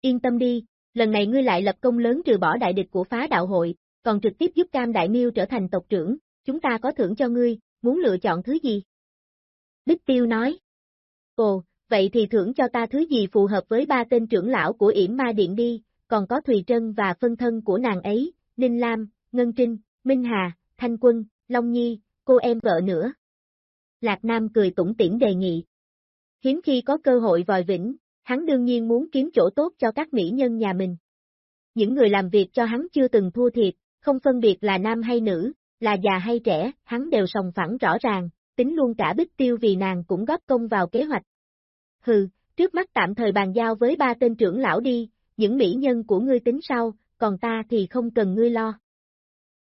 Yên tâm đi, lần này ngươi lại lập công lớn trừ bỏ đại địch của phá đạo hội, còn trực tiếp giúp Cam Đại Miêu trở thành tộc trưởng, chúng ta có thưởng cho ngươi, muốn lựa chọn thứ gì? Bích Tiêu nói. Ồ, vậy thì thưởng cho ta thứ gì phù hợp với ba tên trưởng lão của yểm ma điện đi, còn có Thùy Trân và phân thân của nàng ấy, Ninh Lam, Ngân Trinh, Minh Hà, Thanh Quân, Long Nhi, cô em vợ nữa. Lạc Nam cười tủm tỉm đề nghị. Hiếm khi có cơ hội vòi vĩnh, hắn đương nhiên muốn kiếm chỗ tốt cho các mỹ nhân nhà mình. Những người làm việc cho hắn chưa từng thua thiệt, không phân biệt là nam hay nữ, là già hay trẻ, hắn đều sòng phẳng rõ ràng, tính luôn cả bích tiêu vì nàng cũng góp công vào kế hoạch. Hừ, trước mắt tạm thời bàn giao với ba tên trưởng lão đi, những mỹ nhân của ngươi tính sau, còn ta thì không cần ngươi lo.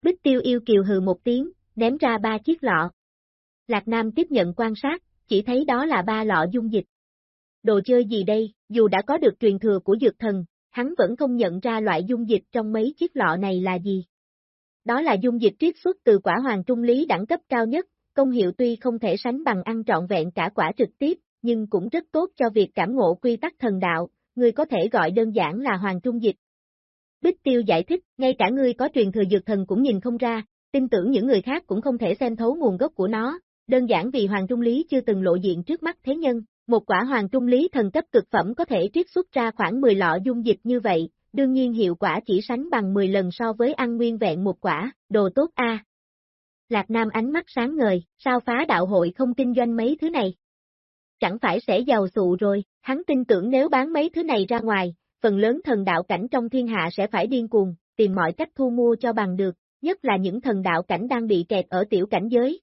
Bích tiêu yêu kiều hừ một tiếng, ném ra ba chiếc lọ. Lạc Nam tiếp nhận quan sát, chỉ thấy đó là ba lọ dung dịch. Đồ chơi gì đây, dù đã có được truyền thừa của dược thần, hắn vẫn không nhận ra loại dung dịch trong mấy chiếc lọ này là gì. Đó là dung dịch triết xuất từ quả hoàng trung lý đẳng cấp cao nhất, công hiệu tuy không thể sánh bằng ăn trọn vẹn cả quả trực tiếp, nhưng cũng rất tốt cho việc cảm ngộ quy tắc thần đạo, người có thể gọi đơn giản là hoàng trung dịch. Bích Tiêu giải thích, ngay cả ngươi có truyền thừa dược thần cũng nhìn không ra, tin tưởng những người khác cũng không thể xem thấu nguồn gốc của nó, đơn giản vì hoàng trung lý chưa từng lộ diện trước mắt thế nhân, một quả hoàng trung lý thần cấp cực phẩm có thể triết xuất ra khoảng 10 lọ dung dịch như vậy, đương nhiên hiệu quả chỉ sánh bằng 10 lần so với ăn nguyên vẹn một quả, đồ tốt a. Lạc Nam ánh mắt sáng ngời, sao phá đạo hội không kinh doanh mấy thứ này? Chẳng phải sẽ giàu sụ rồi, hắn tin tưởng nếu bán mấy thứ này ra ngoài, phần lớn thần đạo cảnh trong thiên hạ sẽ phải điên cuồng, tìm mọi cách thu mua cho bằng được, nhất là những thần đạo cảnh đang bị kẹt ở tiểu cảnh giới.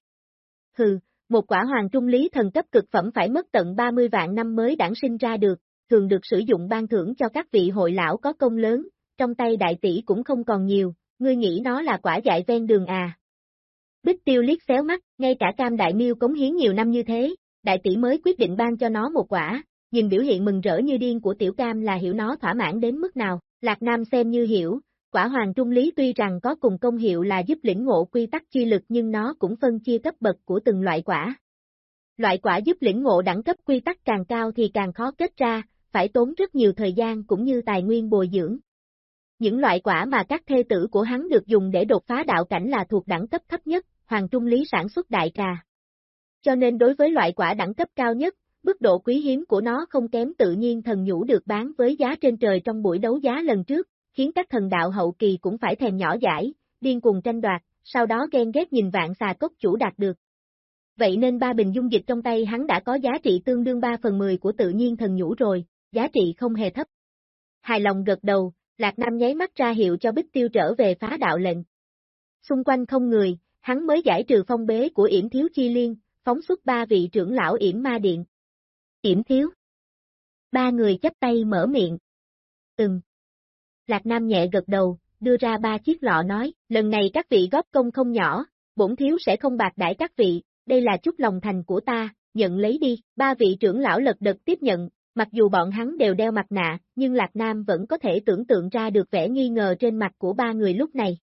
Hừ, một quả hoàng trung lý thần cấp cực phẩm phải mất tận 30 vạn năm mới đản sinh ra được, thường được sử dụng ban thưởng cho các vị hội lão có công lớn, trong tay đại tỷ cũng không còn nhiều, ngươi nghĩ nó là quả dại ven đường à. Bích tiêu liếc xéo mắt, ngay cả cam đại miêu cống hiến nhiều năm như thế, đại tỷ mới quyết định ban cho nó một quả, nhìn biểu hiện mừng rỡ như điên của tiểu cam là hiểu nó thỏa mãn đến mức nào, Lạc Nam xem như hiểu, quả hoàng trung lý tuy rằng có cùng công hiệu là giúp lĩnh ngộ quy tắc chi lực nhưng nó cũng phân chia cấp bậc của từng loại quả. Loại quả giúp lĩnh ngộ đẳng cấp quy tắc càng cao thì càng khó kết ra, phải tốn rất nhiều thời gian cũng như tài nguyên bồi dưỡng. Những loại quả mà các thê tử của hắn được dùng để đột phá đạo cảnh là thuộc đẳng cấp thấp nhất, hoàng trung lý sản xuất đại trà. Cho nên đối với loại quả đẳng cấp cao nhất, mức độ quý hiếm của nó không kém tự nhiên thần nhũ được bán với giá trên trời trong buổi đấu giá lần trước, khiến các thần đạo hậu kỳ cũng phải thèm nhỏ giải, điên cùng tranh đoạt, sau đó ghen ghét nhìn vạn xà cốc chủ đạt được. Vậy nên ba bình dung dịch trong tay hắn đã có giá trị tương đương 3 phần 10 của tự nhiên thần nhũ rồi, giá trị không hề thấp. Hài lòng gật đầu, Lạc Nam nháy mắt ra hiệu cho Bích Tiêu trở về phá đạo lệnh. Xung quanh không người, hắn mới giải trừ phong bế của yểm thiếu chi liên, phóng xuất ba vị trưởng lão yểm ma điện. Yểm thiếu. Ba người chấp tay mở miệng. từng, Lạc Nam nhẹ gật đầu, đưa ra ba chiếc lọ nói, lần này các vị góp công không nhỏ, bổn thiếu sẽ không bạc đãi các vị, đây là chút lòng thành của ta, nhận lấy đi, ba vị trưởng lão lật đật tiếp nhận, mặc dù bọn hắn đều đeo mặt nạ, nhưng Lạc Nam vẫn có thể tưởng tượng ra được vẻ nghi ngờ trên mặt của ba người lúc này.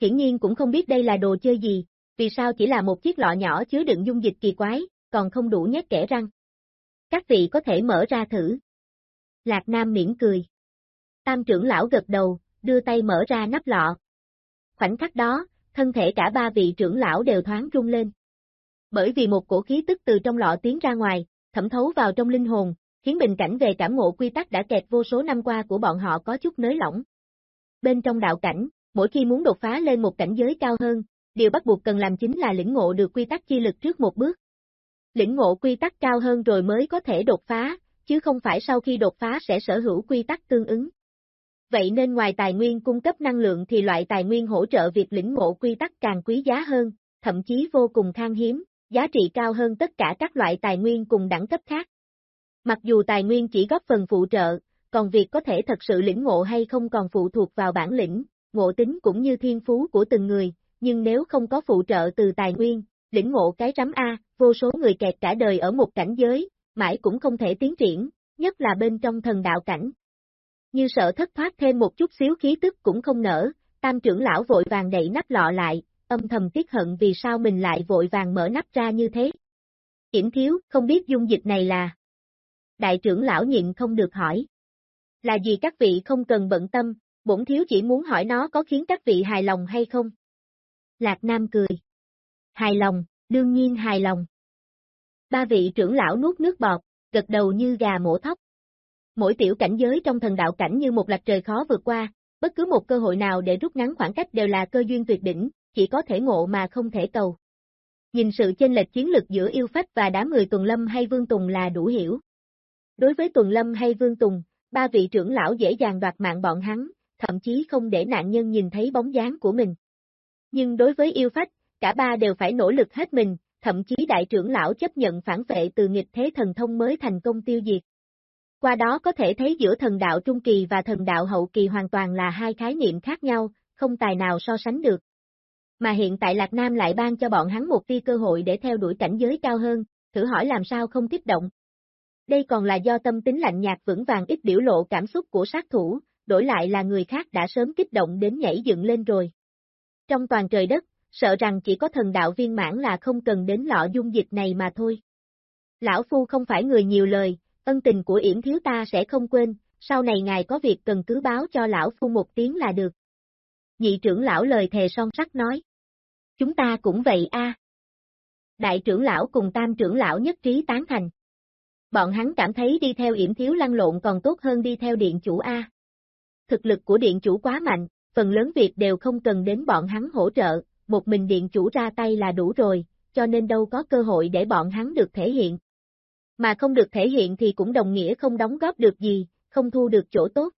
Hiển nhiên cũng không biết đây là đồ chơi gì, vì sao chỉ là một chiếc lọ nhỏ chứa đựng dung dịch kỳ quái, còn không đủ nhét kẻ răng. Các vị có thể mở ra thử. Lạc Nam miễn cười. Tam trưởng lão gật đầu, đưa tay mở ra nắp lọ. Khoảnh khắc đó, thân thể cả ba vị trưởng lão đều thoáng rung lên. Bởi vì một cổ khí tức từ trong lọ tiến ra ngoài, thẩm thấu vào trong linh hồn, khiến bình cảnh về cảm ngộ quy tắc đã kẹt vô số năm qua của bọn họ có chút nới lỏng. Bên trong đạo cảnh, mỗi khi muốn đột phá lên một cảnh giới cao hơn, điều bắt buộc cần làm chính là lĩnh ngộ được quy tắc chi lực trước một bước. Lĩnh ngộ quy tắc cao hơn rồi mới có thể đột phá, chứ không phải sau khi đột phá sẽ sở hữu quy tắc tương ứng. Vậy nên ngoài tài nguyên cung cấp năng lượng thì loại tài nguyên hỗ trợ việc lĩnh ngộ quy tắc càng quý giá hơn, thậm chí vô cùng khan hiếm, giá trị cao hơn tất cả các loại tài nguyên cùng đẳng cấp khác. Mặc dù tài nguyên chỉ góp phần phụ trợ, còn việc có thể thật sự lĩnh ngộ hay không còn phụ thuộc vào bản lĩnh, ngộ tính cũng như thiên phú của từng người, nhưng nếu không có phụ trợ từ tài nguyên, lĩnh ngộ cái rắm A, vô số người kẹt cả đời ở một cảnh giới, mãi cũng không thể tiến triển, nhất là bên trong thần đạo cảnh. Như sợ thất thoát thêm một chút xíu khí tức cũng không nở, tam trưởng lão vội vàng đậy nắp lọ lại, âm thầm tiếc hận vì sao mình lại vội vàng mở nắp ra như thế. Kiểm thiếu, không biết dung dịch này là... Đại trưởng lão nhịn không được hỏi. Là gì các vị không cần bận tâm, bổn thiếu chỉ muốn hỏi nó có khiến các vị hài lòng hay không? Lạc Nam cười. Hài lòng, đương nhiên hài lòng. Ba vị trưởng lão nuốt nước bọt, gật đầu như gà mổ thóc. Mỗi tiểu cảnh giới trong thần đạo cảnh như một lạch trời khó vượt qua, bất cứ một cơ hội nào để rút ngắn khoảng cách đều là cơ duyên tuyệt đỉnh, chỉ có thể ngộ mà không thể cầu. Nhìn sự chênh lệch chiến lực giữa yêu phách và đám người Tuần Lâm hay Vương Tùng là đủ hiểu. Đối với Tuần Lâm hay Vương Tùng, ba vị trưởng lão dễ dàng đoạt mạng bọn hắn, thậm chí không để nạn nhân nhìn thấy bóng dáng của mình. Nhưng đối với yêu phách, cả ba đều phải nỗ lực hết mình, thậm chí đại trưởng lão chấp nhận phản vệ từ nghịch thế thần thông mới thành công tiêu diệt. Qua đó có thể thấy giữa thần đạo trung kỳ và thần đạo hậu kỳ hoàn toàn là hai khái niệm khác nhau, không tài nào so sánh được. Mà hiện tại Lạc Nam lại ban cho bọn hắn một tia cơ hội để theo đuổi cảnh giới cao hơn, thử hỏi làm sao không kích động. Đây còn là do tâm tính lạnh nhạt vững vàng ít biểu lộ cảm xúc của sát thủ, đổi lại là người khác đã sớm kích động đến nhảy dựng lên rồi. Trong toàn trời đất, sợ rằng chỉ có thần đạo viên mãn là không cần đến lọ dung dịch này mà thôi. Lão Phu không phải người nhiều lời, ân tình của Yển Thiếu ta sẽ không quên, sau này ngài có việc cần cứ báo cho Lão Phu một tiếng là được. Nhị trưởng lão lời thề son sắt nói. Chúng ta cũng vậy a. Đại trưởng lão cùng tam trưởng lão nhất trí tán thành. Bọn hắn cảm thấy đi theo yểm Thiếu lăn lộn còn tốt hơn đi theo điện chủ A. Thực lực của điện chủ quá mạnh, phần lớn việc đều không cần đến bọn hắn hỗ trợ, một mình điện chủ ra tay là đủ rồi, cho nên đâu có cơ hội để bọn hắn được thể hiện. Mà không được thể hiện thì cũng đồng nghĩa không đóng góp được gì, không thu được chỗ tốt.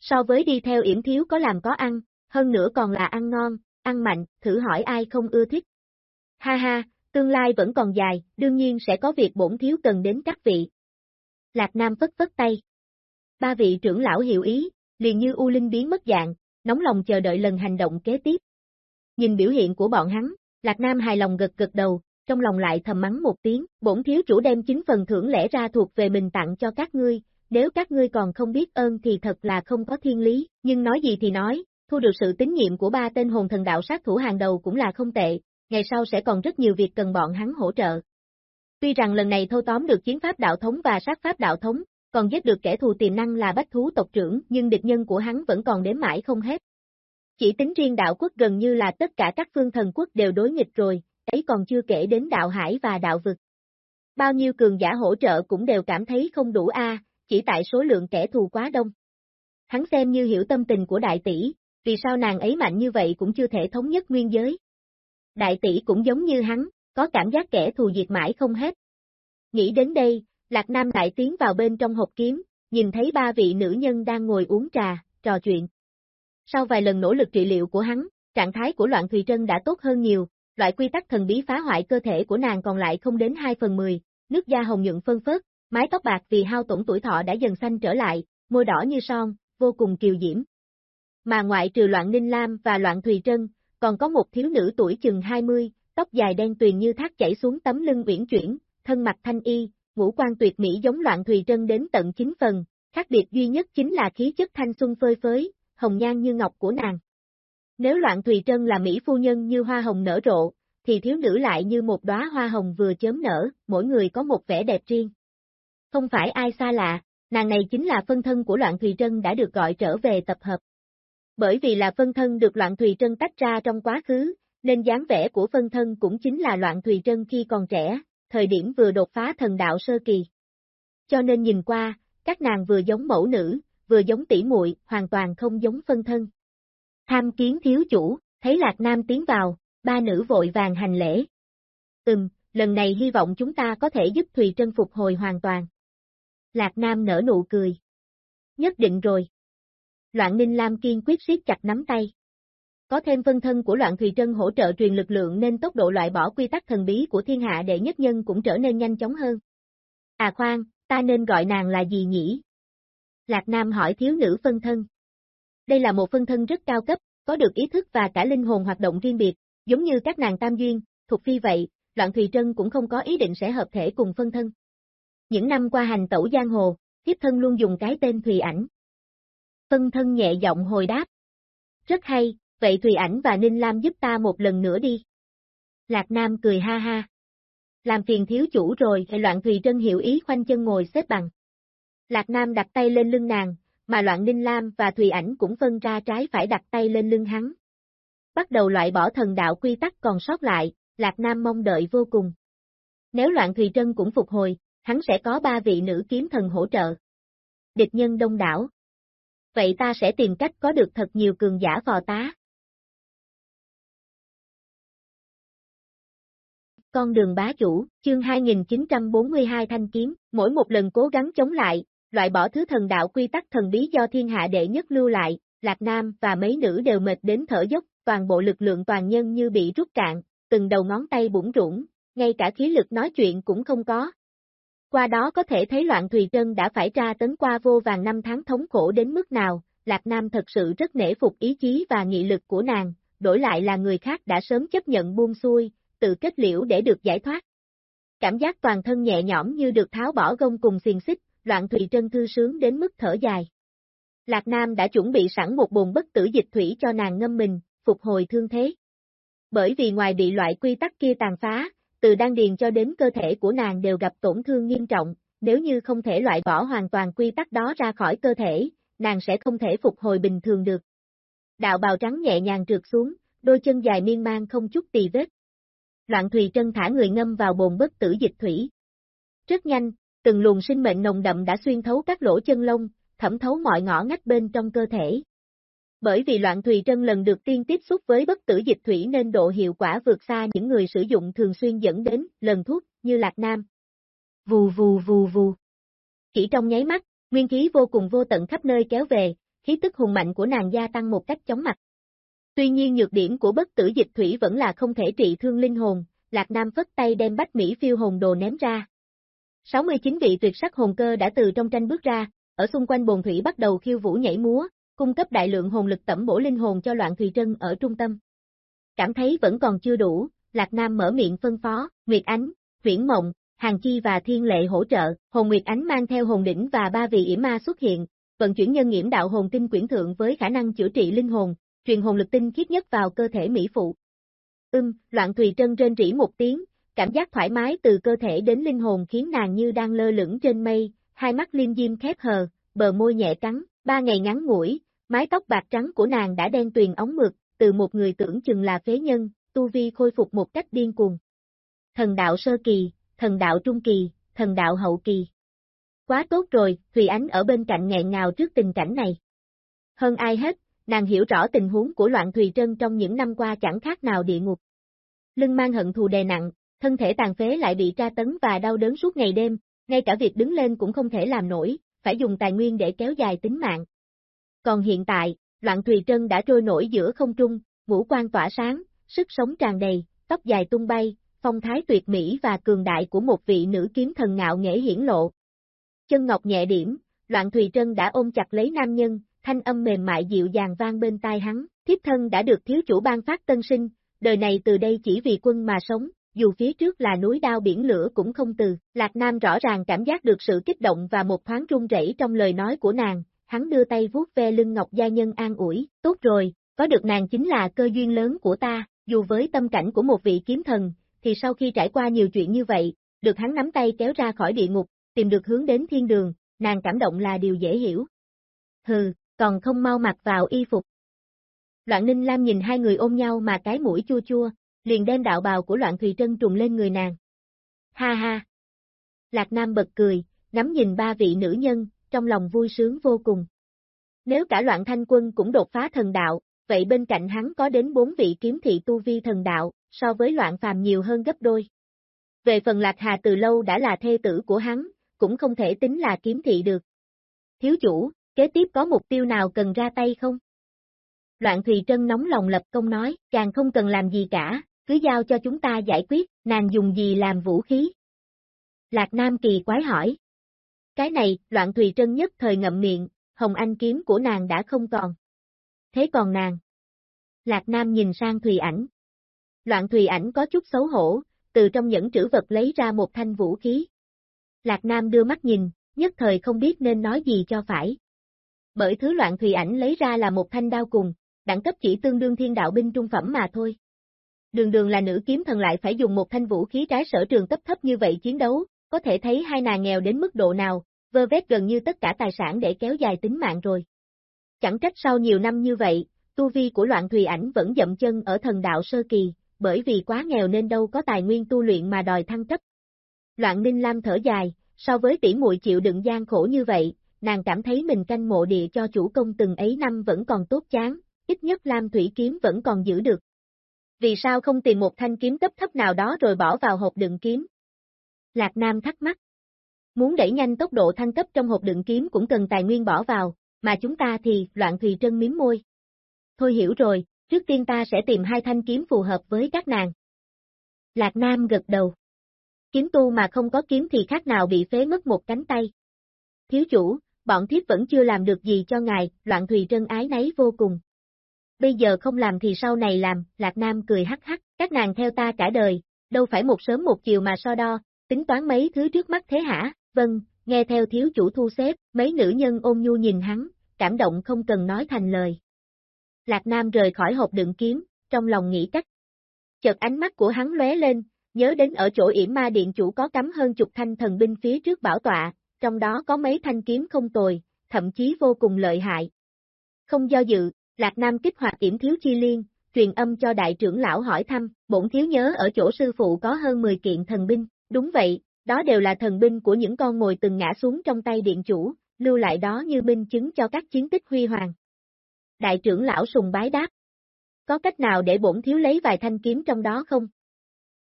So với đi theo yểm thiếu có làm có ăn, hơn nữa còn là ăn ngon, ăn mạnh, thử hỏi ai không ưa thích. Ha ha, tương lai vẫn còn dài, đương nhiên sẽ có việc bổn thiếu cần đến các vị. Lạc Nam phất phất tay. Ba vị trưởng lão hiểu ý, liền như U Linh biến mất dạng, nóng lòng chờ đợi lần hành động kế tiếp. Nhìn biểu hiện của bọn hắn, Lạc Nam hài lòng gật gật đầu, trong lòng lại thầm mắng một tiếng, bổn thiếu chủ đem chính phần thưởng lẽ ra thuộc về mình tặng cho các ngươi, nếu các ngươi còn không biết ơn thì thật là không có thiên lý, nhưng nói gì thì nói, thu được sự tín nhiệm của ba tên hồn thần đạo sát thủ hàng đầu cũng là không tệ, ngày sau sẽ còn rất nhiều việc cần bọn hắn hỗ trợ. Tuy rằng lần này thâu tóm được chiến pháp đạo thống và sát pháp đạo thống, còn giết được kẻ thù tiềm năng là bách thú tộc trưởng nhưng địch nhân của hắn vẫn còn đếm mãi không hết. Chỉ tính riêng đạo quốc gần như là tất cả các phương thần quốc đều đối nghịch rồi, ấy còn chưa kể đến đạo hải và đạo vực. Bao nhiêu cường giả hỗ trợ cũng đều cảm thấy không đủ a, chỉ tại số lượng kẻ thù quá đông. Hắn xem như hiểu tâm tình của đại tỷ, vì sao nàng ấy mạnh như vậy cũng chưa thể thống nhất nguyên giới. Đại tỷ cũng giống như hắn, có cảm giác kẻ thù diệt mãi không hết. Nghĩ đến đây, Lạc Nam lại tiến vào bên trong hộp kiếm, nhìn thấy ba vị nữ nhân đang ngồi uống trà, trò chuyện. Sau vài lần nỗ lực trị liệu của hắn, trạng thái của loạn Thùy Trân đã tốt hơn nhiều, loại quy tắc thần bí phá hoại cơ thể của nàng còn lại không đến 2 phần 10, nước da hồng nhuận phân phớt, mái tóc bạc vì hao tổn tuổi thọ đã dần xanh trở lại, môi đỏ như son, vô cùng kiều diễm. Mà ngoại trừ loạn Ninh Lam và loạn Thùy Trân, còn có một thiếu nữ tuổi chừng 20, tóc dài đen tuyền như thác chảy xuống tấm lưng uyển chuyển, thân mặt thanh y, ngũ quan tuyệt mỹ giống loạn Thùy Trân đến tận chính phần, khác biệt duy nhất chính là khí chất thanh xuân phơi phới, hồng nhan như ngọc của nàng. Nếu loạn Thùy Trân là Mỹ phu nhân như hoa hồng nở rộ, thì thiếu nữ lại như một đóa hoa hồng vừa chớm nở, mỗi người có một vẻ đẹp riêng. Không phải ai xa lạ, nàng này chính là phân thân của loạn Thùy Trân đã được gọi trở về tập hợp. Bởi vì là phân thân được loạn Thùy Trân tách ra trong quá khứ, nên dáng vẻ của phân thân cũng chính là loạn Thùy Trân khi còn trẻ, thời điểm vừa đột phá thần đạo sơ kỳ. Cho nên nhìn qua, các nàng vừa giống mẫu nữ, vừa giống tỷ muội, hoàn toàn không giống phân thân. Tham kiến thiếu chủ, thấy Lạc Nam tiến vào, ba nữ vội vàng hành lễ. Ừm, lần này hy vọng chúng ta có thể giúp Thùy Trân phục hồi hoàn toàn. Lạc Nam nở nụ cười. Nhất định rồi. Loạn Ninh Lam kiên quyết siết chặt nắm tay. Có thêm phân thân của Loạn Thùy Trân hỗ trợ truyền lực lượng nên tốc độ loại bỏ quy tắc thần bí của thiên hạ đệ nhất nhân cũng trở nên nhanh chóng hơn. À khoan, ta nên gọi nàng là gì nhỉ? Lạc Nam hỏi thiếu nữ phân thân. Đây là một phân thân rất cao cấp, có được ý thức và cả linh hồn hoạt động riêng biệt, giống như các nàng tam duyên, thuộc phi vậy, Loạn Thùy Trân cũng không có ý định sẽ hợp thể cùng phân thân. Những năm qua hành tẩu giang hồ, thiếp thân luôn dùng cái tên Thùy ảnh. Phân thân nhẹ giọng hồi đáp. Rất hay, vậy Thùy ảnh và Ninh Lam giúp ta một lần nữa đi. Lạc Nam cười ha ha. Làm phiền thiếu chủ rồi, hệ loạn Thùy Trân hiểu ý khoanh chân ngồi xếp bằng. Lạc Nam đặt tay lên lưng nàng, mà loạn Ninh Lam và Thùy ảnh cũng phân ra trái phải đặt tay lên lưng hắn. Bắt đầu loại bỏ thần đạo quy tắc còn sót lại, Lạc Nam mong đợi vô cùng. Nếu loạn Thùy Trân cũng phục hồi, hắn sẽ có ba vị nữ kiếm thần hỗ trợ. Địch nhân đông đảo. Vậy ta sẽ tìm cách có được thật nhiều cường giả phò tá. Con đường bá chủ, chương 2942 thanh kiếm, mỗi một lần cố gắng chống lại, loại bỏ thứ thần đạo quy tắc thần bí do thiên hạ đệ nhất lưu lại, Lạc Nam và mấy nữ đều mệt đến thở dốc, toàn bộ lực lượng toàn nhân như bị rút cạn, từng đầu ngón tay bủng rủng, ngay cả khí lực nói chuyện cũng không có. Qua đó có thể thấy loạn Thùy Trân đã phải tra tấn qua vô vàng năm tháng thống khổ đến mức nào, Lạc Nam thật sự rất nể phục ý chí và nghị lực của nàng, đổi lại là người khác đã sớm chấp nhận buông xuôi, tự kết liễu để được giải thoát. Cảm giác toàn thân nhẹ nhõm như được tháo bỏ gông cùng xiềng xích, loạn thủy Trân thư sướng đến mức thở dài. Lạc Nam đã chuẩn bị sẵn một bồn bất tử dịch thủy cho nàng ngâm mình, phục hồi thương thế. Bởi vì ngoài bị loại quy tắc kia tàn phá, từ đan điền cho đến cơ thể của nàng đều gặp tổn thương nghiêm trọng, nếu như không thể loại bỏ hoàn toàn quy tắc đó ra khỏi cơ thể, nàng sẽ không thể phục hồi bình thường được. Đạo bào trắng nhẹ nhàng trượt xuống, đôi chân dài miên man không chút tì vết. Loạn Thùy Trân thả người ngâm vào bồn bất tử dịch thủy. Rất nhanh, từng luồng sinh mệnh nồng đậm đã xuyên thấu các lỗ chân lông, thẩm thấu mọi ngõ ngách bên trong cơ thể. Bởi vì loạn thùy trân lần được tiên tiếp xúc với bất tử dịch thủy nên độ hiệu quả vượt xa những người sử dụng thường xuyên dẫn đến lần thuốc như lạc nam. Vù vù vù vù. Chỉ trong nháy mắt, nguyên khí vô cùng vô tận khắp nơi kéo về, khí tức hùng mạnh của nàng gia tăng một cách chóng mặt. Tuy nhiên nhược điểm của bất tử dịch thủy vẫn là không thể trị thương linh hồn, Lạc Nam phất tay đem bách Mỹ phiêu hồn đồ ném ra. 69 vị tuyệt sắc hồn cơ đã từ trong tranh bước ra, ở xung quanh bồn thủy bắt đầu khiêu vũ nhảy múa, cung cấp đại lượng hồn lực tẩm bổ linh hồn cho loạn thùy trân ở trung tâm. Cảm thấy vẫn còn chưa đủ, Lạc Nam mở miệng phân phó, Nguyệt Ánh, Viễn Mộng, Hàng Chi và Thiên Lệ hỗ trợ, hồn Nguyệt Ánh mang theo hồn đỉnh và ba vị yểm ma xuất hiện, vận chuyển nhân nghiễm đạo hồn tinh quyển thượng với khả năng chữa trị linh hồn, truyền hồn lực tinh khiết nhất vào cơ thể mỹ phụ. Ưm, loạn thùy trân trên rỉ một tiếng, cảm giác thoải mái từ cơ thể đến linh hồn khiến nàng như đang lơ lửng trên mây, hai mắt liêm diêm khép hờ, bờ môi nhẹ cắn, ba ngày ngắn ngủi, mái tóc bạc trắng của nàng đã đen tuyền ống mực, từ một người tưởng chừng là phế nhân, tu vi khôi phục một cách điên cuồng. Thần đạo sơ kỳ, thần đạo trung kỳ, thần đạo hậu kỳ. Quá tốt rồi, Thùy Ánh ở bên cạnh nghẹn ngào trước tình cảnh này. Hơn ai hết, nàng hiểu rõ tình huống của loạn Thùy Trân trong những năm qua chẳng khác nào địa ngục. Lưng mang hận thù đè nặng, thân thể tàn phế lại bị tra tấn và đau đớn suốt ngày đêm, ngay cả việc đứng lên cũng không thể làm nổi, phải dùng tài nguyên để kéo dài tính mạng. Còn hiện tại, loạn Thùy Trân đã trôi nổi giữa không trung, ngũ quan tỏa sáng, sức sống tràn đầy, tóc dài tung bay, phong thái tuyệt mỹ và cường đại của một vị nữ kiếm thần ngạo nghễ hiển lộ. Chân ngọc nhẹ điểm, loạn Thùy Trân đã ôm chặt lấy nam nhân, thanh âm mềm mại dịu dàng vang bên tai hắn, thiếp thân đã được thiếu chủ ban phát tân sinh, đời này từ đây chỉ vì quân mà sống, dù phía trước là núi đao biển lửa cũng không từ, Lạc Nam rõ ràng cảm giác được sự kích động và một thoáng run rẩy trong lời nói của nàng, hắn đưa tay vuốt ve lưng Ngọc Gia Nhân an ủi, tốt rồi, có được nàng chính là cơ duyên lớn của ta, dù với tâm cảnh của một vị kiếm thần, thì sau khi trải qua nhiều chuyện như vậy, được hắn nắm tay kéo ra khỏi địa ngục, tìm được hướng đến thiên đường, nàng cảm động là điều dễ hiểu. Hừ, còn không mau mặc vào y phục. Loạn Ninh Lam nhìn hai người ôm nhau mà cái mũi chua chua, liền đem đạo bào của Loạn Thùy Trân trùng lên người nàng. Ha ha! Lạc Nam bật cười, ngắm nhìn ba vị nữ nhân, trong lòng vui sướng vô cùng. Nếu cả Loạn Thanh Quân cũng đột phá thần đạo, vậy bên cạnh hắn có đến bốn vị kiếm thị tu vi thần đạo, so với Loạn Phàm nhiều hơn gấp đôi. Về phần Lạc Hà từ lâu đã là thê tử của hắn, cũng không thể tính là kiếm thị được. Thiếu chủ, kế tiếp có mục tiêu nào cần ra tay không? Loạn Thùy Trân nóng lòng lập công nói, càng không cần làm gì cả, cứ giao cho chúng ta giải quyết, nàng dùng gì làm vũ khí? Lạc Nam kỳ quái hỏi. Cái này, Loạn Thùy Trân nhất thời ngậm miệng, Hồng Anh kiếm của nàng đã không còn. Thế còn nàng? Lạc Nam nhìn sang Thùy ảnh. Loạn Thùy ảnh có chút xấu hổ, từ trong những trữ vật lấy ra một thanh vũ khí. Lạc Nam đưa mắt nhìn, nhất thời không biết nên nói gì cho phải. Bởi thứ loạn Thùy ảnh lấy ra là một thanh đao cùng, đẳng cấp chỉ tương đương thiên đạo binh trung phẩm mà thôi. Đường đường là nữ kiếm thần lại phải dùng một thanh vũ khí trái sở trường cấp thấp như vậy chiến đấu, có thể thấy hai nàng nghèo đến mức độ nào, vơ vét gần như tất cả tài sản để kéo dài tính mạng rồi. Chẳng trách sau nhiều năm như vậy, tu vi của loạn thùy ảnh vẫn dậm chân ở thần đạo sơ kỳ, bởi vì quá nghèo nên đâu có tài nguyên tu luyện mà đòi thăng cấp. Loạn Ninh Lam thở dài, so với tỷ muội chịu đựng gian khổ như vậy, nàng cảm thấy mình canh mộ địa cho chủ công từng ấy năm vẫn còn tốt chán, ít nhất Lam Thủy Kiếm vẫn còn giữ được. Vì sao không tìm một thanh kiếm cấp thấp nào đó rồi bỏ vào hộp đựng kiếm? Lạc Nam thắc mắc. Muốn đẩy nhanh tốc độ thăng cấp trong hộp đựng kiếm cũng cần tài nguyên bỏ vào, mà chúng ta thì, loạn thùy trân miếm môi. Thôi hiểu rồi, trước tiên ta sẽ tìm hai thanh kiếm phù hợp với các nàng. Lạc Nam gật đầu. Kiếm tu mà không có kiếm thì khác nào bị phế mất một cánh tay. Thiếu chủ, bọn thiếp vẫn chưa làm được gì cho ngài, loạn thùy trân ái nấy vô cùng. Bây giờ không làm thì sau này làm, Lạc Nam cười hắc hắc, các nàng theo ta cả đời, đâu phải một sớm một chiều mà so đo, tính toán mấy thứ trước mắt thế hả, vâng, nghe theo thiếu chủ thu xếp, mấy nữ nhân ôn nhu nhìn hắn, cảm động không cần nói thành lời. Lạc Nam rời khỏi hộp đựng kiếm, trong lòng nghĩ cách. Chợt ánh mắt của hắn lóe lên, nhớ đến ở chỗ yểm ma điện chủ có cắm hơn chục thanh thần binh phía trước bảo tọa, trong đó có mấy thanh kiếm không tồi, thậm chí vô cùng lợi hại. Không do dự, Lạc Nam kích hoạt yểm thiếu chi liên, truyền âm cho đại trưởng lão hỏi thăm, bổn thiếu nhớ ở chỗ sư phụ có hơn 10 kiện thần binh, đúng vậy, đó đều là thần binh của những con ngồi từng ngã xuống trong tay điện chủ, lưu lại đó như minh chứng cho các chiến tích huy hoàng. Đại trưởng lão sùng bái đáp. Có cách nào để bổn thiếu lấy vài thanh kiếm trong đó không?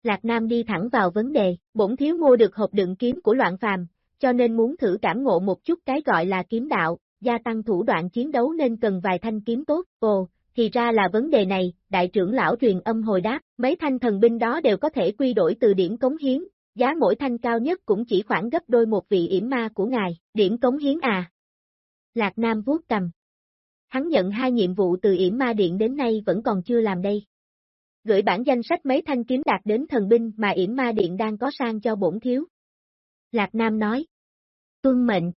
Lạc Nam đi thẳng vào vấn đề, bổn thiếu mua được hộp đựng kiếm của loạn phàm, cho nên muốn thử cảm ngộ một chút cái gọi là kiếm đạo, gia tăng thủ đoạn chiến đấu nên cần vài thanh kiếm tốt, ồ, thì ra là vấn đề này, đại trưởng lão truyền âm hồi đáp, mấy thanh thần binh đó đều có thể quy đổi từ điểm cống hiến, giá mỗi thanh cao nhất cũng chỉ khoảng gấp đôi một vị yểm ma của ngài, điểm cống hiến à. Lạc Nam vuốt cầm. Hắn nhận hai nhiệm vụ từ yểm ma điện đến nay vẫn còn chưa làm đây. Gửi bản danh sách mấy thanh kiếm đạt đến thần binh mà yểm ma điện đang có sang cho bổn thiếu. Lạc Nam nói. Tuân mệnh.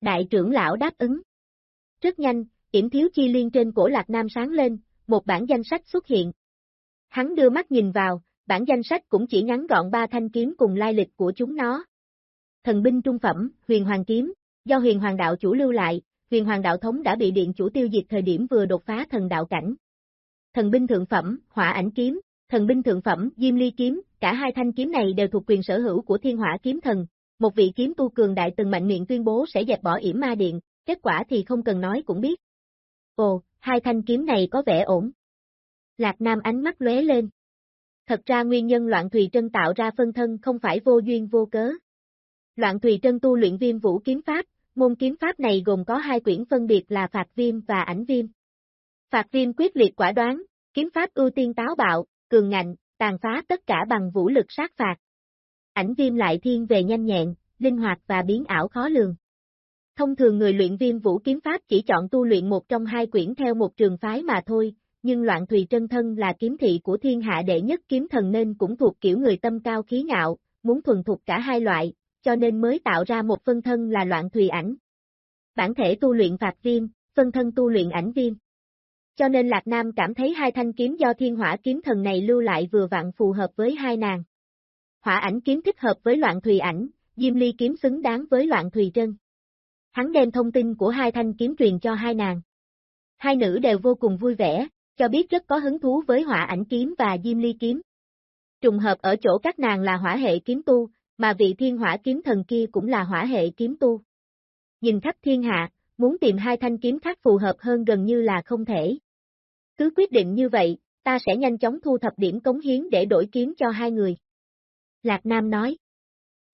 Đại trưởng lão đáp ứng. Rất nhanh, yểm thiếu chi liên trên cổ Lạc Nam sáng lên, một bản danh sách xuất hiện. Hắn đưa mắt nhìn vào, bản danh sách cũng chỉ ngắn gọn ba thanh kiếm cùng lai lịch của chúng nó. Thần binh trung phẩm, huyền hoàng kiếm, do huyền hoàng đạo chủ lưu lại, huyền hoàng đạo thống đã bị điện chủ tiêu diệt thời điểm vừa đột phá thần đạo cảnh. Thần binh thượng phẩm, hỏa ảnh kiếm, thần binh thượng phẩm, diêm ly kiếm, cả hai thanh kiếm này đều thuộc quyền sở hữu của thiên hỏa kiếm thần. Một vị kiếm tu cường đại từng mạnh miệng tuyên bố sẽ dẹp bỏ yểm ma điện, kết quả thì không cần nói cũng biết. Ồ, hai thanh kiếm này có vẻ ổn. Lạc Nam ánh mắt lóe lên, Thật ra nguyên nhân Loạn Thùy Trân tạo ra phân thân không phải vô duyên vô cớ. Loạn Thùy Trân tu luyện viêm vũ kiếm pháp, môn kiếm pháp này gồm có hai quyển phân biệt là phạt viêm và ảnh viêm. Phạt viêm quyết liệt quả đoán, kiếm pháp ưu tiên táo bạo, cường ngạnh, tàn phá tất cả bằng vũ lực sát phạt. Ảnh viêm lại thiên về nhanh nhẹn, linh hoạt và biến ảo khó lường. Thông thường người luyện viêm vũ kiếm pháp chỉ chọn tu luyện một trong hai quyển theo một trường phái mà thôi, nhưng loạn thùy chân thân là kiếm thị của thiên hạ đệ nhất kiếm thần nên cũng thuộc kiểu người tâm cao khí ngạo, muốn thuần thục cả hai loại, cho nên mới tạo ra một phân thân là loạn thùy ảnh. Bản thể tu luyện phạt viêm, phân thân tu luyện ảnh viêm. Cho nên Lạc Nam cảm thấy hai thanh kiếm do thiên hỏa kiếm thần này lưu lại vừa vặn phù hợp với hai nàng. Hỏa ảnh kiếm thích hợp với loạn thùy ảnh, diêm ly kiếm xứng đáng với loạn thùy trân. Hắn đem thông tin của hai thanh kiếm truyền cho hai nàng. Hai nữ đều vô cùng vui vẻ, cho biết rất có hứng thú với hỏa ảnh kiếm và diêm ly kiếm. Trùng hợp ở chỗ các nàng là hỏa hệ kiếm tu, mà vị thiên hỏa kiếm thần kia cũng là hỏa hệ kiếm tu. Nhìn khắp thiên hạ, muốn tìm hai thanh kiếm khác phù hợp hơn gần như là không thể. Cứ quyết định như vậy, ta sẽ nhanh chóng thu thập điểm cống hiến để đổi kiếm cho hai người. Lạc Nam nói.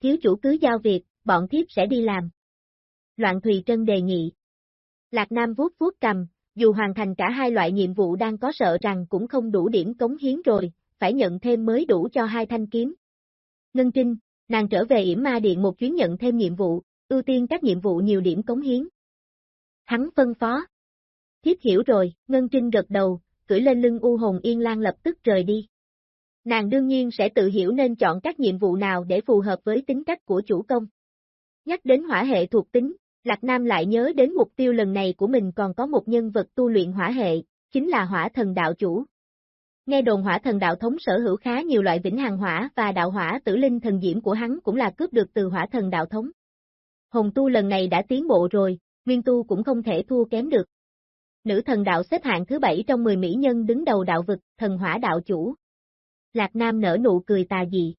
Thiếu chủ cứ giao việc, bọn thiếp sẽ đi làm. Loạn Thùy Trân đề nghị. Lạc Nam vuốt vuốt cầm, dù hoàn thành cả hai loại nhiệm vụ đang có sợ rằng cũng không đủ điểm cống hiến rồi, phải nhận thêm mới đủ cho hai thanh kiếm. Ngân Trinh, nàng trở về yểm ma điện một chuyến nhận thêm nhiệm vụ, ưu tiên các nhiệm vụ nhiều điểm cống hiến. Hắn phân phó. Thiếp hiểu rồi, Ngân Trinh gật đầu, cưỡi lên lưng U Hồn Yên Lan lập tức rời đi. Nàng đương nhiên sẽ tự hiểu nên chọn các nhiệm vụ nào để phù hợp với tính cách của chủ công. Nhắc đến hỏa hệ thuộc tính, Lạc Nam lại nhớ đến mục tiêu lần này của mình còn có một nhân vật tu luyện hỏa hệ, chính là hỏa thần đạo chủ. Nghe đồn hỏa thần đạo thống sở hữu khá nhiều loại vĩnh hằng hỏa và đạo hỏa tử linh thần diễm của hắn cũng là cướp được từ hỏa thần đạo thống. Hồng tu lần này đã tiến bộ rồi, nguyên tu cũng không thể thua kém được. Nữ thần đạo xếp hạng thứ bảy trong 10 mỹ nhân đứng đầu đạo vực, thần hỏa đạo chủ. Lạc Nam nở nụ cười tà dị.